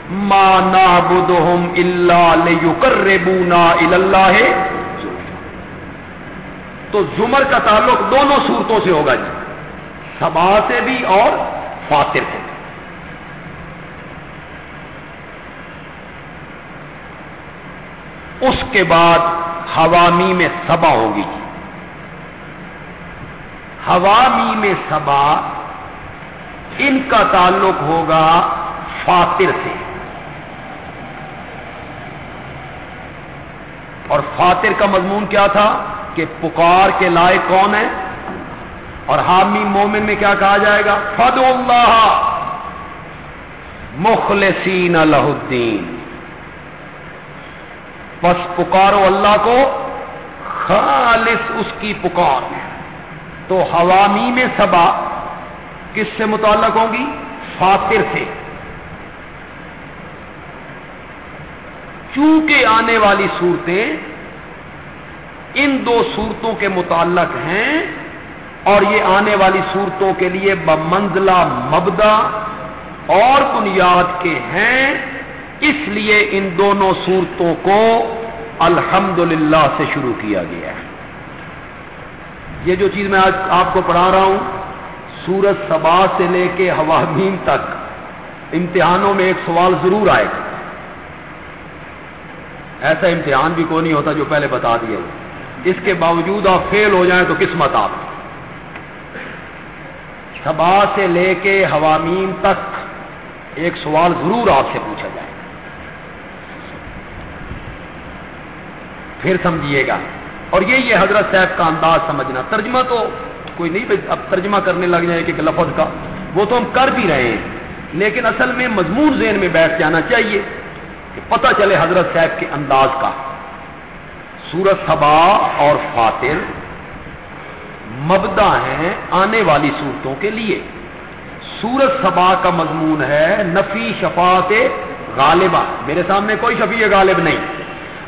ما نعبدهم الا ليقربونا الى اللہ تو زمر کا تعلق دونوں صورتوں سے ہوگا جی۔ سبا سے بھی اور فاتر سے بھی۔ اس کے بعد حوامی میں سبا ہوگی۔ حوامی میں سبا ان کا تعلق ہوگا فاتر سے۔ اور فاتر کا مضمون کیا تھا کہ پکار کے لائق کون ہے؟ اور حامی مومن میں کیا کہا جائے گا؟ فد اللہ مخلصین الدین بس پکارو اللہ کو، خالص اس کی پکار۔ تو حوامی میں سبا کس سے متعلق ہوں گی؟ فاتر سے۔ چونکہ آنے والی صورتیں ان دو صورتوں کے متعلق ہیں، اور یہ آنے والی صورتوں کے لیے بمنزلہ مبدا اور بنیاد کے ہیں اس لیے ان دونوں صورتوں کو الحمد سے شروع کیا گیا ہے۔ یہ جو چیز میں آج آپ کو پڑھا رہا ہوں سورج سبا سے لے کے حوامین تک، امتحانوں میں ایک سوال ضرور آئے گا۔ ایسا امتحان بھی کوئی نہیں ہوتا جو پہلے بتا دیا اس کے باوجود آپ فیل ہو جائیں تو قسمت آپ۔ سبا سے لے کے حوامین تک ایک سوال ضرور آپ سے پوچھا جائے گا پھر سمجھیے گا۔ اور یہ یہ حضرت صاحب کا انداز سمجھنا۔ ترجمہ تو کوئی نہیں اب ترجمہ کرنے لگ جائے کہ لفظ کا۔ وہ تو ہم کر بھی رہے ہیں، لیکن اصل میں مضمون ذہن میں بیٹھ جانا چاہیے کہ پتہ چلے حضرت صاحب کے انداز کا۔ سورت سبا اور فاتر مبدا ہیں آنے والی صورتوں کے لیے۔ سورت سبا کا مضمون ہے نفی شفاعت غالبہ۔ میرے سامنے کوئی شفیع غالب نہیں۔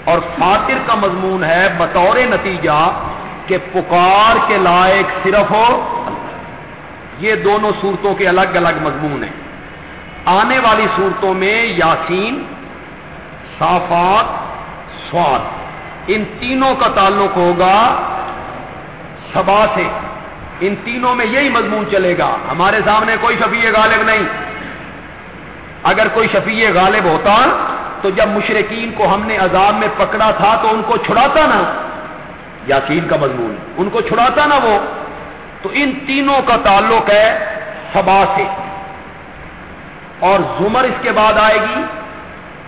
اور فاتر کا مضمون ہے بطور نتیجہ کہ پکار کے لائق صرف ہو یہ دونوں صورتوں کے الگ الگ مضمون ہیں۔ آنے والی صورتوں میں یاسین، صافات، سواد۔ ان تینوں کا تعلق ہوگا سبا سے۔ ان تینوں میں یہی مضمون چلے گا۔ ہمارے سامنے کوئی شفیع غالب نہیں۔ اگر کوئی شفیع غالب ہوتا تو جب مشرقین کو ہم نے عذاب میں پکڑا تھا تو ان کو چھڑاتا نا یاسین کا مضمون، ان کو چھڑاتا نا وہ۔ تو ان تینوں کا تعلق ہے سبا سے۔ اور زمر اس کے بعد آئے گی،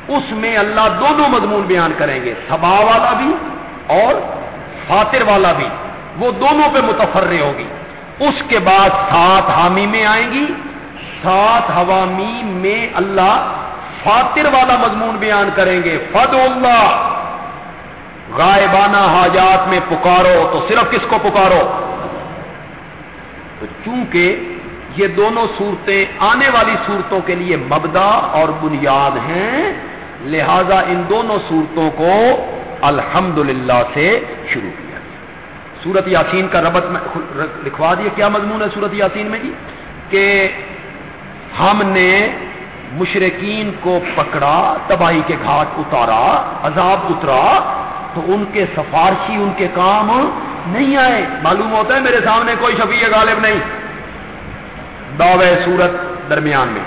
اس میں اللہ دونوں مضمون بیان کریں گے سبا والا بھی اور فاتر والا بھی۔ وہ دونوں پہ متفر ہوگی۔ اس کے بعد سات حامی میں آئیں گی، سات حوامی میں اللہ فاتر والا مضمون بیان کریں گے۔ فد اللہ۔ غائبانہ حاجات میں پکارو تو صرف کس کو پکارو؟ تو چونکہ یہ دونوں صورتیں آنے والی صورتوں کے لیے مبدا اور بنیاد ہیں، لہذا ان دونوں صورتوں کو الحمد سے شروع کیا۔ سورت یاسین کا ربط میں لکھوا دیا کیا مضمون ہے سورت یاسین میں جی؟ کہ ہم نے مشرقین کو پکڑا، تباہی کے گھاٹ اتارا، عذاب اترا، تو ان کے سفارشی، ان کے کام نہیں آئے۔ معلوم ہوتا ہے میرے سامنے کوئی شفیع غالب نہیں۔ دعوے سورت درمیان میں۔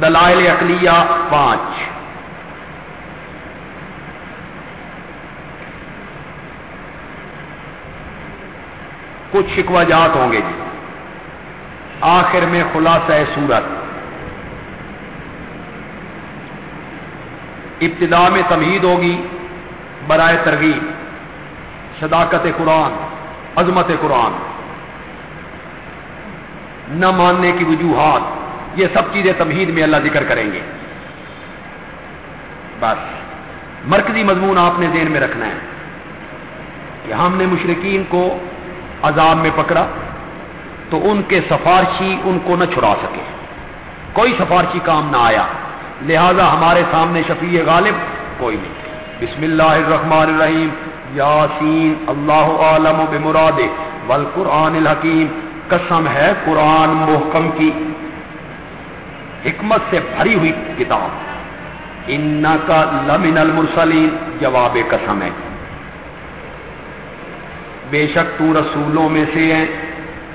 دلائل اقلیہ پانچ۔ کچھ شکوا جات ہوں گے جی۔ آخر میں خلاصہ سورت۔ ابتدا میں تمہید ہوگی برائے ترغیب، صداقت قرآن، عظمت قرآن۔ نہ ماننے کی وجوہات، یہ سب چیزیں تمہید میں اللہ ذکر کریں گے۔ بس، مرکزی مضمون آپ نے ذہن میں رکھنا ہے کہ ہم نے مشرقین کو عذاب میں پکڑا۔ تو ان کے سفارشی ان کو نہ چھڑا سکے۔ کوئی سفارشی کام نہ آیا۔ لہذا ہمارے سامنے شفیع غالب کوئی نہیں۔ بسم اللہ الرحمن الرحیم۔ یاسین، اللہ عالم و بمراد، والقرآن الحکیم۔ قسم ہے قرآن محکم کی۔ حکمت سے بھری ہوئی کتاب۔ ان کا لمن المرسلین۔ جواب قسم ہے۔ بے شک تو رسولوں میں سے ہے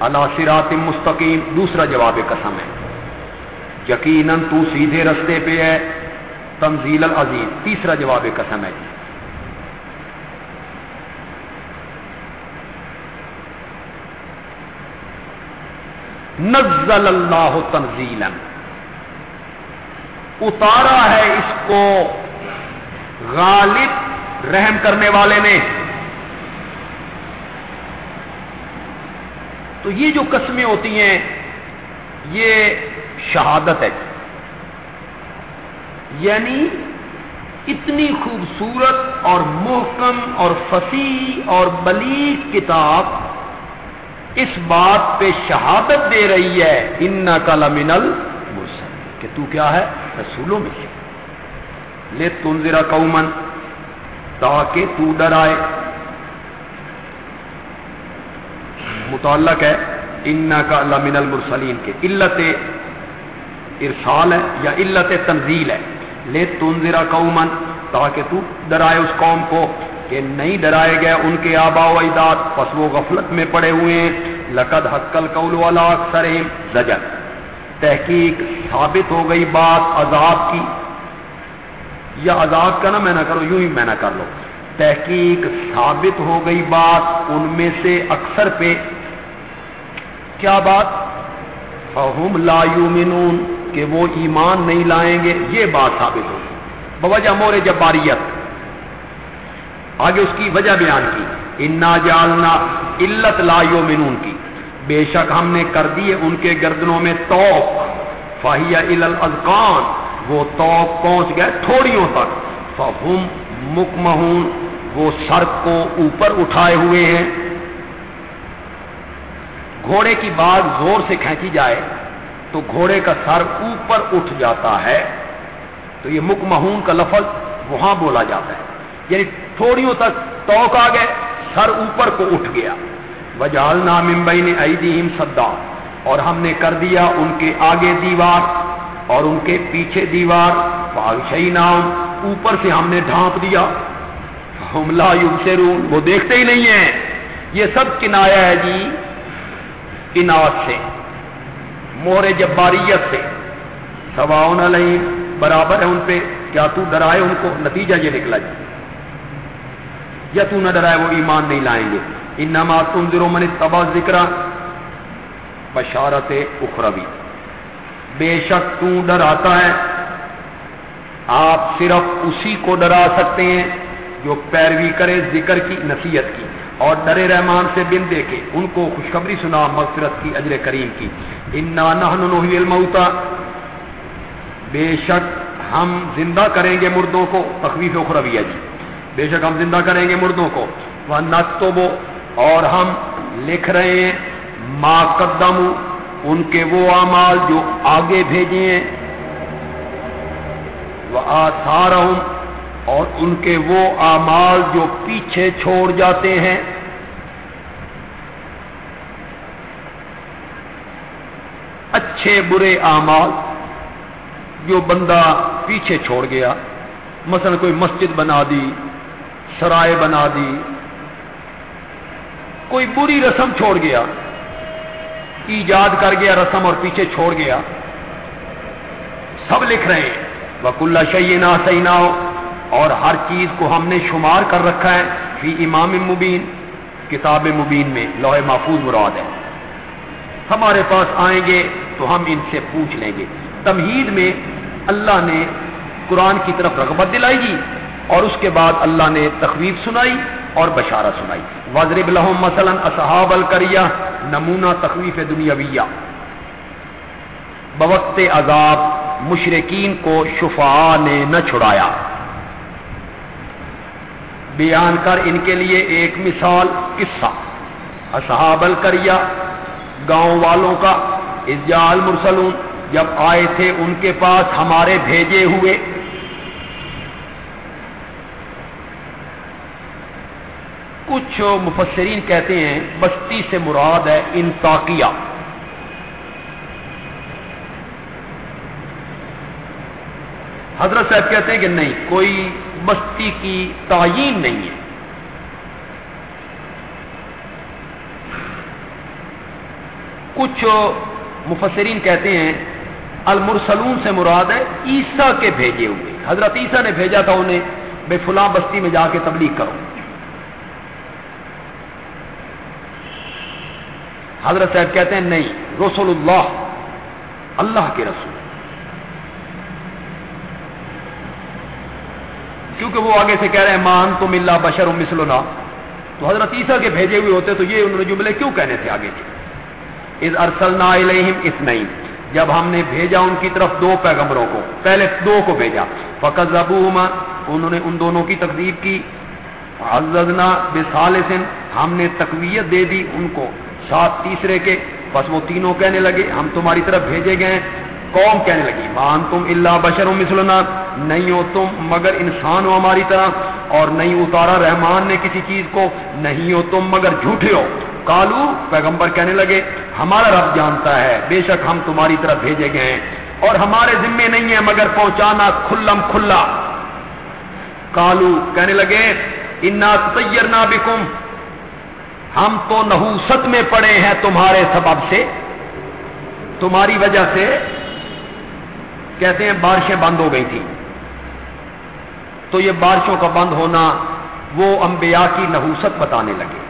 اللہ مستقیم، دوسرا جواب قسم ہے۔ یقیناً تو سیدھے رستے پہ ہے۔ تنزیل العظیم، تیسرا جواب قسم ہے۔ نزل اللہ تنزیلا۔ اتارا ہے اس کو غالب رحم کرنے والے نے۔ تو یہ جو قسمیں ہوتی ہیں، یہ شہادت ہے جی۔ یعنی اتنی خوبصورت اور محکم اور فصیح اور بلیغ کتاب اس بات پہ شہادت دے رہی ہے ان کا لمنل کہ تو کیا ہے؟ رسولوں میں لے تم ذرا قومن تاکہ تو ڈرائے۔ متعلق ہے ان کا لمن المرسلین کے علت ارسال ہے یا علت تنزیل ہے۔ لے تنظرا قومن تاکہ تو ڈرائے اس قوم کو کہ نہیں ڈرائے گئے ان کے آبا و اجداد، پس وہ غفلت میں پڑے ہوئے ہیں۔ لقد حقل قول والا اکثر زجر تحقیق ثابت ہو گئی بات عذاب کی۔ یا عذاب کا نہ میں نہ کرو، یوں ہی میں نہ کر لو۔ تحقیق ثابت ہو گئی بات ان میں سے اکثر پہ کیا بات؟ فہم لا یومنون کہ وہ ایمان نہیں لائیں گے، یہ بات ثابت ہوگی بوجہ مور جباریت۔ آگے اس کی وجہ بیان کی۔ انا جالنا علت لا یومنون کی۔ بے شک ہم نے کر دیے ان کے گردنوں میں توق۔ فاہیا الازقان وہ توق پہنچ گئے تھوڑیوں تک۔ فہم مکمہون وہ سر کو اوپر اٹھائے ہوئے ہیں۔ گھوڑے کی بات زور سے کھینچی جائے تو گھوڑے کا سر اوپر اٹھ جاتا ہے۔ تو یہ مکمہون کا لفظ وہاں بولا جاتا ہے۔ یعنی تھوڑیوں تک توک آ گئے، سر اوپر کو اٹھ گیا۔ وجال نام نے ایدیم سدا اور ہم نے کر دیا ان کے آگے دیوار اور ان کے پیچھے دیوار۔ پاگشئی نام اوپر سے ہم نے ڈھانپ دیا۔ حملہ یوگ سے وہ دیکھتے ہی نہیں ہیں۔ یہ سب کنایا ہے جی۔ انعت سے، مور جباریت سے۔ سواؤن علیہ برابر ہے ان پہ، کیا تو ڈرائے ان کو؟ نتیجہ یہ نکلا جی۔ یا تو نہ ڈرائے، وہ ایمان نہیں لائیں گے۔ انما تنظر من تبا ذکر بشارت اخروی۔ بے شک تو ڈراتا ہے۔ آپ صرف اسی کو ڈرا سکتے ہیں جو پیروی کرے ذکر کی، نصیحت کی۔ اور ڈر رحمان سے بن دے کے، ان کو خوشخبری سنا مغفرت کی، اجر کریم کی۔ انا نہن الموتا بے شک ہم زندہ کریں گے مردوں کو۔ تخویف و خربیہ جی۔ بے شک ہم زندہ کریں گے مردوں کو۔ وہ نت اور ہم لکھ رہے ہیں۔ ما قدم ان کے وہ اعمال جو آگے بھیجے ہیں۔ وہ آسار اور ان کے وہ اعمال جو پیچھے چھوڑ جاتے ہیں۔ اچھے برے اعمال جو بندہ پیچھے چھوڑ گیا۔ مثلا کوئی مسجد بنا دی، سرائے بنا دی، کوئی بری رسم چھوڑ گیا، ایجاد کر گیا رسم اور پیچھے چھوڑ گیا۔ سب لکھ رہے ہیں۔ وک اللہ شعینہ سینا اور ہر چیز کو ہم نے شمار کر رکھا ہے فی امام مبین، کتاب مبین میں، لوہے محفوظ مراد ہے۔ ہمارے پاس آئیں گے تو ہم ان سے پوچھ لیں گے۔ تمہید میں اللہ نے قرآن کی طرف رغبت دلائی گی اور اس کے بعد اللہ نے تخویف سنائی اور بشارہ سنائی۔ وزرب الحم مثلاً اصحاب الکریہ نمونہ تخویف دنیاویہ۔ بوقت عذاب مشرقین کو شفا نے نہ چھڑایا۔ بیان کر ان کے لیے ایک مثال قصہ۔ اصحاب الکریا گاؤں والوں کا اجال مرسلون جب آئے تھے ان کے پاس ہمارے بھیجے ہوئے۔ کچھ مفسرین کہتے ہیں بستی سے مراد ہے انتاقیہ حضرت صاحب کہتے ہیں کہ نہیں، کوئی بستی کی تعین نہیں ہے۔ کچھ مفسرین کہتے ہیں، المرسلون سے مراد ہے عیسیٰ کے بھیجے ہوئے۔ حضرت عیسیٰ نے بھیجا تھا انہیں، بے فلاں بستی میں جا کے تبلیغ کرو۔ حضرت صاحب کہتے ہیں، نہیں، رسول اللہ اللہ کے رسول۔ کیونکہ وہ آگے سے کہہ رہے ہیں مان تم اللہ بشر مسلنا تو حضرت عیسیٰ کے بھیجے ہوئے ہوتے تو یہ انہوں نے جملے کیوں کہنے تھے آگے سے اس ارسل اس نہیں جب ہم نے بھیجا ان کی طرف دو پیغمبروں کو، پہلے دو کو بھیجا۔ فقط زبو انہوں نے ان دونوں کی تقدیب کی۔ حضرنا بسالسن ہم نے تقویت دے دی ان کو، ساتھ تیسرے کے۔ بس وہ تینوں کہنے لگے، ہم تمہاری طرف بھیجے گئے قوم کہنے لگی مان تم اللہ بشر مسلنا نہیں ہو تم مگر انسان ہو ہماری طرح، اور نہیں اتارا رحمان نے کسی چیز کو، نہیں ہو تم مگر جھوٹے ہو۔ کالو پیغمبر کہنے لگے، ہمارا رب جانتا ہے، بے شک ہم تمہاری طرف بھیجے گئے ہیں، اور ہمارے ذمے نہیں ہے مگر پہنچانا کھلم کھلا۔ کالو کہنے لگے، انا تیر نہ بکم ہم تو نحوست میں پڑے ہیں تمہارے سبب سے۔ تمہاری وجہ سے کہتے ہیں بارشیں بند ہو گئی تھی۔ تو یہ بارشوں کا بند ہونا وہ انبیاء کی نحوست بتانے لگے۔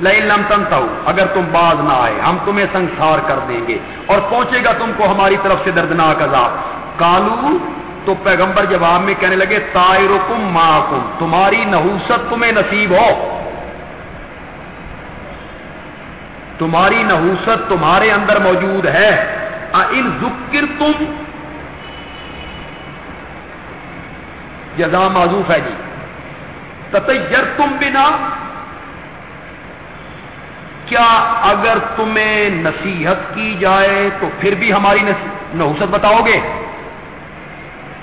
لم تنتا اگر تم باز نہ آئے، ہم تمہیں سنسار کر دیں گے اور پہنچے گا تم کو ہماری طرف سے دردناک عذاب۔ کالو تو پیغمبر جواب میں کہنے لگے تائرکم ماکم تمہاری نحوست تمہیں نصیب ہو۔ تمہاری نحوست تمہارے اندر موجود ہے۔ ان ذکر تم جزا معذوف ہے جی۔ تطیر تم بنا۔ کیا اگر تمہیں نصیحت کی جائے تو پھر بھی ہماری نحوست بتاؤ گے؟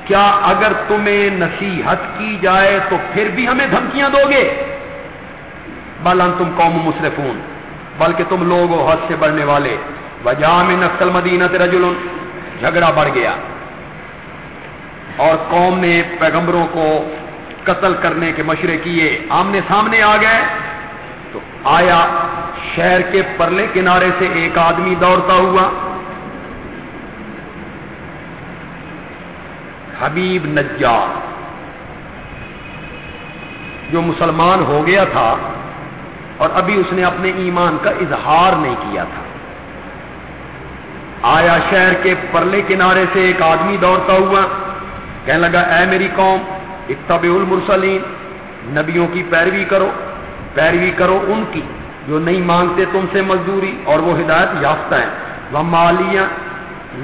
کیا اگر تمہیں نصیحت کی جائے تو پھر بھی ہمیں دھمکیاں دو گے؟ بالان تم قوم مصرفون بلکہ تم لوگ ہو حد سے بڑھنے والے۔ وجہ میں نقل مدینہ رجل۔ جھگڑا بڑھ گیا۔ اور قوم نے پیغمبروں کو قتل کرنے کے مشورے کیے۔ آمنے سامنے آ گئے۔ تو آیا شہر کے پرلے کنارے سے ایک آدمی دوڑتا ہوا۔ حبیب نجار، جو مسلمان ہو گیا تھا اور ابھی اس نے اپنے ایمان کا اظہار نہیں کیا تھا۔ آیا شہر کے پرلے کنارے سے ایک آدمی دوڑتا ہوا۔ کہنے لگا، اے میری قوم اتب المرسلین، نبیوں کی پیروی کرو پیروی کرو ان کی جو نہیں مانگتے تم سے مزدوری اور وہ ہدایت یافتہ ہیں. وہ مالیہ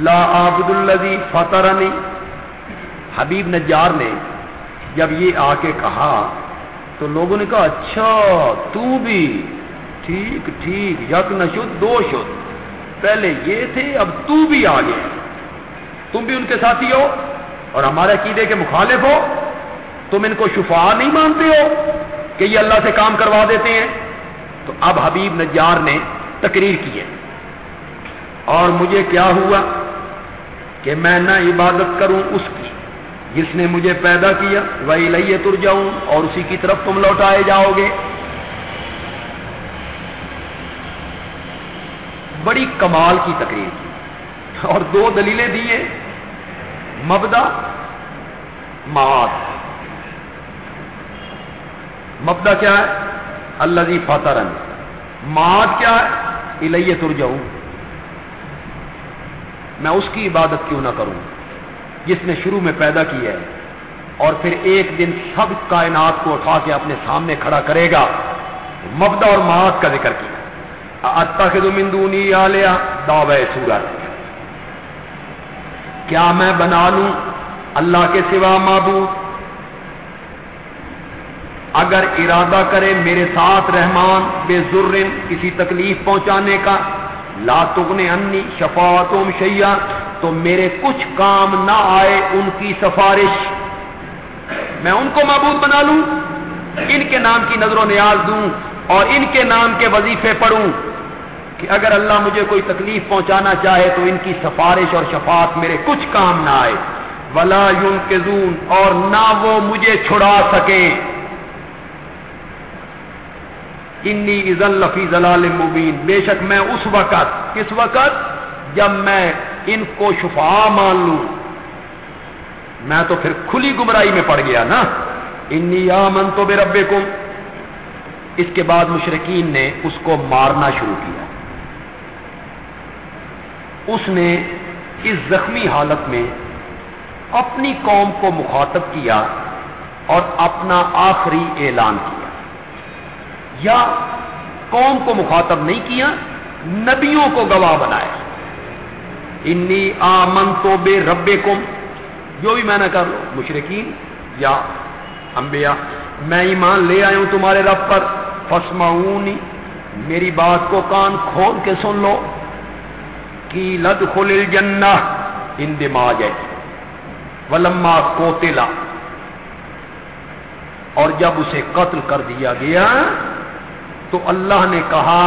لا عبد الزی فترنی حبیب نجار نے جب یہ آ کے کہا تو لوگوں نے کہا اچھا تو بھی ٹھیک ٹھیک، یک نہ شد، دو شد۔ پہلے یہ تھے، اب تو بھی آ گئے تم بھی ان کے ساتھی ہو۔ اور ہمارے عقیدے کے مخالف ہو، تم ان کو شفا نہیں مانتے ہو کہ یہ اللہ سے کام کروا دیتے ہیں۔ تو اب حبیب نجار نے تقریر کی ہے۔ اور مجھے کیا ہوا کہ میں نہ عبادت کروں اس کی جس نے مجھے پیدا کیا وہی لئیے تر جاؤں اور اسی کی طرف تم لوٹائے جاؤ گے۔ بڑی کمال کی تقریر کی۔ اور دو دلیلیں دیے مبدا ماد۔ مبدا کیا ہے؟ اللہ جی فاتح ماد کیا ہے؟ الہیے تر جاؤں میں اس کی عبادت کیوں نہ کروں؟ جس نے شروع میں پیدا کی ہے اور پھر ایک دن سب کائنات کو اٹھا کے اپنے سامنے کھڑا کرے گا۔ مبدا اور مات کا ذکر کیا۔ اتا کے مندونی آلیا دعوے سورت کیا میں بنا لوں؟ اللہ کے سوا معبود۔ اگر ارادہ کرے میرے ساتھ رحمان بے ذرن کسی تکلیف پہنچانے کا، لا تغن انی شفاعتم شیا تو میرے کچھ کام نہ آئے ان کی سفارش۔ میں ان کو معبود بنا لوں، ان کے نام کی نظر و نیاز دوں اور ان کے نام کے وظیفے پڑھوں۔ کہ اگر اللہ مجھے کوئی تکلیف پہنچانا چاہے تو ان کی سفارش اور شفاعت میرے کچھ کام نہ آئے۔ ولا یون اور نہ وہ مجھے چھڑا سکے انی عزل لفی ضلال مبین بے شک میں اس وقت، کس وقت؟ جب میں ان کو شفا مان لوں۔ میں تو پھر کھلی گمراہی میں پڑ گیا نا۔ انی آمن تو بے ربے کو اس کے بعد مشرقین نے اس کو مارنا شروع کیا۔ اس نے اس زخمی حالت میں اپنی قوم کو مخاطب کیا اور اپنا آخری اعلان کیا۔ یا قوم کو مخاطب نہیں کیا، نبیوں کو گواہ بنایا۔ انی آمن تو بے ربے کم جو بھی میں نے کر لو مشرقین یا انبیاء، میں ایمان لے آیا ہوں تمہارے رب پر۔ فسمعونی میری بات کو کان کھول کے سن لو۔ کی لد خل الجنہ ان دماغ ہے۔ ولما کوتلا اور جب اسے قتل کر دیا گیا، تو اللہ نے کہا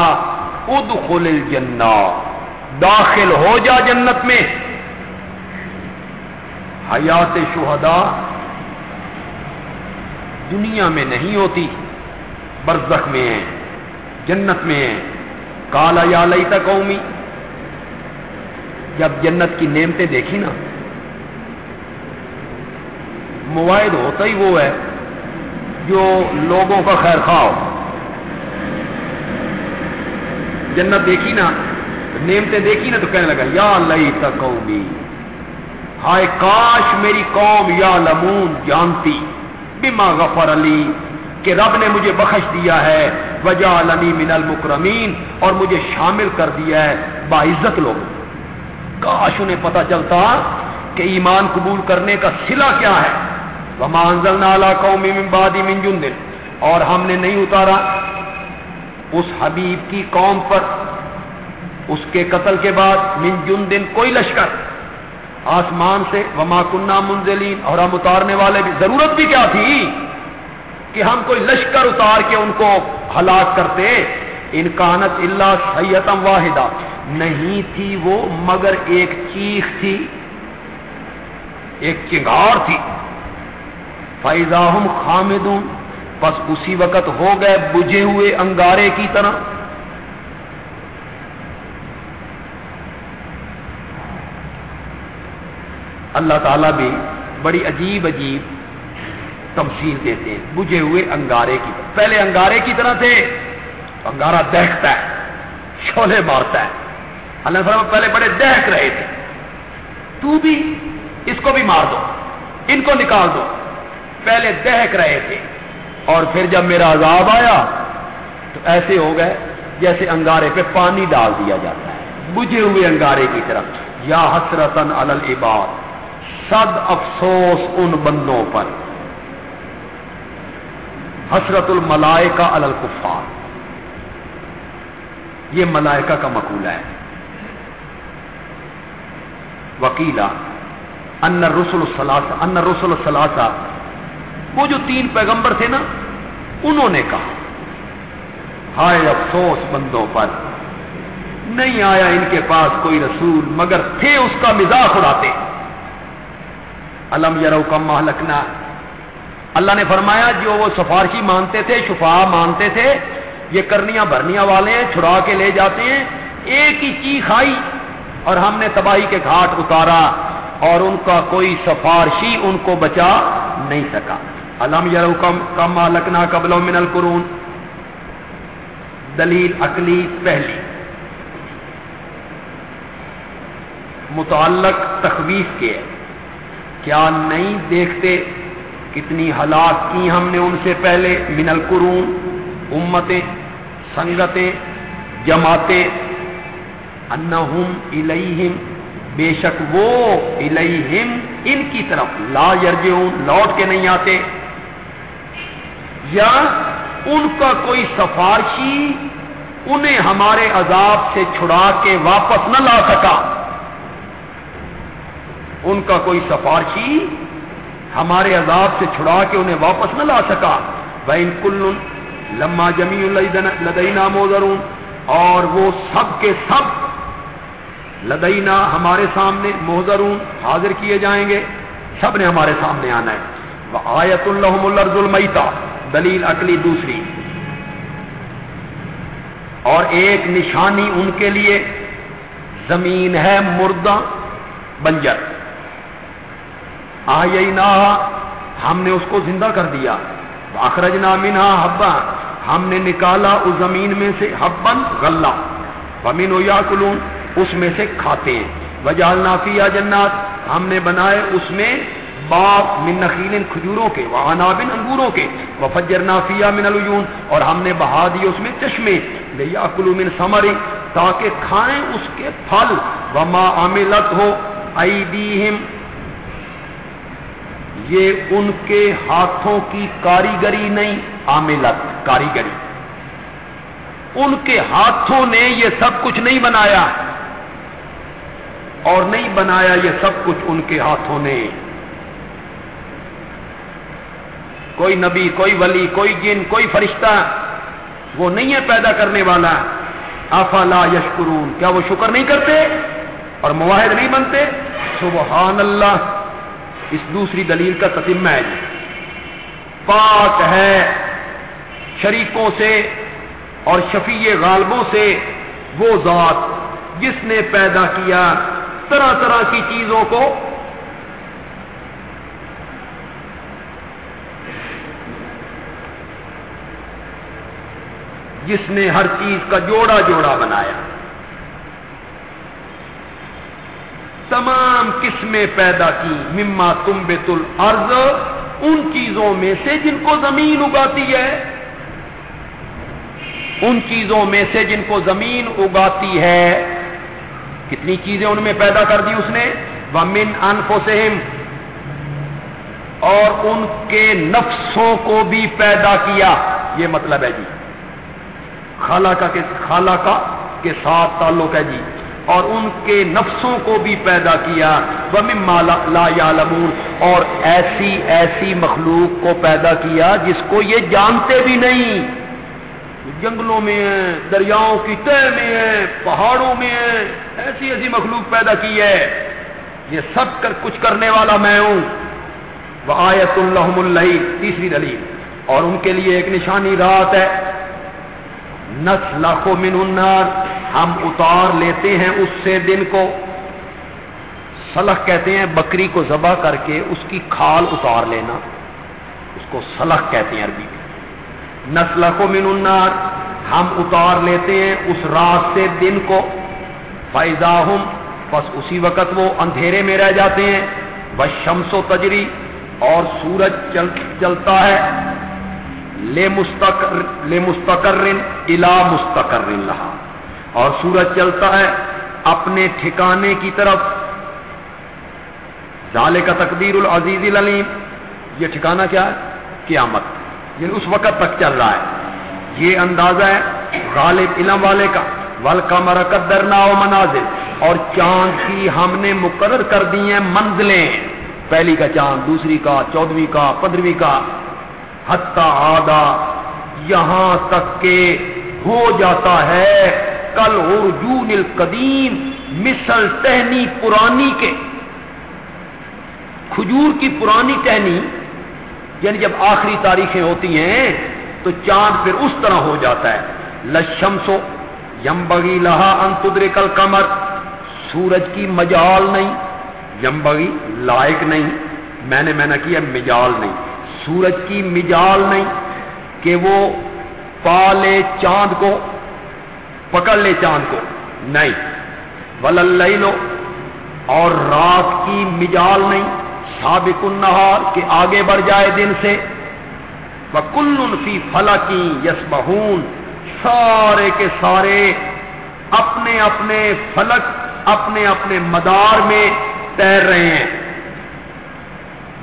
اد خل داخل ہو جا جنت میں۔ حیات شہدا دنیا میں نہیں ہوتی، برزخ میں ہے جنت میں ہے کالا یا لئی تک قومی جب جنت کی نعمتیں دیکھی نا، مواعد ہوتا ہی وہ ہے جو لوگوں کا خیر خواہ ہو۔ جنت دیکھی نا، نعمتیں دیکھی نا تو کہنے لگا، یا لئی تک ہائے کاش میری قوم یا لمون جانتی، بما غفر علی کہ رب نے مجھے بخش دیا ہے وجہ علی من المکرمین، اور مجھے شامل کر دیا ہے، باعزت لوگ کاش انہیں پتا چلتا کہ ایمان قبول کرنے کا سلا کیا ہے۔ وما انزلنا علی قوم من بعد من اور ہم نے نہیں اتارا اس حبیب کی قوم پر۔ اس کے قتل کے بعد من جندن کوئی لشکر۔ آسمان سے وما کنہ منزلین اور ہم اتارنے والے بھی۔ ضرورت بھی کیا تھی کہ ہم کوئی لشکر اتار کے ان کو ہلاک کرتے۔ انکانت اللہ سیتم واحدہ نہیں تھی وہ، مگر ایک چیخ تھی، ایک چنگار تھی۔ فائزہ خامدون بس اسی وقت ہو گئے بجھے ہوئے انگارے کی طرح۔ اللہ تعالیٰ بھی بڑی عجیب عجیب تمثیل دیتے ہیں، بجھے ہوئے انگارے کی طرح۔ پہلے انگارے کی طرح تھے انگارا دہتا ہے، شولے مارتا ہے۔ اللہ تعالیٰ پہلے بڑے دہک رہے تھے۔ تو بھی اس کو بھی مار دو، ان کو نکال دو۔ پہلے دہک رہے تھے۔ اور پھر جب میرا عذاب آیا، تو ایسے ہو گئے جیسے انگارے پہ پانی ڈال دیا جاتا ہے۔ بجھے ہوئے انگارے کی طرف۔ یا حسرتن العباد صد افسوس ان بندوں پر۔ حسرت الملائکہ الکفار۔ یہ ملائکہ کا مقولہ ہے۔ وکیلا، ان رسول ان رسول سلاسا وہ جو تین پیغمبر تھے نا، انہوں نے کہا، ہائے افسوس بندوں پر، نہیں آیا ان کے پاس کوئی رسول، مگر تھے اس کا مزاح اڑاتے۔ علم یرو کا مہلکنا اللہ نے فرمایا، جو وہ سفارشی مانتے تھے شفا مانتے تھے، یہ کرنیاں بھرنیاں والے ہیں، چھڑا کے لے جاتے ہیں۔ ایک ہی چیخ آئی اور ہم نے تباہی کے گھاٹ اتارا اور ان کا کوئی سفارشی ان کو بچا نہیں سکا۔ علم یرو کم مالکنا قبل من القرون۔ دلیل عقلی پہلی۔ متعلق تخویف کے۔ کیا نہیں دیکھتے کتنی ہلاک کی ہم نے ان سے پہلے من القرون۔ امتیں، سنگتیں، جماعتیں انہم الیہم، بے شک وہ الیہم ان کی طرف لا یرجعون، لوٹ کے نہیں آتے۔ یا ان کا کوئی سفارشی انہیں ہمارے عذاب سے چھڑا کے واپس نہ لا سکا۔ ان کا کوئی سفارشی ہمارے عذاب سے چھڑا کے انہیں واپس نہ لا سکا۔ بین کل لما جمی لدینا موزرون، اور وہ سب کے سب لدینا ہمارے سامنے موزرون حاضر کیے جائیں گے۔ سب نے ہمارے سامنے آنا ہے۔ آیت الحم الرز دلیل اکلی دوسری۔ اور ایک نشانی ان کے لیے، زمین ہے مردہ بنجر۔ آئینا ہم نے اس کو زندہ کر دیا۔ اخرج نامنا ہبا ہم نے نکالا اس زمین میں سے ہبن غلہ۔ بمین و یا کلون اس میں سے کھاتے۔ ہیں وجال نافیہ جنات۔ ہم نے بنائے اس میں باغ من نخیل کھجوروں کے وہ انابن انگوروں کے۔ وہ فجر نافیہ من الجون اور ہم نے بہا دیے اس میں چشمے۔ لیا کلو من سمری تاکہ کھائیں اس کے پھل۔ وما عملت ہو ایدیہم یہ ان کے ہاتھوں کی کاریگری نہیں عاملت کاریگری۔ ان کے ہاتھوں نے یہ سب کچھ نہیں بنایا۔ اور نہیں بنایا یہ سب کچھ ان کے ہاتھوں نے۔ کوئی نبی، کوئی ولی، کوئی جن، کوئی فرشتہ، وہ نہیں ہے پیدا کرنے والا۔ افلا یشکرون، کیا وہ شکر نہیں کرتے اور مواحد نہیں بنتے؟ سبحان اللہ، اس دوسری دلیل کا تتمہ ہے۔ پاک ہے شریکوں سے اور شفیع غالبوں سے وہ ذات جس نے پیدا کیا۔ طرح طرح کی چیزوں کو جس نے ہر چیز کا جوڑا جوڑا بنایا۔ تمام قسمیں پیدا کی۔ مما تم بیت الارض، ان چیزوں میں سے جن کو زمین اگاتی ہے۔ ان چیزوں میں سے جن کو زمین اگاتی ہے کتنی چیزیں ان میں پیدا کر دی اس نے؟ ومن انفسہم اور ان کے نفسوں کو بھی پیدا کیا۔ یہ مطلب ہے جی۔ خالہ کا خالہ کا کے ساتھ تعلق ہے جی۔ اور ان کے نفسوں کو بھی پیدا کیا۔ لا یا اور ایسی ایسی مخلوق کو پیدا کیا جس کو یہ جانتے بھی نہیں۔ جنگلوں میں ہیں، دریاؤں کی تہ میں ہیں، پہاڑوں میں ہیں۔ ایسی ایسی مخلوق پیدا کی ہے۔ یہ سب کر کچھ کرنے والا میں ہوں۔ وہ آیت اللہ اللہ تیسری دلیل۔ اور ان کے لیے ایک نشانی رات ہے۔ نس لاکھوں من النار، ہم اتار لیتے ہیں اس سے دن کو۔ سلح کہتے ہیں بکری کو ذبح کر کے اس کی کھال اتار لینا۔ اس کو سلح کہتے ہیں عربی میں۔ نسل کو من النار، ہم اتار لیتے ہیں اس رات سے دن کو۔ فائدہ ہوں بس اسی وقت وہ اندھیرے میں رہ جاتے ہیں۔ بس شمس و تجری اور سورج چل، چلتا ہے۔ لے مستقر لے مستقر الا مستقر رہا اور سورج چلتا ہے اپنے ٹھکانے کی طرف۔ ظال کا تقدیر العزیز العلیم۔ یہ ٹھکانا کیا ہے؟ قیامت۔ یعنی اس وقت تک چل رہا ہے۔ یہ اندازہ ہے غالب علم والے کا۔ ول کا مرکت درنا و منازل۔ اور چاند کی ہم نے مقرر کر دی ہیں منزلیں۔ پہلی کا چاند، دوسری کا چودویں کا، پندرہویں کا۔ حتہ آدھا یہاں تک کہ ہو جاتا ہے کل ارجون القدیم، مثل ٹہنی پرانی کے۔ کھجور کی پرانی ٹہنی یعنی جب آخری تاریخیں ہوتی ہیں تو چاند پھر اس طرح ہو جاتا ہے۔ لشم سو یم بگی لہا انتدر کل کمر سورج کی مجال نہیں یم بگی لائق نہیں۔ میں نے میں نے کیا، مجال نہیں۔ سورج کی مجال نہیں کہ وہ پالے چاند کو، پکڑ لے چاند کو۔ نہیں۔ ول لو اور رات کی مجال نہیں۔ سابق النہار کہ آگے بڑھ جائے دن سے۔ کل فی فلا کی یس سارے کے سارے اپنے اپنے فلک، اپنے اپنے مدار میں تیر رہے ہیں۔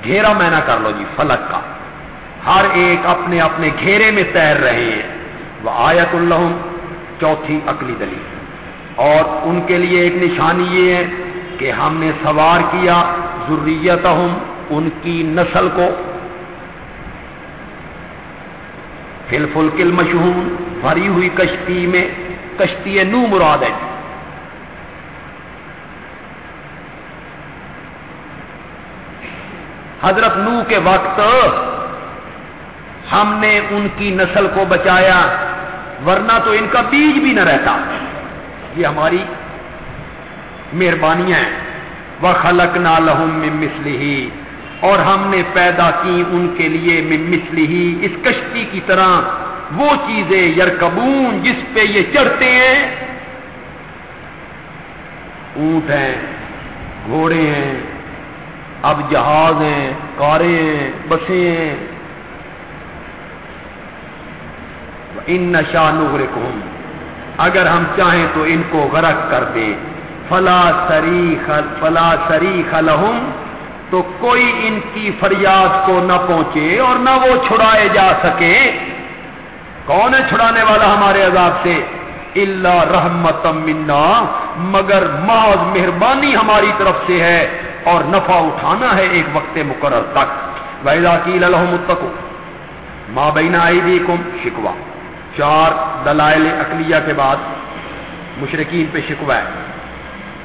گھیرا مینا کر لو جی فلک کا۔ ہر ایک اپنے اپنے گھیرے میں تیر رہے ہیں۔ وہ آیت اللہ چوتھی عقلی دلی اور ان کے لیے ایک نشانی یہ ہے کہ ہم نے سوار کیا ضروریت ان کی نسل کو۔ فل کل مشہور بھری ہوئی کشتی میں، کشتی نو مراد ہے۔ حضرت نو کے وقت ہم نے ان کی نسل کو بچایا، ورنہ تو ان کا بیج بھی نہ رہتا۔ یہ ہماری مہربانیاں وہ خلق نہ لہم مسلی ہی اور ہم نے پیدا کی ان کے لیے مسلی ہی اس کشتی کی طرح وہ چیزیں یرکبون جس پہ یہ چڑھتے ہیں۔ اونٹ ہیں، گھوڑے ہیں، اب جہاز ہیں، کاریں ہیں، بسیں ہیں۔ ان نشا نغرقہم اگر ہم چاہیں تو ان کو غرق کر دیں۔ فلا سری فلا سری خلحم تو کوئی ان کی فریاد کو نہ پہنچے اور نہ وہ چھڑائے جا سکے۔ کون ہے چھڑانے والا ہمارے عذاب سے؟ اللہ رحمت منا، مگر محض مہربانی ہماری طرف سے ہے اور نفع اٹھانا ہے ایک وقت مقرر تک۔ ویدا کی للحم ماں بینا آئی کم شکوا چار دلائل اقلیہ کے بعد مشرقین پہ شکوا ہے۔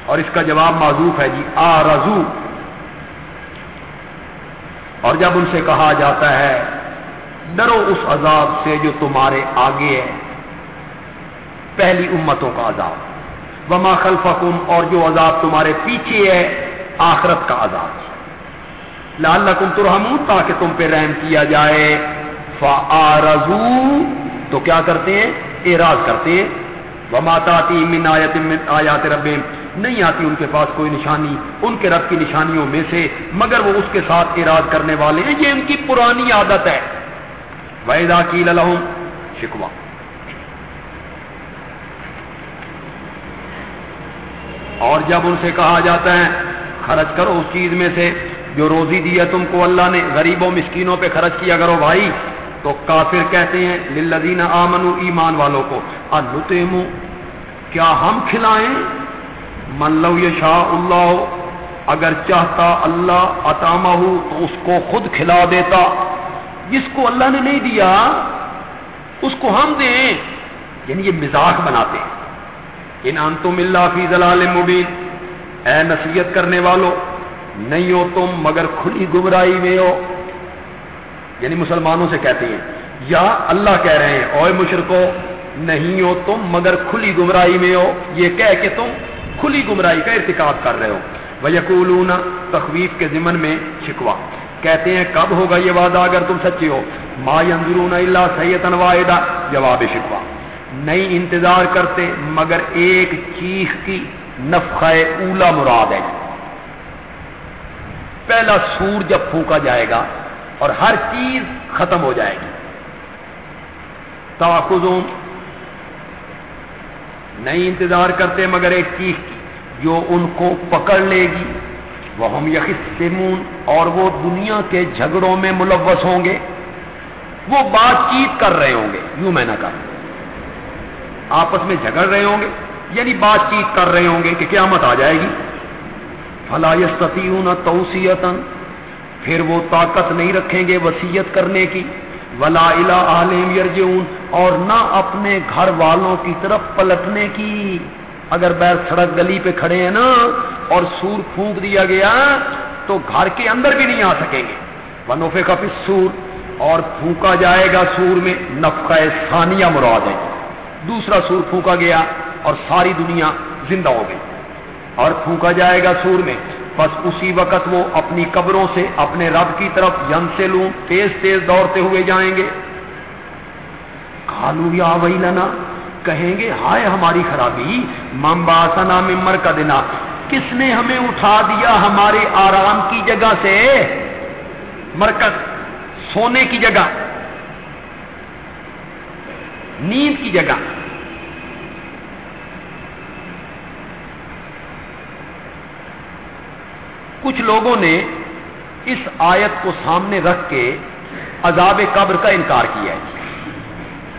اور اس کا جواب معذوف ہے جی آ رضو اور جب ان سے کہا جاتا ہے، ڈرو اس عذاب سے جو تمہارے آگے ہے۔ پہلی امتوں کا عذاب۔ وما خلفکم اور جو عذاب تمہارے پیچھے ہے، آخرت کا عذاب۔ لال لکم تاکہ تم پہ رحم کیا جائے۔ فارضو تو کیا کرتے ہیں؟ اعراض کرتے ہیں۔ وما تاتی من آیت من آیات رب نہیں آتی ان کے پاس کوئی نشانی، ان کے رب کی نشانیوں میں سے، مگر وہ اس کے ساتھ اراد کرنے والے ہیں، یہ ان کی پرانی عادت ہے۔ ویدا کی لہم شکوا اور جب ان سے کہا جاتا ہے، خرچ کرو اس چیز میں سے جو روزی دی ہے تم کو اللہ نے، غریبوں، مسکینوں پہ خرچ کیا کرو بھائی، تو کافر کہتے ہیں للذین آمنو ایمان والوں کو انتیمو کیا ہم کھلائیں؟ من لو یہ شاہ اللہ، اگر چاہتا اللہ اتاما ہو تو اس کو خود کھلا دیتا۔ جس کو اللہ نے نہیں دیا، اس کو ہم دیں۔ یعنی یہ مزاق بناتے ہیں۔ ان انتم اللہ فی ضلال مبین۔ اے نصیحت کرنے والو، نہیں ہو تم مگر کھلی گمراہی میں ہو۔ یعنی مسلمانوں سے کہتے ہیں، یا اللہ کہہ رہے ہیں اوے مشرکو، نہیں ہو تم مگر کھلی گمراہی میں ہو۔ یہ کہہ کہ تم کھلی گمراہی کا ارتکاب کر رہے ہو۔ وہ تخویف کے ضمن میں شکوا کہتے ہیں، کب ہوگا یہ وعدہ اگر تم سچے ہو؟ ما ينظرون الا سیتن واحدہ جواب شکوا نہیں انتظار کرتے، مگر ایک چیخ کی نفخہ اولا مراد ہے۔ پہلا سور جب پھونکا جائے گا اور ہر چیز ختم ہو جائے گی۔ تاخذون نہیں انتظار کرتے مگر ایک چیز کی، جو ان کو پکڑ لے گی وہ ہم یقین اور وہ دنیا کے جھگڑوں میں ملوث ہوں گے۔ وہ بات چیت کر رہے ہوں گے، یوں میں نہ کر آپس میں جھگڑ رہے ہوں گے یعنی بات چیت کر رہے ہوں گے کہ قیامت آ جائے گی۔ فلاستیوں نہ توسیعت پھر وہ طاقت نہیں رکھیں گے وسیعت کرنے کی۔ ولا عالم یرجعون اور نہ اپنے گھر والوں کی طرف پلٹنے کی۔ اگر بیر سڑک گلی پہ کھڑے ہیں نا اور سور پھونک دیا گیا تو گھر کے اندر بھی نہیں آ سکیں گے۔ ونوفے کا پھر سور اور پھونکا جائے گا سور میں، نفقہ ثانیہ مراد ہے۔ دوسرا سور پھونکا گیا اور ساری دنیا زندہ ہو گئی۔ اور پھونکا جائے گا سور میں۔ بس اسی وقت وہ اپنی قبروں سے اپنے رب کی طرف ین سے لوں تیز تیز دوڑتے ہوئے جائیں گے۔ کالو یا وہی لنا کہیں گے، ہائے ہماری خرابی ممباسنا ممر کا دینا کس نے ہمیں اٹھا دیا ہمارے آرام کی جگہ سے؟ مرکز، سونے کی جگہ، نیند کی جگہ۔ کچھ لوگوں نے اس آیت کو سامنے رکھ کے عذاب قبر کا انکار کیا ہے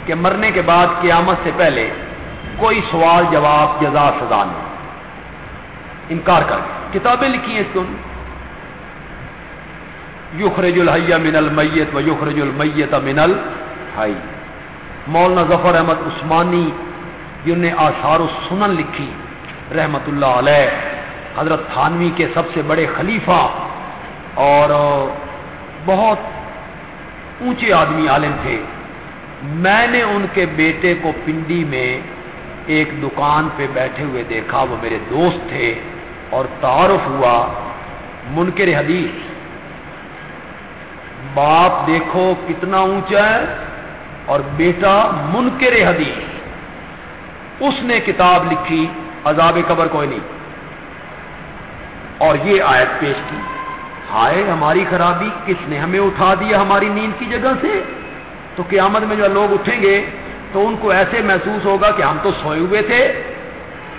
کہ مرنے کے بعد قیامت سے پہلے کوئی سوال، جواب، جزا، سزا نہیں۔ انکار کر کتابیں لکھی ہیں اس کو یخرج الحیہ من المیت و یخرج المیت من الحی۔ مولانا ظفر احمد عثمانی جن نے آثار و سنن لکھی، رحمت اللہ علیہ حضرت تھانوی کے سب سے بڑے خلیفہ اور بہت اونچے آدمی عالم تھے۔ میں نے ان کے بیٹے کو پنڈی میں ایک دکان پہ بیٹھے ہوئے دیکھا، وہ میرے دوست تھے اور تعارف ہوا۔ منکر حدیث، باپ دیکھو کتنا اونچا ہے اور بیٹا منکر حدیث۔ اس نے کتاب لکھی، عذاب قبر کوئی نہیں۔ اور یہ آیت پیش کی۔ ہائے ہماری خرابی، کس نے ہمیں اٹھا دیا ہماری نیند کی جگہ سے؟ تو قیامت میں جو لوگ اٹھیں گے، تو ان کو ایسے محسوس ہوگا کہ ہم تو سوئے ہوئے تھے۔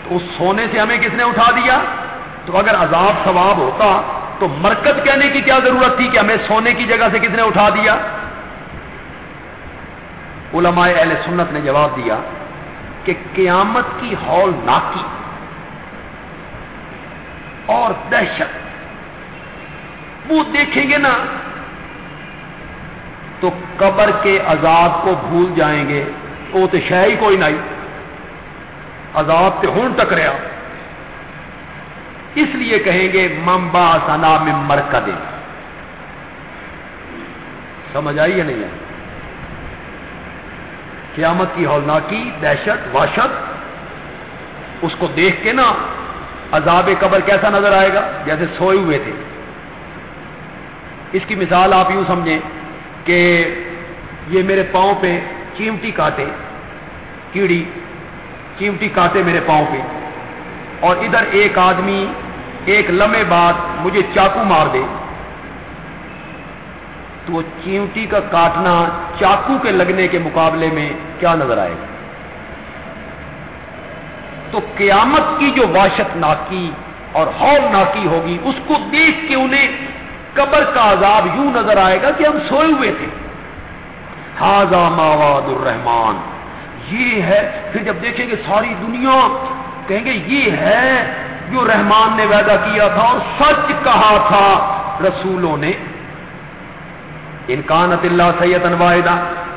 تو اس سونے سے ہمیں کس نے اٹھا دیا؟ تو اگر عذاب ثواب ہوتا، تو مرکز کہنے کی کیا ضرورت تھی کہ ہمیں سونے کی جگہ سے کس نے اٹھا دیا؟ علماء اہل سنت نے جواب دیا کہ قیامت کی ہال ناکی۔ اور دہشت۔ وہ دیکھیں گے نا تو قبر کے عذاب کو بھول جائیں گے۔ وہ تو شہ ہی کوئی نہیں۔ عذاب تے ہوں ٹکریا اس لیے کہیں گے ممبا سنا میں مرکز سمجھ آئی یا نہیں؟ آئی قیامت کی ہولناکی، دہشت واشت اس کو دیکھ کے نا عذاب قبر کیسا نظر آئے گا؟ جیسے سوئے ہوئے تھے۔ اس کی مثال آپ یوں سمجھیں کہ یہ میرے پاؤں پہ چیمٹی کاٹے، کیڑی چیمٹی کاٹے میرے پاؤں پہ، اور ادھر ایک آدمی ایک لمحے بعد مجھے چاقو مار دے۔ تو وہ چیمٹی کا کاٹنا چاقو کے لگنے کے مقابلے میں کیا نظر آئے گا؟ تو قیامت کی جو واشت ناکی اور ہول ناکی ہوگی، اس کو دیکھ کے انہیں قبر کا عذاب یوں نظر آئے گا کہ ہم سوئے ہوئے تھے۔ ہاضا مواد الرحمان یہ ہے، پھر جب دیکھیں گے ساری دنیا، کہیں گے یہ ہے جو رحمان نے وعدہ کیا تھا اور سچ کہا تھا۔ رسولوں نے انکانت اللہ سید واحدہ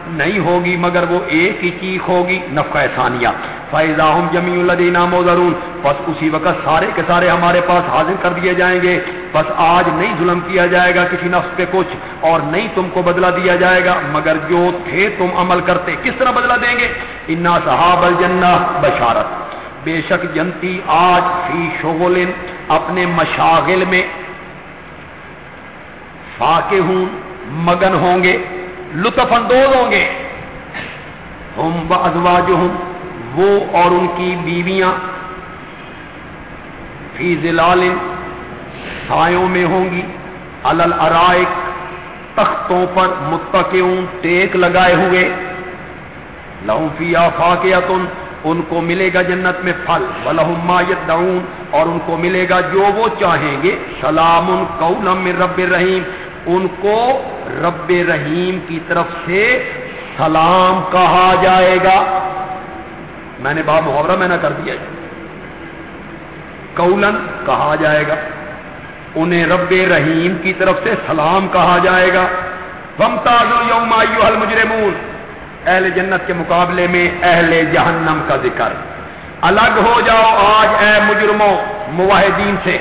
نہیں ہوگی مگر وہ ایک ہی چیخ ہوگی، نفع ثانیہ۔ فائزہ ہم جمی الدینہ موزرون بس اسی وقت سارے کے سارے ہمارے پاس حاضر کر دیے جائیں گے۔ بس آج نہیں ظلم کیا جائے گا کسی نفس پہ کچھ، اور نہیں تم کو بدلہ دیا جائے گا، مگر جو تھے تم عمل کرتے۔ کس طرح بدلہ دیں گے؟ انا صحاب الجنہ بشارت۔ بے شک جنتی آج فی شغل اپنے مشاغل میں فاقے ہوں مگن ہوں گے۔ لطف اندوز ہوں گے۔ ہم ازواج ہوں وہ اور ان کی بیویاں فی زلال سایوں میں ہوں گی۔ الل ارائق تختوں پر متقیوں ٹیک لگائے ہوئے۔ لہو فی آفاقیتن ان کو ملے گا جنت میں پھل۔ ولہم ما یدعون، اور ان کو ملے گا جو وہ چاہیں گے۔ سلام قولا من رب الرحیم۔ ان کو رب رحیم کی طرف سے سلام کہا جائے گا۔ میں نے باب محاورہ میں نہ کر دیا۔ کولن کہا جائے گا۔ انہیں رب رحیم کی طرف سے سلام کہا جائے گا۔ ومتاز یوم المجرمون۔ اہل جنت کے مقابلے میں اہل جہنم کا ذکر۔ الگ ہو جاؤ آج اے مجرموں، مواحدین سے۔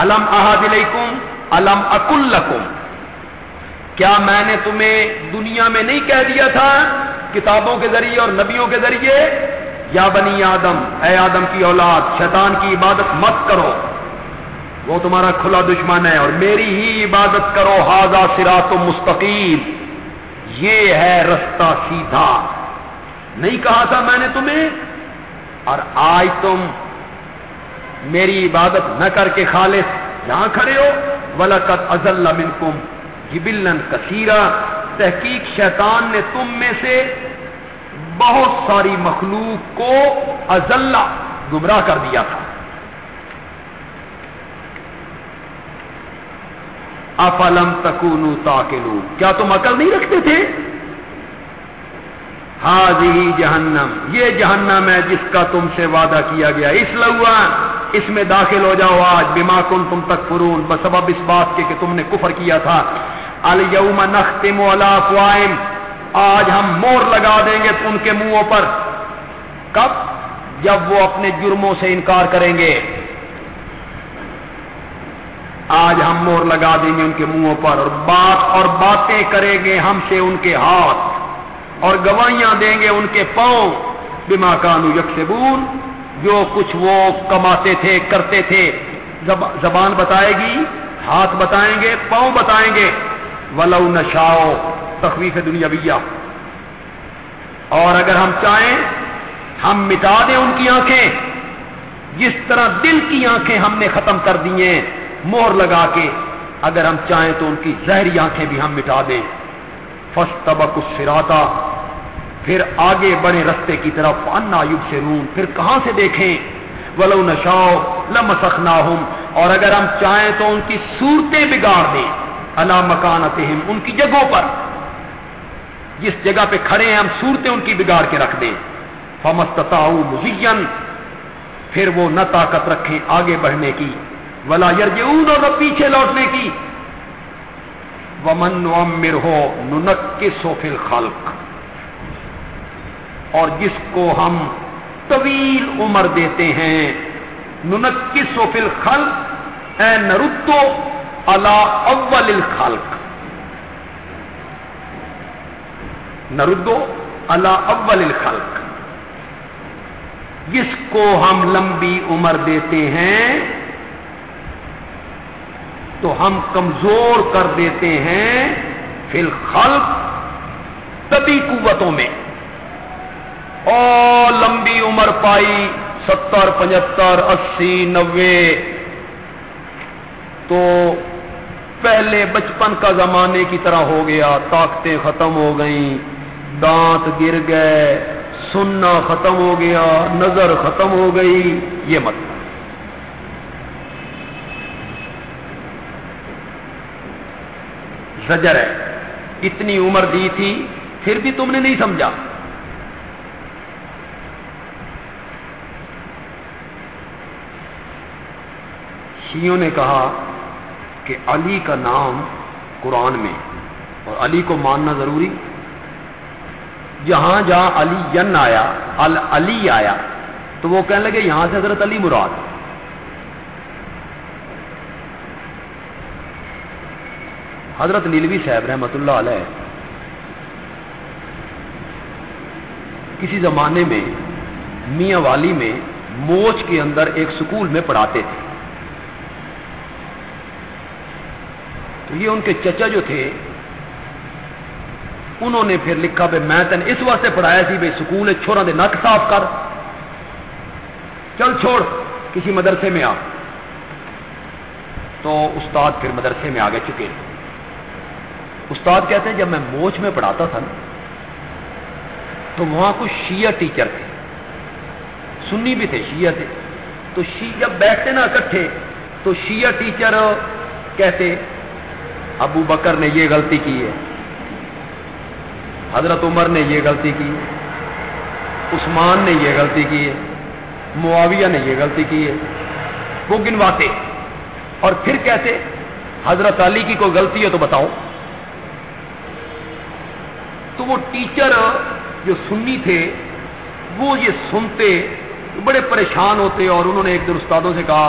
الم احد علیکم، الم اکلکم کیا میں نے تمہیں دنیا میں نہیں کہہ دیا تھا کتابوں کے ذریعے اور نبیوں کے ذریعے؟ یا بنی آدم، اے آدم کی اولاد، شیطان کی عبادت مت کرو۔ وہ تمہارا کھلا دشمن ہے اور میری ہی عبادت کرو ہاضا سرا تو مستقیم۔ یہ ہے رستہ سیدھا۔ نہیں کہا تھا میں نے تمہیں؟ اور آج تم میری عبادت نہ کر کے خالص جہاں کھڑے ہو۔ ولقت ازل منکم جبلن کثیرہ تحقیق شیطان نے تم میں سے بہت ساری مخلوق کو ازلہ گمراہ کر دیا تھا۔ افلم تکونو تاکلو کیا تم عقل نہیں رکھتے تھے؟ حاضی جہنم، یہ جہنم ہے جس کا تم سے وعدہ کیا گیا۔ اس لوا اس میں داخل ہو جاؤ آج، بما کن تم تک فرون بسبب اس بات کے کہ تم نے کفر کیا تھا۔ الم نختم افوائم آج ہم مور لگا دیں گے ان کے منہوں پر۔ کب؟ جب وہ اپنے جرموں سے انکار کریں گے۔ آج ہم مور لگا دیں گے ان کے منہوں پر۔ اور بات اور باتیں کریں گے ہم سے ان کے ہاتھ۔ اور گواہیاں دیں گے ان کے پاؤں۔ بما کانو یکسبون، جو کچھ وہ کماتے تھے، کرتے تھے۔ زبان بتائے گی، ہاتھ بتائیں گے، پاؤں بتائیں گے۔ ولو نشاؤ تخویف دنیا اور اگر ہم چاہیں، ہم مٹا دیں ان کی آنکھیں۔ جس طرح دل کی آنکھیں ہم نے ختم کر دی ہیں مور لگا کے۔ اگر ہم چاہیں تو ان کی زہری آنکھیں بھی ہم مٹا دیں۔ فس تبک پھر آگے بڑے رستے کی طرف انا یوگ سے رون پھر کہاں سے دیکھیں؟ ولو نشاؤ لمسخنا اور اگر ہم چاہیں تو ان کی صورتیں بگاڑ دیں۔ اللہ مکانت ان کی جگہوں پر۔ جس جگہ پہ کھڑے ہیں، ہم صورتیں ان کی بگاڑ کے رکھ دیں۔ فمستتا مزین پھر وہ نہ طاقت رکھیں آگے بڑھنے کی۔ ولا یرجعون اور پیچھے لوٹنے کی۔ ومن نمر ہو ننکس ہو فل خلق اور جس کو ہم طویل عمر دیتے ہیں ننکس و فل خلق اے نردو اللہ اول الخلق۔ نردو اللہ اول الخلق۔ جس کو ہم لمبی عمر دیتے ہیں تو ہم کمزور کر دیتے ہیں فی الخلق طبی قوتوں میں۔ اور لمبی عمر پائی ستر، پچہتر، اسی، نوے۔ تو پہلے بچپن کا زمانے کی طرح ہو گیا، طاقتیں ختم ہو گئیں، دانت گر گئے، سننا ختم ہو گیا، نظر ختم ہو گئی، یہ مت۔ زجر ہے۔ اتنی عمر دی تھی، پھر بھی تم نے نہیں سمجھا۔ شیوں نے کہا کہ علی کا نام قرآن میں، اور علی کو ماننا ضروری۔ جہاں جہاں علی ین آیا علی آیا، تو وہ کہنے لگے یہاں سے حضرت علی مراد۔ حضرت نیلوی صاحب رحمت اللہ علیہ، کسی زمانے میں، میاں والی میں موچ کے اندر ایک سکول میں پڑھاتے تھے۔ تو یہ ان کے چچا جو تھے، انہوں نے پھر لکھا بھائی میں تین اس واسطے پڑھایا سی بھائی سکول چھوڑا دے نک صاف کر۔ چل چھوڑ، کسی مدرسے میں آ۔ تو استاد پھر مدرسے میں آگے چکے۔ استاد کہتے ہیں، جب میں موچ میں پڑھاتا تھا نا، تو وہاں کچھ شیعہ ٹیچر تھے۔ سنی بھی تھے، شیعہ تھے۔ تو جب بیٹھتے نا اکٹھے، تو شیعہ ٹیچر کہتے، ابو بکر نے یہ غلطی کی ہے۔ حضرت عمر نے یہ غلطی کی عثمان نے یہ غلطی کی ہے۔ معاویہ نے یہ غلطی کی ہے۔ وہ گنواتے۔ اور پھر کہتے، حضرت علی کی کوئی غلطی ہے تو بتاؤ۔ تو وہ ٹیچر جو سنی تھے، وہ یہ سنتے، بڑے پریشان ہوتے اور انہوں نے ایک دن استادوں سے کہا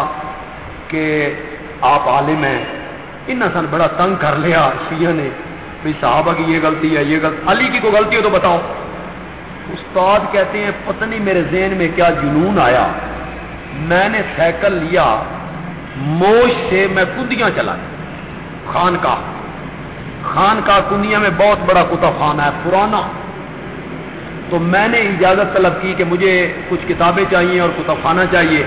کہ آپ عالم ہیں ان سن بڑا تنگ کر لیا شیعہ نے بھائی صحابہ کی یہ غلطی ہے، یہ غلطی علی کی کوئی غلطی ہو تو بتاؤ۔ استاد کہتے ہیں، پتہ نہیں میرے ذہن میں کیا جنون آیا۔ میں نے سائیکل لیا موش سے میں کندیاں چلا خان کا خان کا کنیا میں بہت بڑا کتب خانہ ہے، پرانا۔ تو میں نے اجازت طلب کی کہ مجھے کچھ کتابیں چاہیے اور کتب خانہ چاہیے۔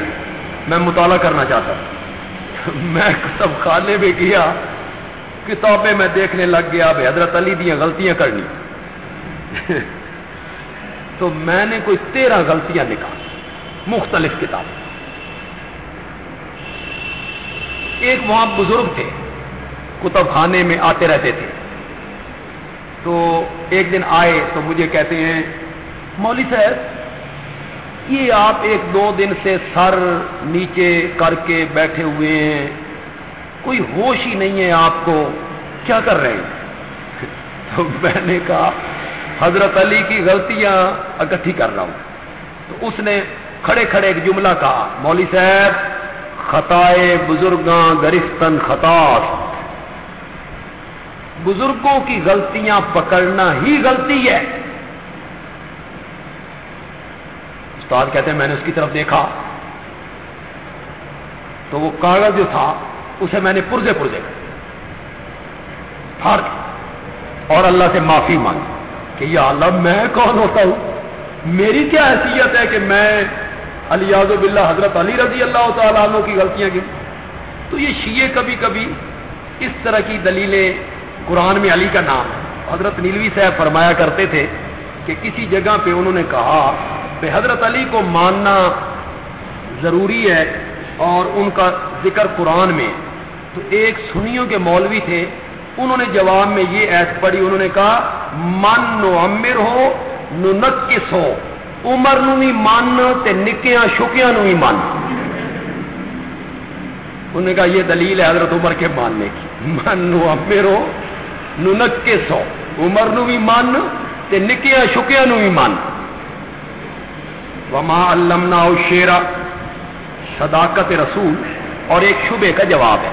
میں مطالعہ کرنا چاہتا۔ میں کتب خانے میں گیا۔ کتابیں میں دیکھنے لگ گیا۔ بھائی حضرت علی دیا غلطیاں کرنی۔ تو میں نے کوئی تیرہ غلطیاں نکالی۔ مختلف کتاب ایک وہاں بزرگ تھے۔ کتب خانے میں آتے رہتے تھے۔ تو ایک دن آئے تو مجھے کہتے ہیں، مولوی صاحب، یہ آپ ایک دو دن سے سر نیچے کر کے بیٹھے ہوئے ہیں۔ کوئی ہوش ہی نہیں ہے آپ کو۔ کیا کر رہے ہیں؟ تو میں نے کہا، حضرت علی کی غلطیاں اکٹھی کر رہا ہوں۔ تو اس نے کھڑے کھڑے ایک جملہ کہا، مولوی صاحب، خطائے بزرگاں گرفتن خطاس۔ بزرگوں کی غلطیاں پکڑنا ہی غلطی ہے۔ استاد کہتے ہیں میں نے اس کی طرف دیکھا۔ تو وہ کاغذ جو تھا، اسے میں نے پرزے پرزے پھاڑ اور اللہ سے معافی مانگی کہ یا اللہ میں کون ہوتا ہوں؟ میری کیا حیثیت ہے کہ میں علی باللہ حضرت علی رضی اللہ تعالیٰ عنہ کی غلطیاں کی تو یہ شیعہ کبھی کبھی اس طرح کی دلیلیں قرآن میں علی کا نام ہے حضرت نیلوی صاحب فرمایا کرتے تھے کہ کسی جگہ پہ انہوں نے کہا کہ حضرت علی کو ماننا ضروری ہے اور ان کا ذکر قرآن میں۔ تو ایک سنیوں کے مولوی تھے، انہوں نے جواب میں یہ ایس پڑھی، انہوں نے کہا، من نو امر ہو نو نکس ہو۔ عمر نو بھی مان تے نکیاں شکیاں نو بھی مان انہوں نے کہا، یہ دلیل ہے حضرت عمر کے ماننے کی۔ من نو امر ہو نو نکس ہو عمر نو بھی مان تے نکیاں شکیاں نو بھی مان. وما علمنا شیرا صداقت رسول اور ایک شبے کا جواب ہے.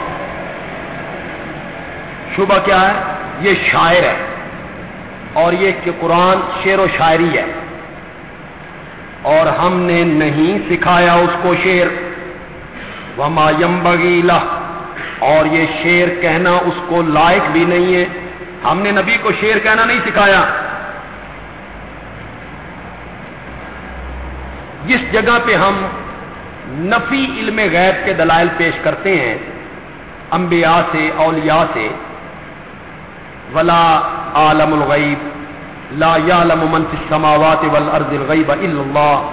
شبہ کیا ہے؟ یہ شاعر ہے اور یہ کہ قرآن شعر و شاعری ہے اور ہم نے نہیں سکھایا اس کو شعر. وما یم بگیلا اور یہ شعر کہنا اس کو لائق بھی نہیں ہے. ہم نے نبی کو شعر کہنا نہیں سکھایا۔ جس جگہ پہ ہم نفی علم غیب کے دلائل پیش کرتے ہیں، انبیاء سے، اولیاء سے، ولا عالم الغیب، لا يعلم من في السماوات والارض الغیب الا اللہ۔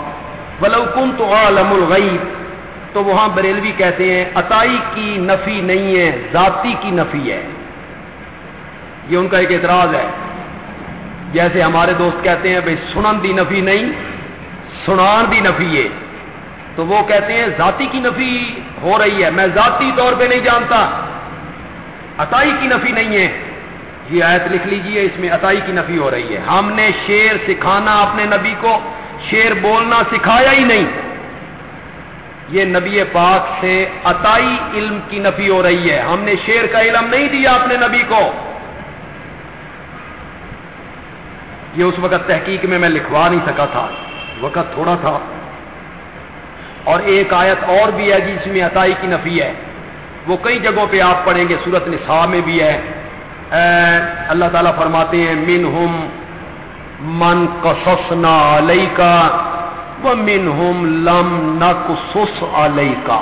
ولو كنت عالم الغیب، تو وہاں بریلوی کہتے ہیں، عطائی کی نفی نہیں ہے، ذاتی کی نفی ہے۔ یہ ان کا ایک اعتراض ہے۔ جیسے ہمارے دوست کہتے ہیں بھائی سنن دی نفی نہیں، سنان دی نفی ہے۔ تو وہ کہتے ہیں، ذاتی کی نفی ہو رہی ہے، میں ذاتی طور پہ نہیں جانتا۔ عطائی کی نفی نہیں ہے۔ یہ آیت لکھ لیجیے، اس میں عطائی کی نفی ہو رہی ہے۔ ہم نے شیر سکھانا اپنے نبی کو شیر بولنا سکھایا ہی نہیں۔ یہ نبی پاک سے عطائی علم کی نفی ہو رہی ہے۔ ہم نے شیر کا علم نہیں دیا اپنے نبی کو۔ یہ اس وقت تحقیق میں میں لکھوا نہیں سکا تھا۔ وقت تھوڑا تھا۔ اور ایک آیت اور بھی ہے جی، جس میں عطائی کی نفی ہے۔ وہ کئی جگہوں پہ آپ پڑھیں گے سورت نساء میں بھی ہے۔ اللہ تعالیٰ فرماتے ہیں من ہم من کسنا علیہ کا وہ من ہم لم نقص علیہ کا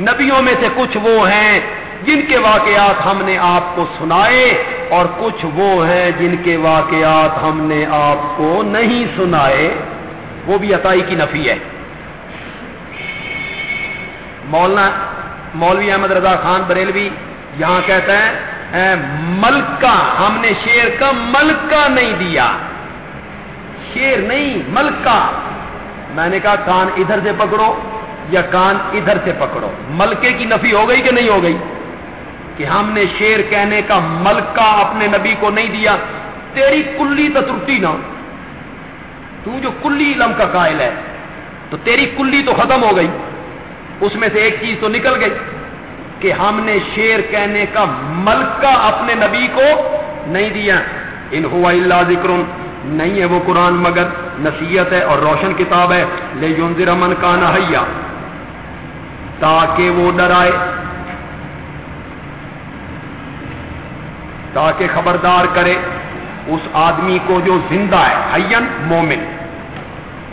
نبیوں میں سے کچھ وہ ہیں جن کے واقعات ہم نے آپ کو سنائے اور کچھ وہ ہیں جن کے واقعات ہم نے آپ کو نہیں سنائے، وہ بھی عطائی کی نفی ہے۔ مولانا مولوی احمد رضا خان بریلوی یہاں کہتا ہے ملکہ، ہم نے شیر کا ملکہ نہیں دیا۔ شیر نہیں، ملکہ۔ میں نے کہا، کان ادھر سے پکڑو یا کان ادھر سے پکڑو۔ ملکے کی نفی ہو گئی کہ نہیں ہو گئی؟ کہ ہم نے شیر کہنے کا ملکہ اپنے نبی کو نہیں دیا، تیری کلی تو ترٹی نہ تو جو کلی علم کا قائل ہے، تو تیری کلی تو ختم ہو گئی۔ اس میں سے ایک چیز تو نکل گئی کہ ہم نے شیر کہنے کا ملکہ اپنے نبی کو نہیں دیا۔ ان ہوا اللہ ذکر نہیں ہے وہ قرآن مگر نصیحت ہے اور روشن کتاب ہے۔ لے جنظر من کا نہیا تاکہ وہ ڈرائے۔ تاکہ خبردار کرے اس آدمی کو جو زندہ ہے حین مومن۔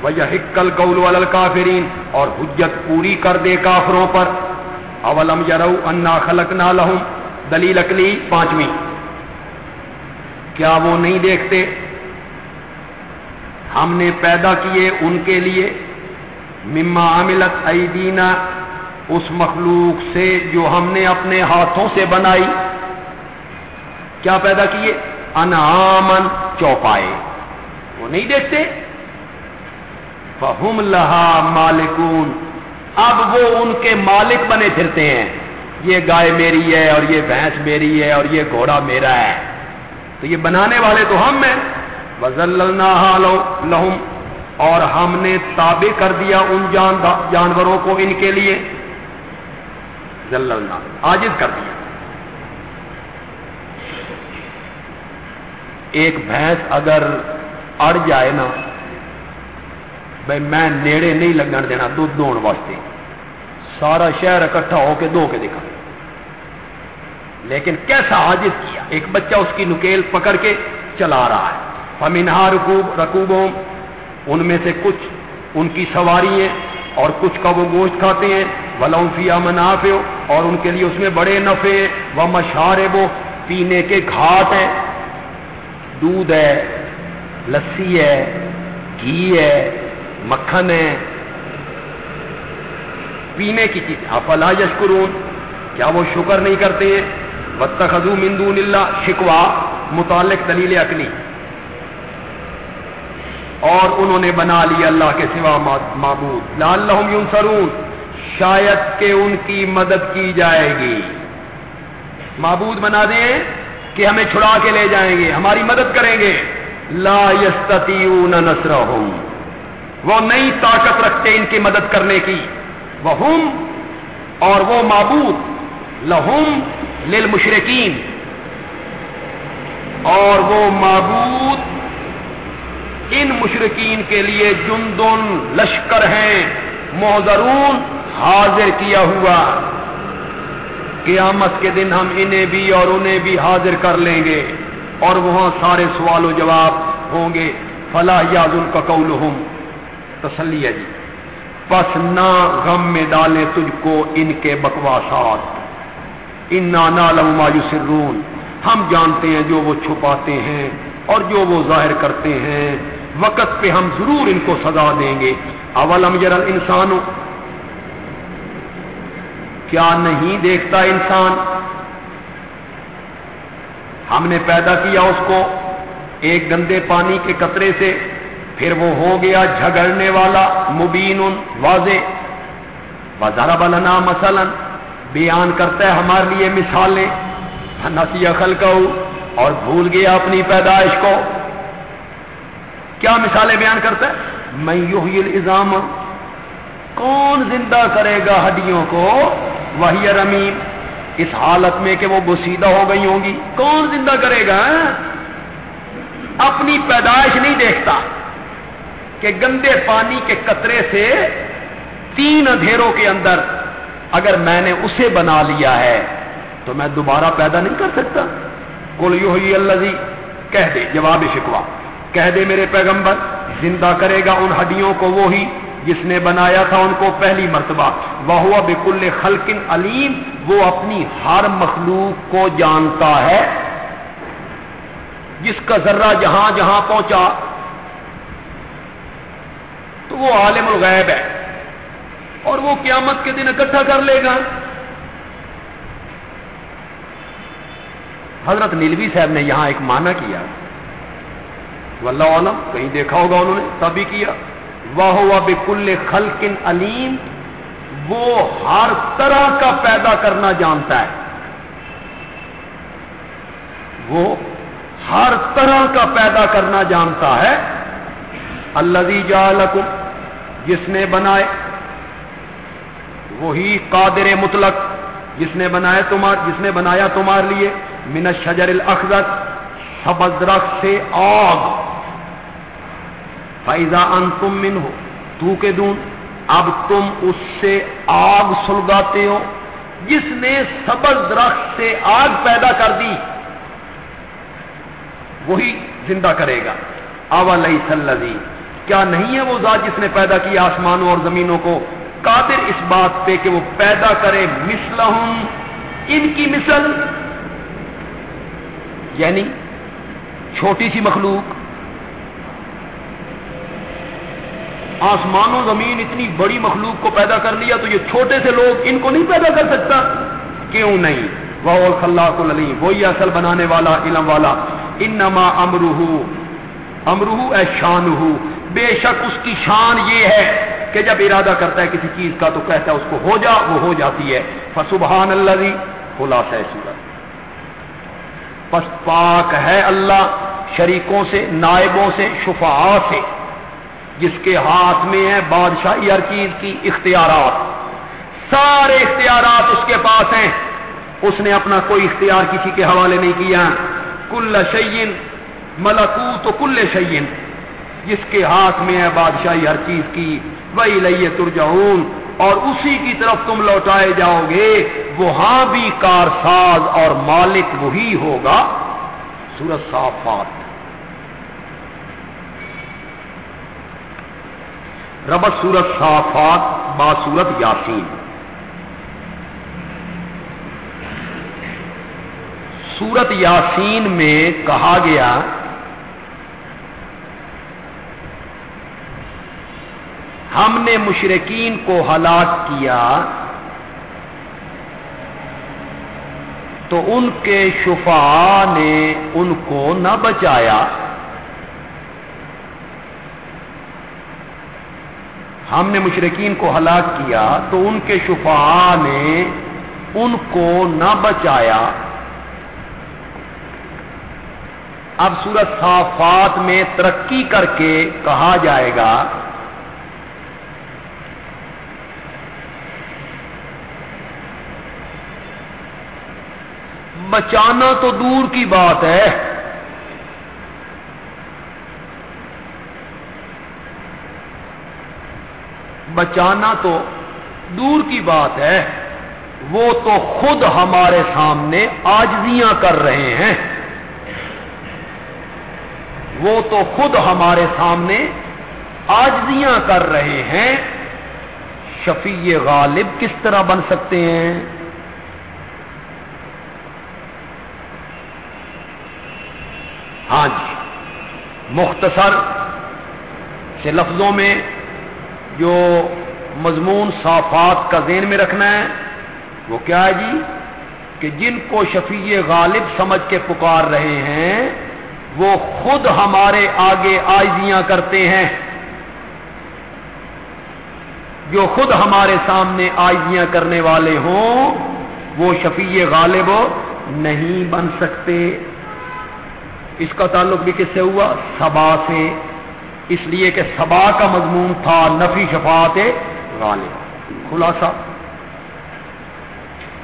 وجہ قول والکافرین اور حجت پوری کر دے کافروں پر۔ اولم یرو انا خلق نہ لہم دلیل اکلی پانچویں۔ کیا وہ نہیں دیکھتے؟ ہم نے پیدا کیے ان کے لیے۔ مما عاملت ایدینا اس مخلوق سے جو ہم نے اپنے ہاتھوں سے بنائی۔ کیا پیدا کیے؟ انعامن چوپائے۔ وہ نہیں دیکھتے؟ فہم لہا مالکون۔ اب وہ ان کے مالک بنے پھرتے ہیں۔ یہ گائے میری ہے اور یہ بھینس میری ہے اور یہ گھوڑا میرا ہے۔ تو یہ بنانے والے تو ہم ہیں۔ لہم اور ہم نے تابع کر دیا ان جانوروں کو ان کے لیے۔ ذللنا۔ آجز کر دیا۔ ایک بھینس اگر اڑ جائے نا بھائی میں نیڑے نہیں لگن دینا، دودھ دون واسطے۔ سارا شہر اکٹھا ہو کے دو کے دکھا لیکن کیسا حاجت کیا، ایک بچہ اس کی نکیل پکڑ کے چلا رہا ہے۔ فمنہا رکوب رکوبوں ان میں سے کچھ ان کی سواری ہے اور کچھ کا وہ گوشت کھاتے ہیں۔ ولوں فیا منافع، اور ان کے لیے اس میں بڑے نفے وہ مشارے وہ پینے کے گھاٹ ہیں۔ دودھ ہے، لسی ہے، گھی ہے، مکھن ہے۔ پینے کی چیز افلا یشکرون، کیا وہ شکر نہیں کرتے؟ ہیں وطخذو من دون اللہ شکوا، متعلق دلیل اکلی اور انہوں نے بنا لی اللہ کے سوا معبود۔ لعلہم ینصرون، شاید کہ ان کی مدد کی جائے گی۔ معبود بنا دیں۔ کہ ہمیں چھڑا کے لے جائیں گے، ہماری مدد کریں گے۔ لا یستطیعون نصرہم۔ وہ نئی طاقت رکھتے ان کی مدد کرنے کی۔ وہ اور وہ معبود، لہم للمشرقین اور وہ معبود، ان مشرقین کے لیے جندن، لشکر ہیں موزرون حاضر کیا ہوا۔ قیامت کے دن ہم انہیں بھی اور انہیں بھی حاضر کر لیں گے اور وہاں سارے سوال و جواب ہوں گے۔ فلاح یاد ان کا قول ہوں تسلی جی۔ پس نہ غم میں ڈالے تجھ کو ان کے بکواسات۔ ان نانا لما یسرون ہم جانتے ہیں جو وہ چھپاتے ہیں اور جو وہ ظاہر کرتے ہیں۔ وقت پہ ہم ضرور ان کو سزا دیں گے۔ اولم یرل انسان کیا نہیں دیکھتا انسان۔ ہم نے پیدا کیا اس کو ایک گندے پانی کے قطرے سے، پھر وہ ہو گیا جھگڑنے والا، مبین، واضح۔ بازار بلنا مثلا، بیان کرتا ہے ہمارے لیے مثالیں۔ نسی اخل اور بھول گیا اپنی پیدائش کو۔ کیا مثالیں بیان کرتا ہے؟ میں یو الزام کون زندہ کرے گا ہڈیوں کو؟ وہی رمیم اس حالت میں کہ وہ بسیدہ ہو گئی ہوں گی۔ کون زندہ کرے گا؟ اپنی پیدائش نہیں دیکھتا کہ گندے پانی کے قطرے سے تین اندھیروں کے اندر اگر میں نے اسے بنا لیا ہے، تو میں دوبارہ پیدا نہیں کر سکتا۔ کل یو اللہ کہہ دے، جواب شکوا کہہ دے میرے پیغمبر، زندہ کرے گا ان ہڈیوں کو وہی جس نے بنایا تھا ان کو پہلی مرتبہ وہ ہوا بکل خلقن علیم، وہ اپنی ہر مخلوق کو جانتا ہے۔ جس کا ذرہ جہاں جہاں پہنچا، تو وہ عالم الغیب ہے۔ اور وہ قیامت کے دن اکٹھا کر لے گا۔ حضرت نیلوی صاحب نے یہاں ایک معنی کیا۔ واللہ عالم، کہیں دیکھا ہوگا انہوں نے تبھی کیا۔ وہ بکل خلقن علیم وہ ہر طرح کا پیدا کرنا جانتا ہے۔ وہ ہر طرح کا پیدا کرنا جانتا ہے۔ اللہ جالکم جس نے بنائے۔ وہی قادر مطلق، جس نے بنایا تمہار، جس نے بنایا تمہارے لیے۔ من شجر الاخضر سبز درخت سے آگ۔ فائزہ ان تم من ہو تو کے دون، اب تم اس سے آگ سلگاتے ہو، جس نے سبز درخت سے آگ پیدا کر دی، وہی زندہ کرے گا۔ اولئی سلزی کیا نہیں ہے وہ ذات جس نے پیدا کیا آسمانوں اور زمینوں کو؟ قادر اس بات پہ کہ وہ پیدا کرے مثلہم۔ ان کی مثل یعنی چھوٹی سی مخلوق آسمان و زمین اتنی بڑی مخلوق کو پیدا کر لیا تو یہ چھوٹے سے لوگ ان کو نہیں پیدا کر سکتا؟ کیوں نہیں؟ وہ خلا کو وہی اصل بنانے والا، علم والا۔ انما امروہ امروہ اے شان بے شک اس کی شان یہ ہے کہ جب ارادہ کرتا ہے کسی چیز کا تو کہتا ہے اس کو ہو جا، وہ ہو جاتی ہے۔ فسبحان اللہ جی خلاصہ سورت پس پاک ہے اللہ شریکوں سے، نائبوں سے شفا سے۔ جس کے ہاتھ میں ہے بادشاہی ہر چیز کی اختیارات۔ سارے اختیارات اس کے پاس ہیں۔ اس نے اپنا کوئی اختیار کسی کے حوالے نہیں کیا۔ کل شعین ملکو تو کل شعین جس کے ہاتھ میں ہے بادشاہی ہر چیز کی۔ وہی لئیے ترجعون۔ اور اسی کی طرف تم لوٹائے جاؤ گے۔ وہاں بھی کارساز اور مالک وہی ہوگا۔ سورت صافات۔ ربت سورت صافات با سورت یاسین۔ سورت یاسین میں کہا گیا ہم نے مشرقین کو ہلاک کیا تو ان کے شفا نے ان کو نہ بچایا۔ ہم نے مشرقین کو ہلاک کیا تو ان کے شفا نے ان کو نہ بچایا۔ اب سورت صافات میں ترقی کر کے کہا جائے گا۔ بچانا تو دور کی بات ہے۔ بچانا تو دور کی بات ہے۔ وہ تو خود ہمارے سامنے آجزیاں کر رہے ہیں۔ وہ تو خود ہمارے سامنے آجزیاں کر رہے ہیں۔ شفیع غالب کس طرح بن سکتے ہیں؟ ہاں جی مختصر سے لفظوں میں جو مضمون صافات کا ذہن میں رکھنا ہے، وہ کیا ہے جی؟ کہ جن کو شفیع غالب سمجھ کے پکار رہے ہیں، وہ خود ہمارے آگے آئزیاں کرتے ہیں۔ جو خود ہمارے سامنے آئزیاں کرنے والے ہوں، وہ شفیع غالب نہیں بن سکتے۔ اس کا تعلق بھی کس سے ہوا؟ سبا سے۔ اس لیے کہ سبا کا مضمون تھا نفی شفاعت غالب۔ خلاصہ۔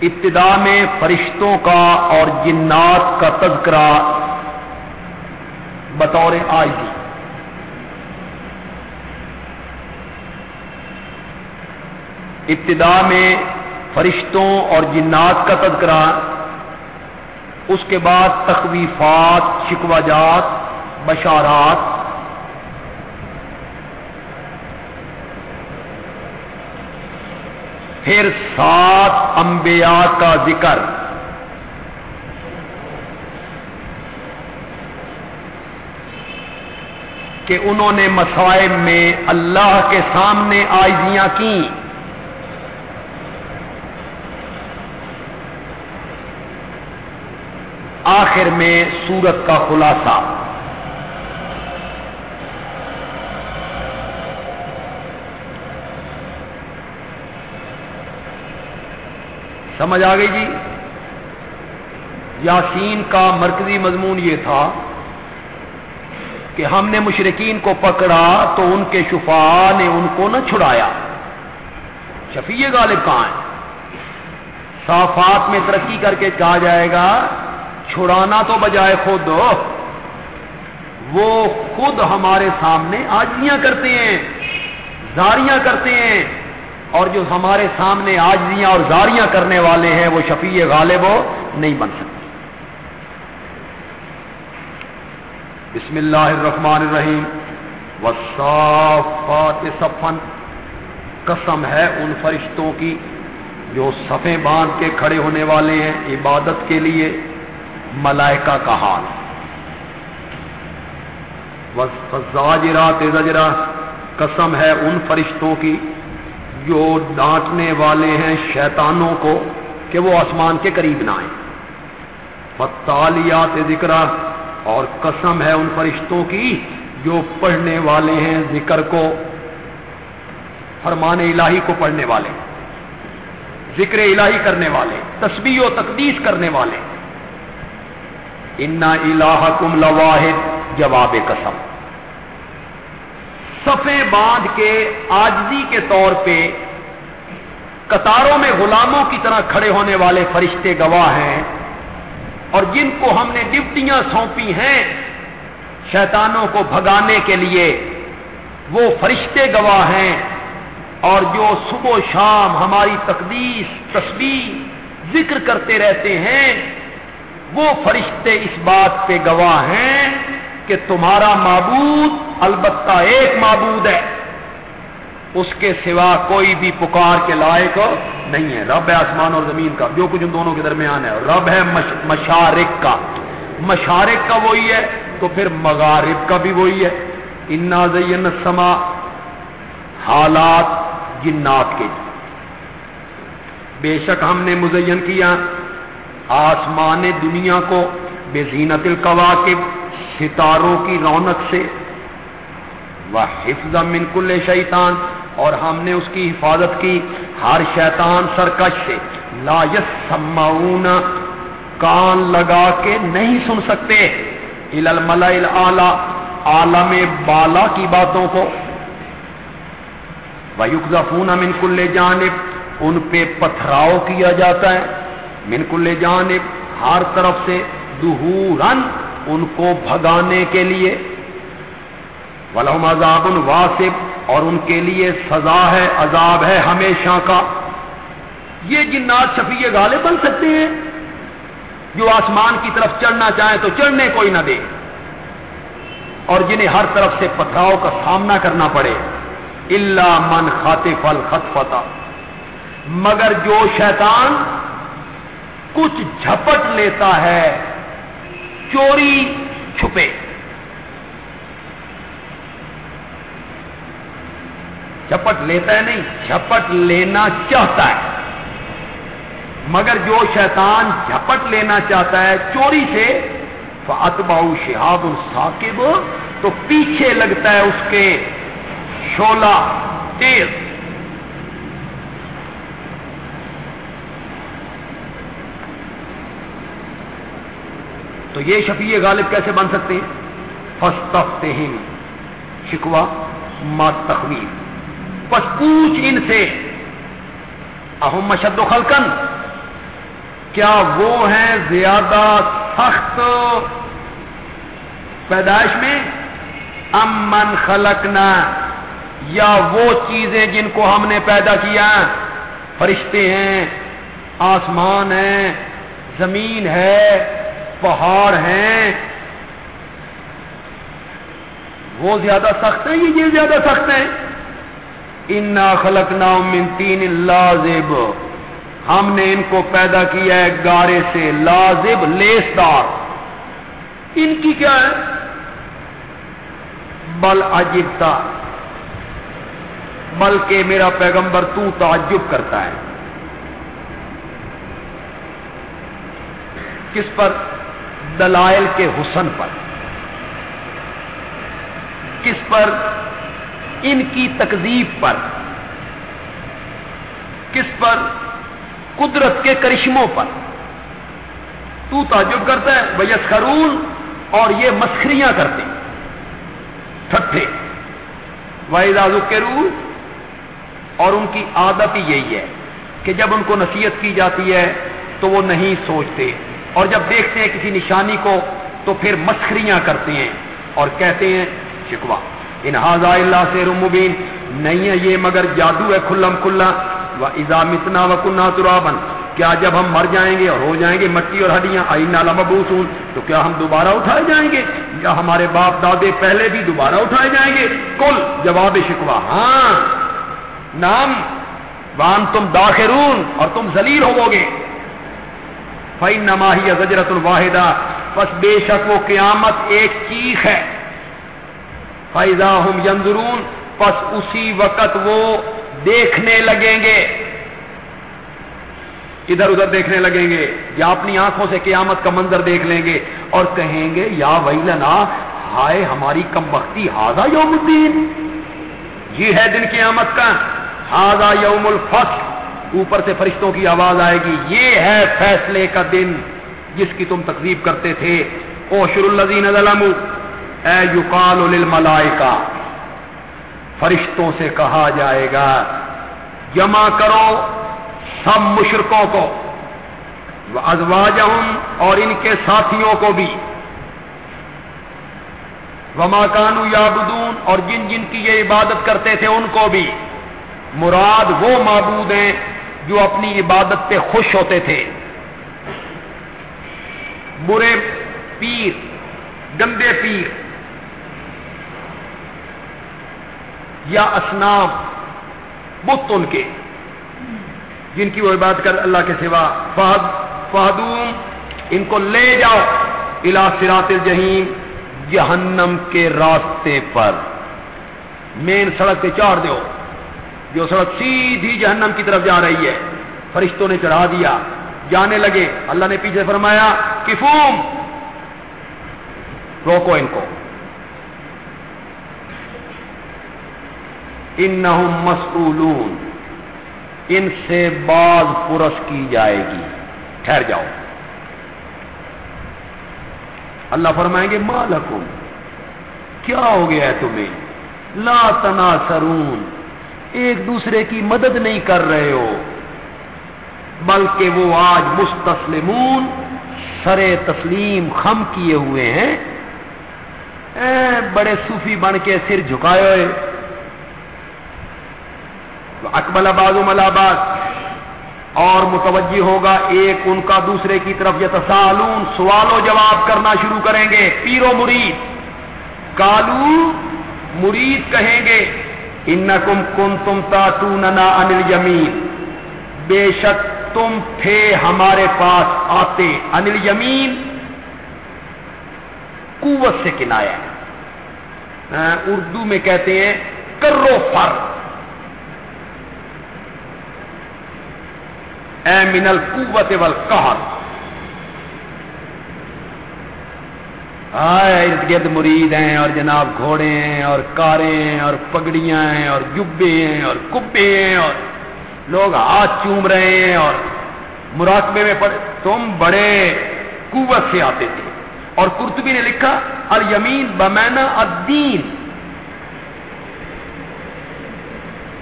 ابتدا میں فرشتوں کا اور جنات کا تذکرہ بطور آئی ابتدا میں فرشتوں اور جنات کا تذکرہ، اس کے بعد تخویفات شکوا جات، بشارات پھر سات انبیاء کا ذکر۔ کہ انہوں نے مسائب میں اللہ کے سامنے آئزیاں کی آخر میں سورت کا خلاصہ۔ سمجھ آ گئی جی؟ یاسین کا مرکزی مضمون یہ تھا کہ ہم نے مشرقین کو پکڑا تو ان کے شفا نے ان کو نہ چھڑایا۔ شفیع غالب کہاں ہے صافات میں ترقی کر کے کہا جائے گا، چھڑانا تو بجائے خود۔ وہ خود ہمارے سامنے آجیاں کرتے ہیں، زاریاں کرتے ہیں۔ اور جو ہمارے سامنے آجیاں اور زاریاں کرنے والے ہیں، وہ شفیع غالب ہو، نہیں بن سکتے۔ بسم اللہ الرحمن الرحیم۔ وصافات صفن قسم ہے ان فرشتوں کی جو صفیں باندھ کے کھڑے ہونے والے ہیں عبادت کے لیے۔ ملائکہ کا حال۔ زجرا قسم ہے ان فرشتوں کی جو ڈانٹنے والے ہیں شیطانوں کو کہ وہ آسمان کے قریب نہ آئیں۔ فتالیات ذکر اور قسم ہے ان فرشتوں کی جو پڑھنے والے ہیں ذکر کو، فرمان الہی کو پڑھنے والے، ذکر الہی کرنے والے، تسبیح و تقدیس کرنے والے۔ انا الہ کم لواحد، جواب قسم۔ صفے باندھ کے آجزی کے طور پہ قطاروں میں غلاموں کی طرح کھڑے ہونے والے فرشتے گواہ ہیں اور جن کو ہم نے ڈپٹیاں سونپی ہیں، شیطانوں کو بھگانے کے لیے وہ فرشتے گواہ ہیں اور جو صبح و شام ہماری تقدیس، تسبیح، ذکر کرتے رہتے ہیں، وہ فرشتے اس بات پہ گواہ ہیں کہ تمہارا معبود البتہ ایک معبود ہے۔ اس کے سوا کوئی بھی پکار کے لائق نہیں ہے۔ رب ہے آسمان اور زمین کا، جو کچھ ان دونوں کے درمیان ہے۔ رب ہے مشارق کا۔ مشارق کا وہی ہے، تو پھر مغارب کا بھی وہی ہے۔ انا زین سما حالات جنات کے۔ بے شک ہم نے مزین کیا۔ آسمان دنیا کو بے زینت القواقب ستاروں کی رونق سے۔ وہ حفظ من کل شیطان، اور ہم نے اس کی حفاظت کی۔ ہر شیطان سرکش سے لا سماؤن کان لگا کے نہیں سن سکتے۔ عالم بالا کی باتوں کو۔ ویقفون من کل جانب، ان پہ پتھراؤ کیا جاتا ہے۔ من کل جانب، ہر طرف سے دہورن ان کو بھگانے کے لیے۔ ولہم عذاب واسب اور ان کے لیے سزا ہے، عذاب ہے ہمیشہ کا۔ یہ جنات شفیع غالب بن سکتے ہیں۔ جو آسمان کی طرف چڑھنا چاہیں تو چڑھنے کوئی نہ دے۔ اور جنہیں ہر طرف سے پتھراؤ کا سامنا کرنا پڑے۔ اللہ من خاتے فل خط فتح مگر جو شیطان کچھ جھپٹ لیتا ہے چوری چھپے۔ جھپٹ لیتا ہے نہیں، جھپٹ لینا چاہتا ہے۔ مگر جو شیطان جھپٹ لینا چاہتا ہے چوری سے فاتباؤ شہاب الساکب تو پیچھے لگتا ہے اس کے شولا تیز۔ تو یہ شفیع غالب کیسے بن سکتے ہیں؟ فسط شکوا مات تخویر پس پوچھ ان سے، اہم مشد و خلکن کیا وہ ہیں زیادہ سخت پیدائش میں؟ امن خلقنا، یا وہ چیزیں جن کو ہم نے پیدا کیا؟ فرشتے ہیں، آسمان ہے، زمین ہے پہاڑ ہیں۔ وہ زیادہ سخت ہیں یہ زیادہ سخت ہیں؟ انا خلق من تین لازب۔ ہم نے ان کو پیدا کیا ہے گارے سے۔ لازب لیس دار ان کی کیا ہے؟ بل عجبتا۔ بلکہ میرا پیغمبر تو تعجب کرتا ہے۔ کس پر؟ دلائل کے حسن پر۔ کس پر؟ ان کی تکذیب پر۔ کس پر؟ قدرت کے کرشموں پر۔ تو تعجب کرتا ہے بھیا خرون اور یہ مسخریاں کرتے ٹھٹھے۔ واحد کے رو اور ان کی عادت ہی یہی ہے کہ جب ان کو نصیحت کی جاتی ہے تو وہ نہیں سوچتے۔ اور جب دیکھتے ہیں کسی نشانی کو، تو پھر مسخریاں کرتے ہیں اور کہتے ہیں شکوا انہاظ اللہ سے رمبین نہیں ہے یہ مگر جادو ہے کھلم کھلا، و ازامتنا و کنہ ترابن کیا جب ہم مر جائیں گے اور ہو جائیں گے مٹی اور ہڈیاں آئی نالا مبوسون تو کیا ہم دوبارہ اٹھائے جائیں گے؟ یا ہمارے باپ دادے پہلے بھی دوبارہ اٹھائے جائیں گے؟ کل جواب شکوا ہاں نام وان تم داخرون، اور تم ذلیل ہو گے فی نماہی زجرت الواحدہ بس بے شک وہ قیامت ایک چیخ ہے۔ فائدہ ہم یندرون پس اسی وقت وہ دیکھنے لگیں گے۔ ادھر ادھر دیکھنے لگیں گے۔ یا اپنی آنکھوں سے قیامت کا منظر دیکھ لیں گے اور کہیں گے، یا ویلنا، ہائے ہماری کم بختی ہاضا یوم الدین۔ یہ ہے دن قیامت کا۔ ہاضا یوم الفصل۔ اوپر سے فرشتوں کی آواز آئے گی، یہ ہے فیصلے کا دن جس کی تم تقریب کرتے تھے۔ او شر الزین اے یقال للملائکہ، فرشتوں سے کہا جائے گا، جمع کرو سب مشرقوں کو ازواجہم اور ان کے ساتھیوں کو بھی۔ وما کانو یابدون اور جن جن کی یہ عبادت کرتے تھے ان کو بھی۔ مراد وہ معبود ہیں جو اپنی عبادت پہ خوش ہوتے تھے۔ برے پیر، گندے پیر یا اسنام بت ان کے۔ جن کی وہ بات کر اللہ کے سوا۔ فہد، فہدوم، ان کو لے جاؤ الا سرات الجحیم، جہنم کے راستے پر۔ مین سڑک پہ چاڑ دو جو سڑک سیدھی جہنم کی طرف جا رہی ہے۔ فرشتوں نے چڑھا دیا۔ جانے لگے۔ اللہ نے پیچھے فرمایا، کفوم۔ روکو ان کو۔ ان مسئولون۔ ان سے بعض پرس کی جائے گی۔ ٹھہر جاؤ۔ اللہ فرمائیں گے، مالکم، کیا ہو گیا ہے تمہیں؟ لا تناسرون ایک دوسرے کی مدد نہیں کر رہے ہو۔ بلکہ وہ آج مستسلمون، سرے تسلیم خم کیے ہوئے ہیں۔ اے بڑے صوفی بن کے سر جھکائے ہوئے۔ اکبل آباد و ملاباد اور متوجہ ہوگا ایک ان کا دوسرے کی طرف یہ تسالون سوال و جواب کرنا شروع کریں گے۔ پیرو مرید، کالو مرید کہیں گے۔ ان کم کن تم تا انل بے شک تم تھے ہمارے پاس آتے انل یمین قوت سے کنایا اردو میں کہتے ہیں کرو فر. اے من القوت والقہر آئے ارد گرد مرید ہیں اور جناب گھوڑے ہیں اور کاریں ہیں اور پگڑیاں ہیں اور جبے ہیں اور کبے ہیں اور لوگ ہاتھ چوم رہے ہیں اور مراقبے میں پڑے۔ تم بڑے قوت سے آتے تھے۔ اور کرتبی نے لکھا، الیمین بمینا الدین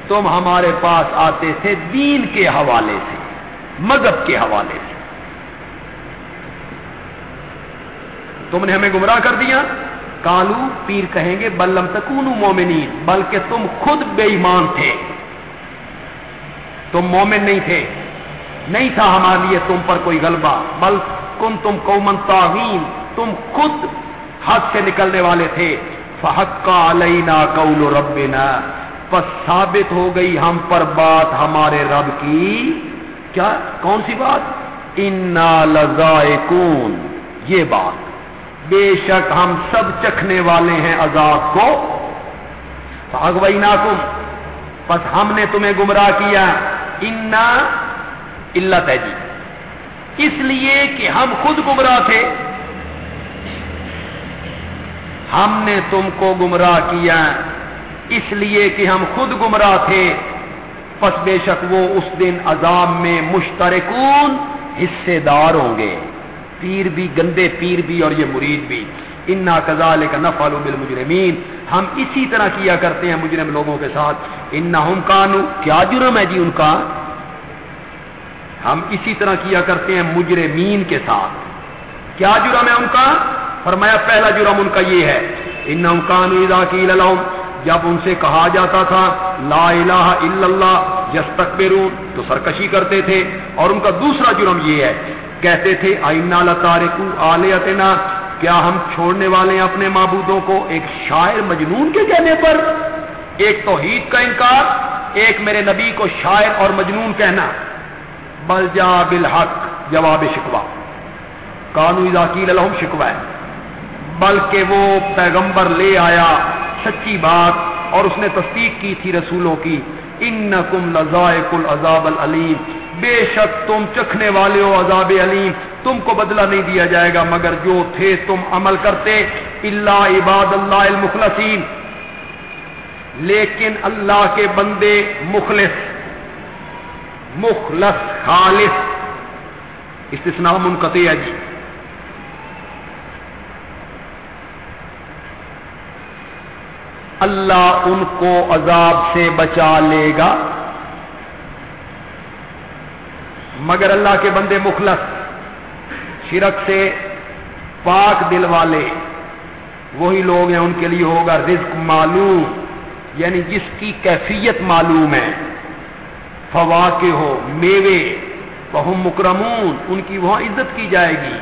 تم ہمارے پاس آتے تھے دین کے حوالے سے، مذہب کے حوالے سے۔ تم نے ہمیں گمراہ کر دیا؟ کالو پیر کہیں گے بلم تکون مومنین، بلکہ تم خود بے ایمان تھے۔ تم مومن نہیں تھے۔ نہیں تھا ہمارے لیے تم پر کوئی غلبہ، بل کم تم قومن تعوین تم خود حد سے نکلنے والے تھے۔ فحق علینا قول ربنا، پس ثابت ہو گئی ہم پر بات ہمارے رب کی۔ کیا؟ کون سی بات؟ انا لذائقون، یہ بات۔ بے شک ہم سب چکھنے والے ہیں عذاب کو۔ اگوئی ناکم پس ہم نے تمہیں گمراہ کیا۔ انا علت ہے جی اس لیے کہ ہم خود گمراہ تھے۔ ہم نے تم کو گمراہ کیا۔ اس لیے کہ ہم خود گمراہ تھے۔ پس بے شک وہ اس دن عذاب میں مشترکون حصے دار ہوں گے۔ پیر بھی، گندے پیر بھی اور یہ مرید بھی۔ انا کزال کا نفال بالمجرمین۔ ہم اسی طرح کیا کرتے ہیں مجرم لوگوں کے ساتھ۔ انا ہم کانو کیا جرم ہے جی ان کا؟ ہم اسی طرح کیا کرتے ہیں مجرمین کے ساتھ۔ کیا جرم ہے ان کا؟ فرمایا پہلا جرم ان کا یہ ہے۔ ان کانو اذا قیل لهم۔ جب ان سے کہا جاتا تھا، لا الہ الا اللہ، یستکبرون، تو سرکشی کرتے تھے۔ اور ان کا دوسرا جرم یہ ہے۔ کہتے تھے آئینہ لتارکو آلیتنا کیا ہم چھوڑنے والے ہیں اپنے معبودوں کو ایک شاعر مجنون کے کہنے پر؟ ایک توحید کا انکار، ایک میرے نبی کو شاعر اور مجنون کہنا۔ بل جا بالحق، جواب شکوا کانو ذاکیل الحم شکوا ہے۔ بلکہ وہ پیغمبر لے آیا، سچی بات، اور اس نے تصدیق کی تھی رسولوں کی۔ ان کم لذائق العذاب العلیم بے شک تم چکھنے والے ہو عذاب علیم۔ تم کو بدلہ نہیں دیا جائے گا، مگر جو تھے تم عمل کرتے۔ اللہ عباد اللہ المخلصین لیکن اللہ کے بندے مخلص مخلص، خالص۔ استثناء منقطع ہے جی۔ اللہ ان کو عذاب سے بچا لے گا۔ مگر اللہ کے بندے مخلص، شرک سے پاک دل والے، وہی لوگ ہیں ان کے لیے ہوگا رزق معلوم یعنی جس کی کیفیت معلوم ہے۔ فوا کے ہو، میوے بہم مکرمون، ان کی وہاں عزت کی جائے گی۔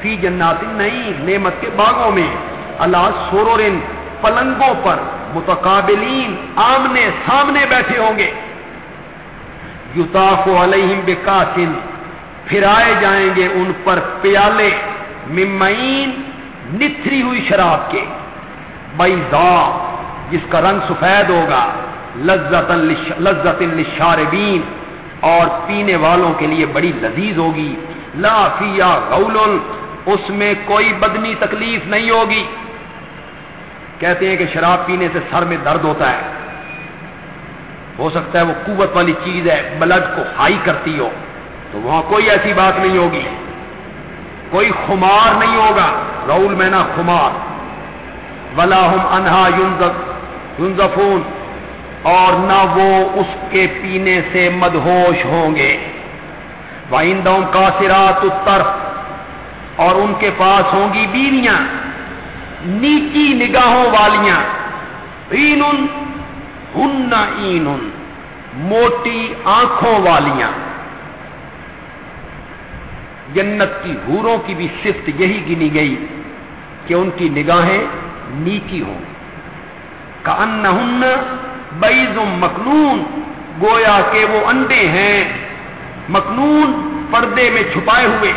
فی جنات نہیں نعمت کے باغوں میں۔ اللہ سورورن، پلنگوں پر متقابلین آمنے سامنے بیٹھے ہوں گے۔ یوتاف علیہم بکاسن پھرائے جائیں گے ان پر پیالے ممین نتری ہوئی شراب کے۔ بیضا، جس کا رنگ سفید ہوگا لذت لذت للشاربین، اور پینے والوں کے لیے بڑی لذیذ ہوگی۔ لا فیا غول اس میں کوئی بدنی تکلیف نہیں ہوگی۔ کہتے ہیں کہ شراب پینے سے سر میں درد ہوتا ہے۔ ہو سکتا ہے وہ قوت والی چیز ہے بلڈ کو ہائی کرتی ہو۔ تو وہاں کوئی ایسی بات نہیں ہوگی۔ کوئی خمار نہیں ہوگا۔ رول مینا خمار۔ ولا ہم انہا یونزفون۔ اور نہ وہ اس کے پینے سے مدہوش ہوں گے۔ وائندوں کا سرات اتر اور ان کے پاس ہوں گی بیویاں۔ نیچی نگاہوں والیاں۔ ہن این موٹی آنکھوں والیاں۔ جنت کی حوروں کی بھی صفت یہی گنی گئی کہ ان کی نگاہیں نیکی ہوں۔ کا ان بیز مکنون، گویا کہ وہ انڈے ہیں، مکنون پردے میں چھپائے ہوئے۔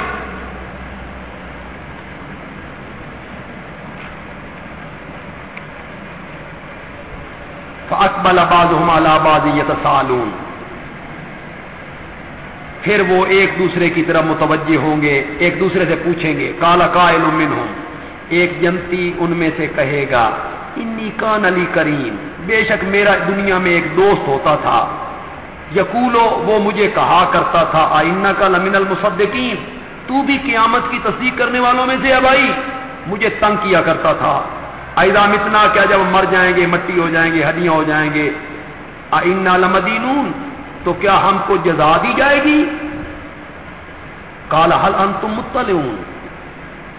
اکبل آباد ہم آباد یتسالون پھر وہ ایک دوسرے کی طرف متوجہ ہوں گے، ایک دوسرے سے پوچھیں گے کالا قائل منہم ایک جنتی ان میں سے کہے گا انی کان علی کریم بے شک میرا دنیا میں ایک دوست ہوتا تھا۔ یقولو، وہ مجھے کہا کرتا تھا آئینہ کا لمن المصدقین. تو بھی قیامت کی تصدیق کرنے والوں میں سے ہے بھائی مجھے تنگ کیا کرتا تھا۔ ایدام اتنا کیا جب مر جائیں گے، مٹی ہو جائیں گے، ہڈیاں ہو جائیں گے۔ آئینہ لمدینون، تو کیا ہم کو جزا دی جائے گی؟ کالا حل ان تم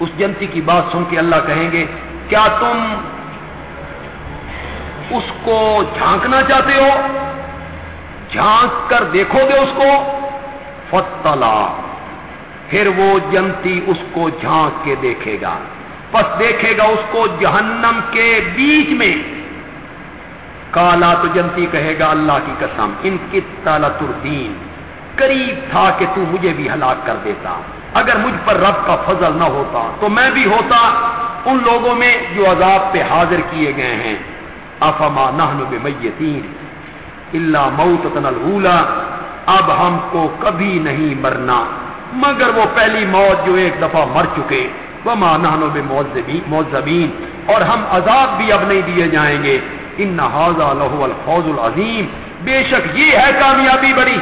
اس جنتی کی بات سن کے اللہ کہیں گے، کیا تم اس کو جھانکنا چاہتے ہو؟ جھانک کر دیکھو گے اس کو؟ فتلا پھر وہ جنتی اس کو جھانک کے دیکھے گا۔ پس دیکھے گا اس کو جہنم کے بیچ میں۔ کالا تو جنتی کہے گا اللہ کی قسم، ان کی تالا تردین قریب تھا کہ تو مجھے بھی ہلاک کر دیتا۔ اگر مجھ پر رب کا فضل نہ ہوتا تو میں بھی ہوتا۔ ان لوگوں میں جو عذاب پہ حاضر کیے گئے ہیں۔ افما نہن میتین اللہ موت الولا اب ہم کو کبھی نہیں مرنا، مگر وہ پہلی موت جو ایک دفعہ مر چکے۔ وہ ماں نہنو موزبین اور ہم عذاب بھی اب نہیں دیے جائیں گے۔ ان لہو الفوز العظیم بے شک یہ ہے کامیابی بڑی۔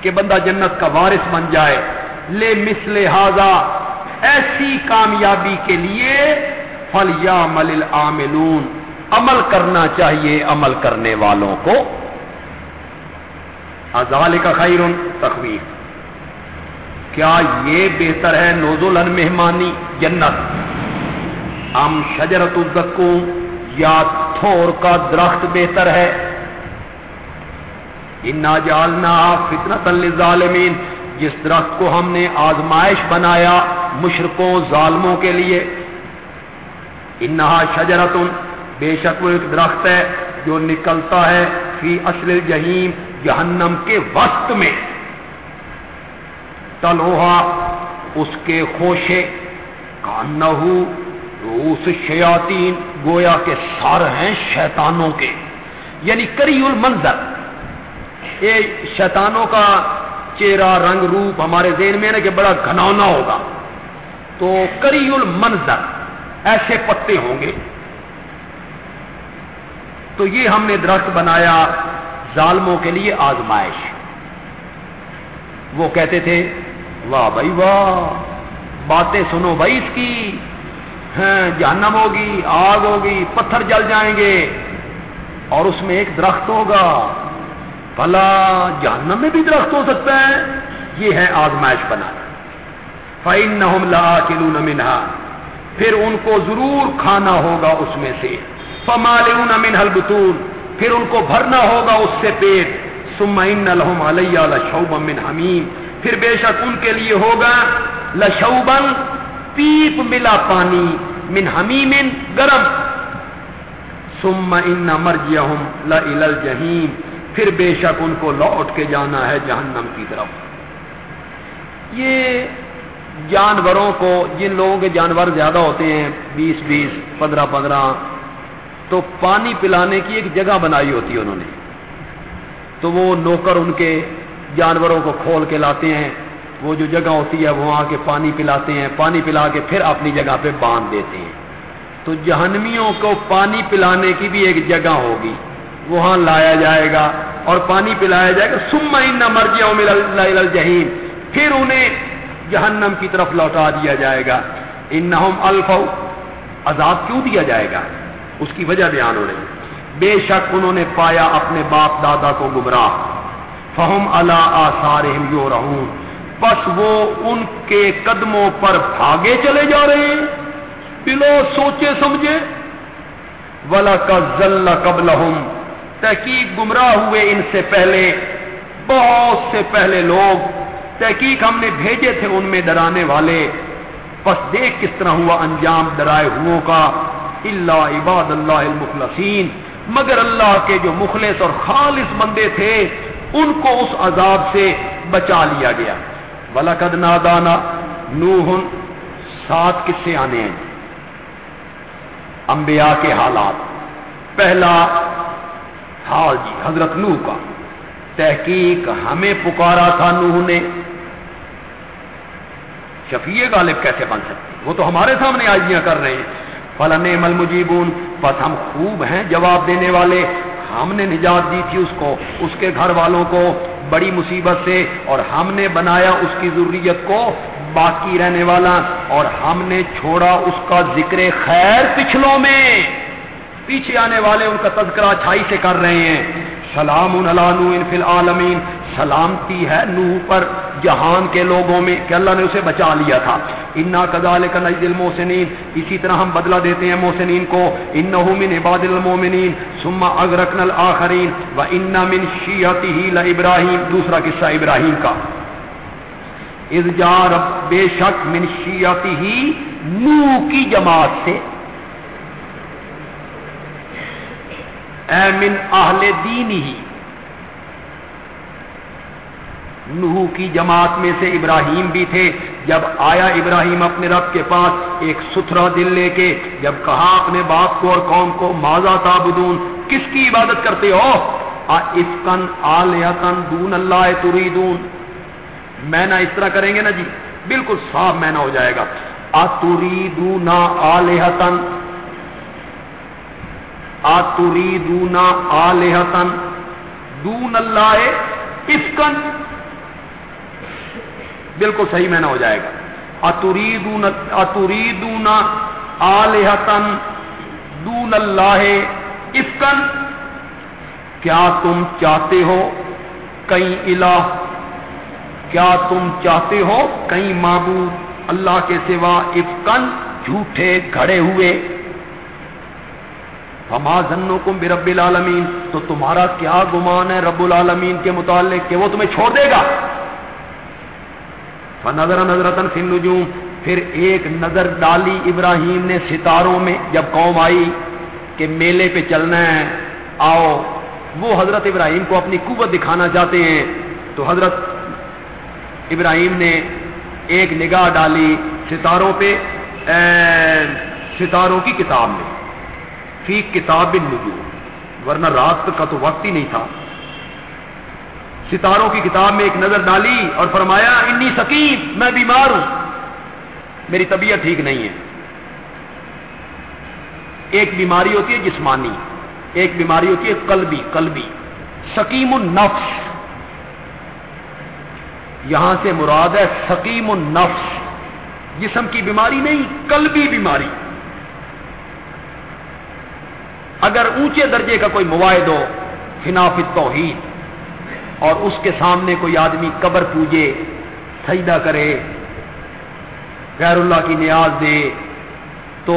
کہ بندہ جنت کا وارث بن جائے۔ لے مسل ہاضا ایسی کامیابی کے لیے فل یا مل عاملون عمل کرنا چاہیے عمل کرنے والوں کو۔ ازال کا خیر تخویف کیا یہ بہتر ہے نوزل مہمانی جنت؟ ام شجرت الزکو یا تھور کا درخت بہتر ہے؟ انا جالنا فطرت الظالمین جس درخت کو ہم نے آزمائش بنایا مشرقوں ظالموں کے لیے۔ انہا شجرت بے شک وہ ایک درخت ہے جو نکلتا ہے فی اصل جہیم جہنم کے وسط میں۔ تلوہا اس کے خوشے کانہ روس شیاتین گویا کے سار ہیں شیطانوں کے۔ یعنی کری المنظر۔ یہ شیطانوں کا چہرہ رنگ روپ ہمارے ذہن میں ہے کہ بڑا گھنونا ہوگا۔ تو کری المنظر، ایسے پتے ہوں گے۔ تو یہ ہم نے درخت بنایا ظالموں کے لیے آزمائش۔ وہ کہتے تھے واہ بھائی واہ باتیں سنو بھائی اس کی۔ ہاں، جہنم ہوگی آگ ہوگی پتھر جل جائیں گے۔ اور اس میں ایک درخت ہوگا۔ بھلا جہنم میں بھی درخت ہو سکتا ہے۔ یہ ہے آزمائش بنا۔ فائن نہ منہا پھر ان کو ضرور کھانا ہوگا اس میں سے۔ فمال من البتون پھر ان کو بھرنا ہوگا اس سے پیٹ۔ سم لہم علیہ لشوب من حمیم پھر بے شک ان کے لیے ہوگا لشوبن پیپ ملا پانی من حمیم گرم۔ سم ان مرجیہم لإل الجحیم۔ پھر بے شک ان کو لوٹ کے جانا ہے جہنم کی طرف۔ یہ جانوروں کو، جن لوگوں کے جانور زیادہ ہوتے ہیں، بیس بیس، پندرہ پندرہ، تو پانی پلانے کی ایک جگہ بنائی ہوتی ہے انہوں نے۔ تو وہ نوکر ان کے جانوروں کو کھول کے لاتے ہیں۔ وہ جو جگہ ہوتی ہے وہاں کے پانی پلاتے ہیں۔ پانی پلا کے پھر اپنی جگہ پہ باندھ دیتے ہیں۔ تو جہنمیوں کو پانی پلانے کی بھی ایک جگہ ہوگی۔ وہاں لایا جائے گا اور پانی پلایا جائے گا۔ سما ان مرضی جہیم پھر انہیں جہنم کی طرف لوٹا دیا جائے گا۔ ان الف عذاب کیوں دیا جائے گا؟ اس کی وجہ بیان ہو رہی بے شک انہوں نے پایا اپنے باپ دادا کو گمراہ۔ فہم اللہ آسار یو رہوں بس وہ ان کے قدموں پر بھاگے چلے جا رہے ہیں۔ بلو سوچے سمجھے۔ ولا کا ذل قبل تحقیق گمراہ ہوئے ان سے پہلے۔ بہت سے پہلے لوگ تحقیق ہم نے بھیجے تھے ان میں ڈرانے والے۔ بس دیکھ کس طرح ہوا انجام ڈرائے ہو کا۔ اللہ عباد اللہ المخلصین مگر اللہ کے جو مخلص اور خالص بندے تھے ان کو اس عذاب سے بچا لیا گیا۔ ولقد نادانا نوح سات کس سے آنے ہیں۔ انبیاء کے حالات۔ پہلا حال جی حضرت نوح کا۔ تحقیق ہمیں پکارا تھا نوح نے۔ شفیع غالب کیسے بن سکتے؟ وہ تو ہمارے سامنے آجیاں کر رہے ہیں۔ فلاں مل مجیبون بس ہم خوب ہیں جواب دینے والے۔ ہم نے نجات دی تھی اس کو، اس کے گھر والوں کو بڑی مصیبت سے، اور ہم نے بنایا اس کی ضروریت کو باقی رہنے والا، اور ہم نے چھوڑا اس کا ذکر خیر پچھلوں میں۔ پیچھے آنے والے ان کا تذکرہ چھائی سے کر رہے ہیں۔ سلام نو فی العالمین سلامتی ہے نوح پر، جہان کے لوگوں میں، کہ اللہ نے اسے بچا لیا تھا۔ انا کزال کا نجد المحسنین۔ اسی طرح ہم بدلہ دیتے ہیں محسنین کو۔ ان من عباد المومنین سما اگرکن الآخرین۔ و ان من شیعتی ہی ابراہیم دوسرا قصہ ابراہیم کا۔ ارجار بے شک من شیعتی ہی نو کی جماعت سے اے من اہل دین ہی۔ نوح کی جماعت میں سے ابراہیم بھی تھے۔ جب آیا ابراہیم اپنے رب کے پاس، ایک ستھرا دل لے کے جب کہا اپنے باپ کو اور قوم کو ماضا تابدون کس کی عبادت کرتے ہو؟ افکن آلیتن دون اللہ تریدون۔ مینا اس طرح کریں گے نا جی۔ بالکل صاف مینا ہو جائے گا۔ اتریدون آلیتن؟ اتریدون آلیتن دون اللہ افکن بالکل صحیح میں ہو جائے گا۔ اتریدون اتریدون آلہتن دون اللہ افکن کیا تم چاہتے ہو کئی الہ؟ کیا تم چاہتے ہو کئی معبود؟ اللہ کے سوا افکن جھوٹے، گھڑے ہوئے؟ ہما ذنو کم برب العالمین تو تمہارا کیا گمان ہے رب العالمین کے متعلق کہ وہ تمہیں چھوڑ دے گا؟ نظر نظرتن فن نجوم پھر ایک نظر ڈالی ابراہیم نے ستاروں میں جب قوم آئی کہ میلے پہ چلنا ہے، آؤ، وہ حضرت ابراہیم کو اپنی قوت دکھانا چاہتے ہیں۔ تو حضرت ابراہیم نے ایک نگاہ ڈالی ستاروں پہ ستاروں کی کتاب میں۔ فی کتاب نجوم ورنہ رات کا تو وقت ہی نہیں تھا۔ ستاروں کی کتاب میں ایک نظر ڈالی اور فرمایا، انی سکیم میں بیمار ہوں۔ میری طبیعت ٹھیک نہیں ہے۔ ایک بیماری ہوتی ہے جسمانی، ایک بیماری ہوتی ہے قلبی قلبی۔ سکیم النفس۔ یہاں سے مراد ہے سکیم النفس۔ جسم کی بیماری نہیں، قلبی بیماری۔ اگر اونچے درجے کا کوئی مواعد ہو خناف توحید اور اس کے سامنے کوئی آدمی قبر پوجے، سجدہ کرے، غیر اللہ کی نیاز دے، تو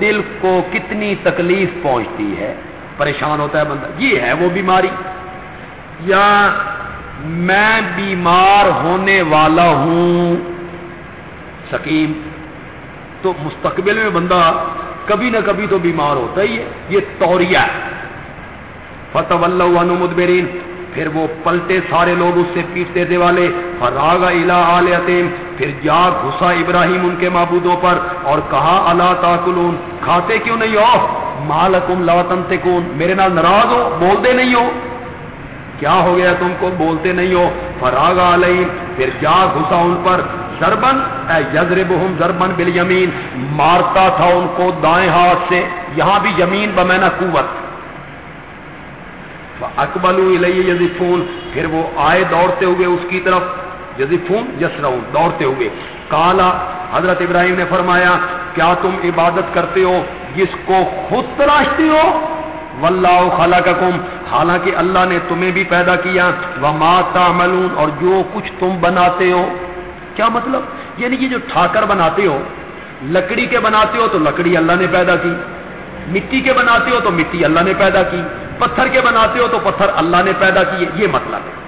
دل کو کتنی تکلیف پہنچتی ہے؟ پریشان ہوتا ہے بندہ۔ یہ ہے وہ بیماری۔ یا میں بیمار ہونے والا ہوں، سکیم۔ تو مستقبل میں بندہ کبھی نہ کبھی تو بیمار ہوتا ہی ہے۔ یہ توریہ ہے۔ فتح اللہ مدبرین۔ پھر وہ پلٹے سارے لوگ اس سے پیٹتے تھے والے۔ فراغ الا علیہم پھر جا گھسا ابراہیم ان کے معبودوں پر اور کہا اللہ تاکلون۔ کھاتے کیوں نہیں ہو؟ مالکم لا تنتقون میرے نال ناراض ہو؟ بولتے نہیں ہو۔ کیا ہو گیا تم کو؟ بولتے نہیں ہو۔ فراغ علیہ پھر جا گھسا ان پر۔ زربن اے یزربہم زربن بالیمین، مارتا تھا ان کو دائیں ہاتھ سے، یہاں بھی یمین بمینا قوت۔ اکبل یزفون، پھر وہ آئے دوڑتے ہوئے اس کی طرف۔ یزفون یسرون دوڑتے ہوئے۔ کالا حضرت ابراہیم نے فرمایا، کیا تم عبادت کرتے ہو؟ جس کو خود تراشتے ہو؟ واللہ خلقکم، حالانکہ اللہ نے تمہیں بھی پیدا کیا۔ وما تعملون، اور جو کچھ تم بناتے ہو۔ کیا مطلب؟ یعنی یہ جو ٹھاکر بناتے ہو، لکڑی کے بناتے ہو تو لکڑی اللہ نے پیدا کی، مٹی کے بناتے ہو تو مٹی اللہ نے پیدا کی، پتھر کے بناتے ہو تو پتھر اللہ نے پیدا کیے، یہ مطلب ہے۔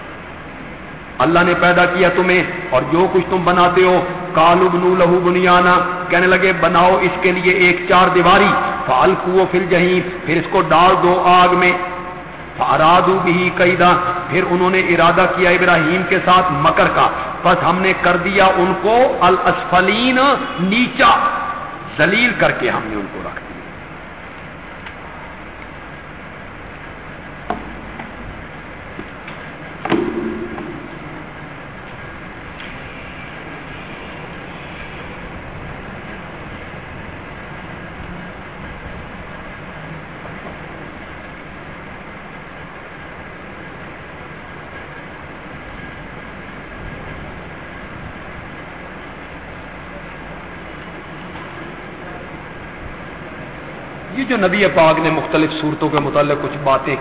اللہ نے پیدا کیا تمہیں اور جو کچھ تم بناتے ہو کالو بنو لہو بنیانا، کہنے لگے، بناؤ اس کے لیے ایک چار دیواری فالکو فل جہین پھر اس کو ڈال دو آگ میں۔ فارادو بھی قیدا پھر انہوں نے ارادہ کیا ابراہیم کے ساتھ مکر کا۔ بس ہم نے کر دیا ان کو الاسفلین نیچا۔ ذلیل کر کے ہم نے ان کو رکھ دیا یہ جو نبی پاک نے مختلف صورتوں کے متعلق کچھ باتیں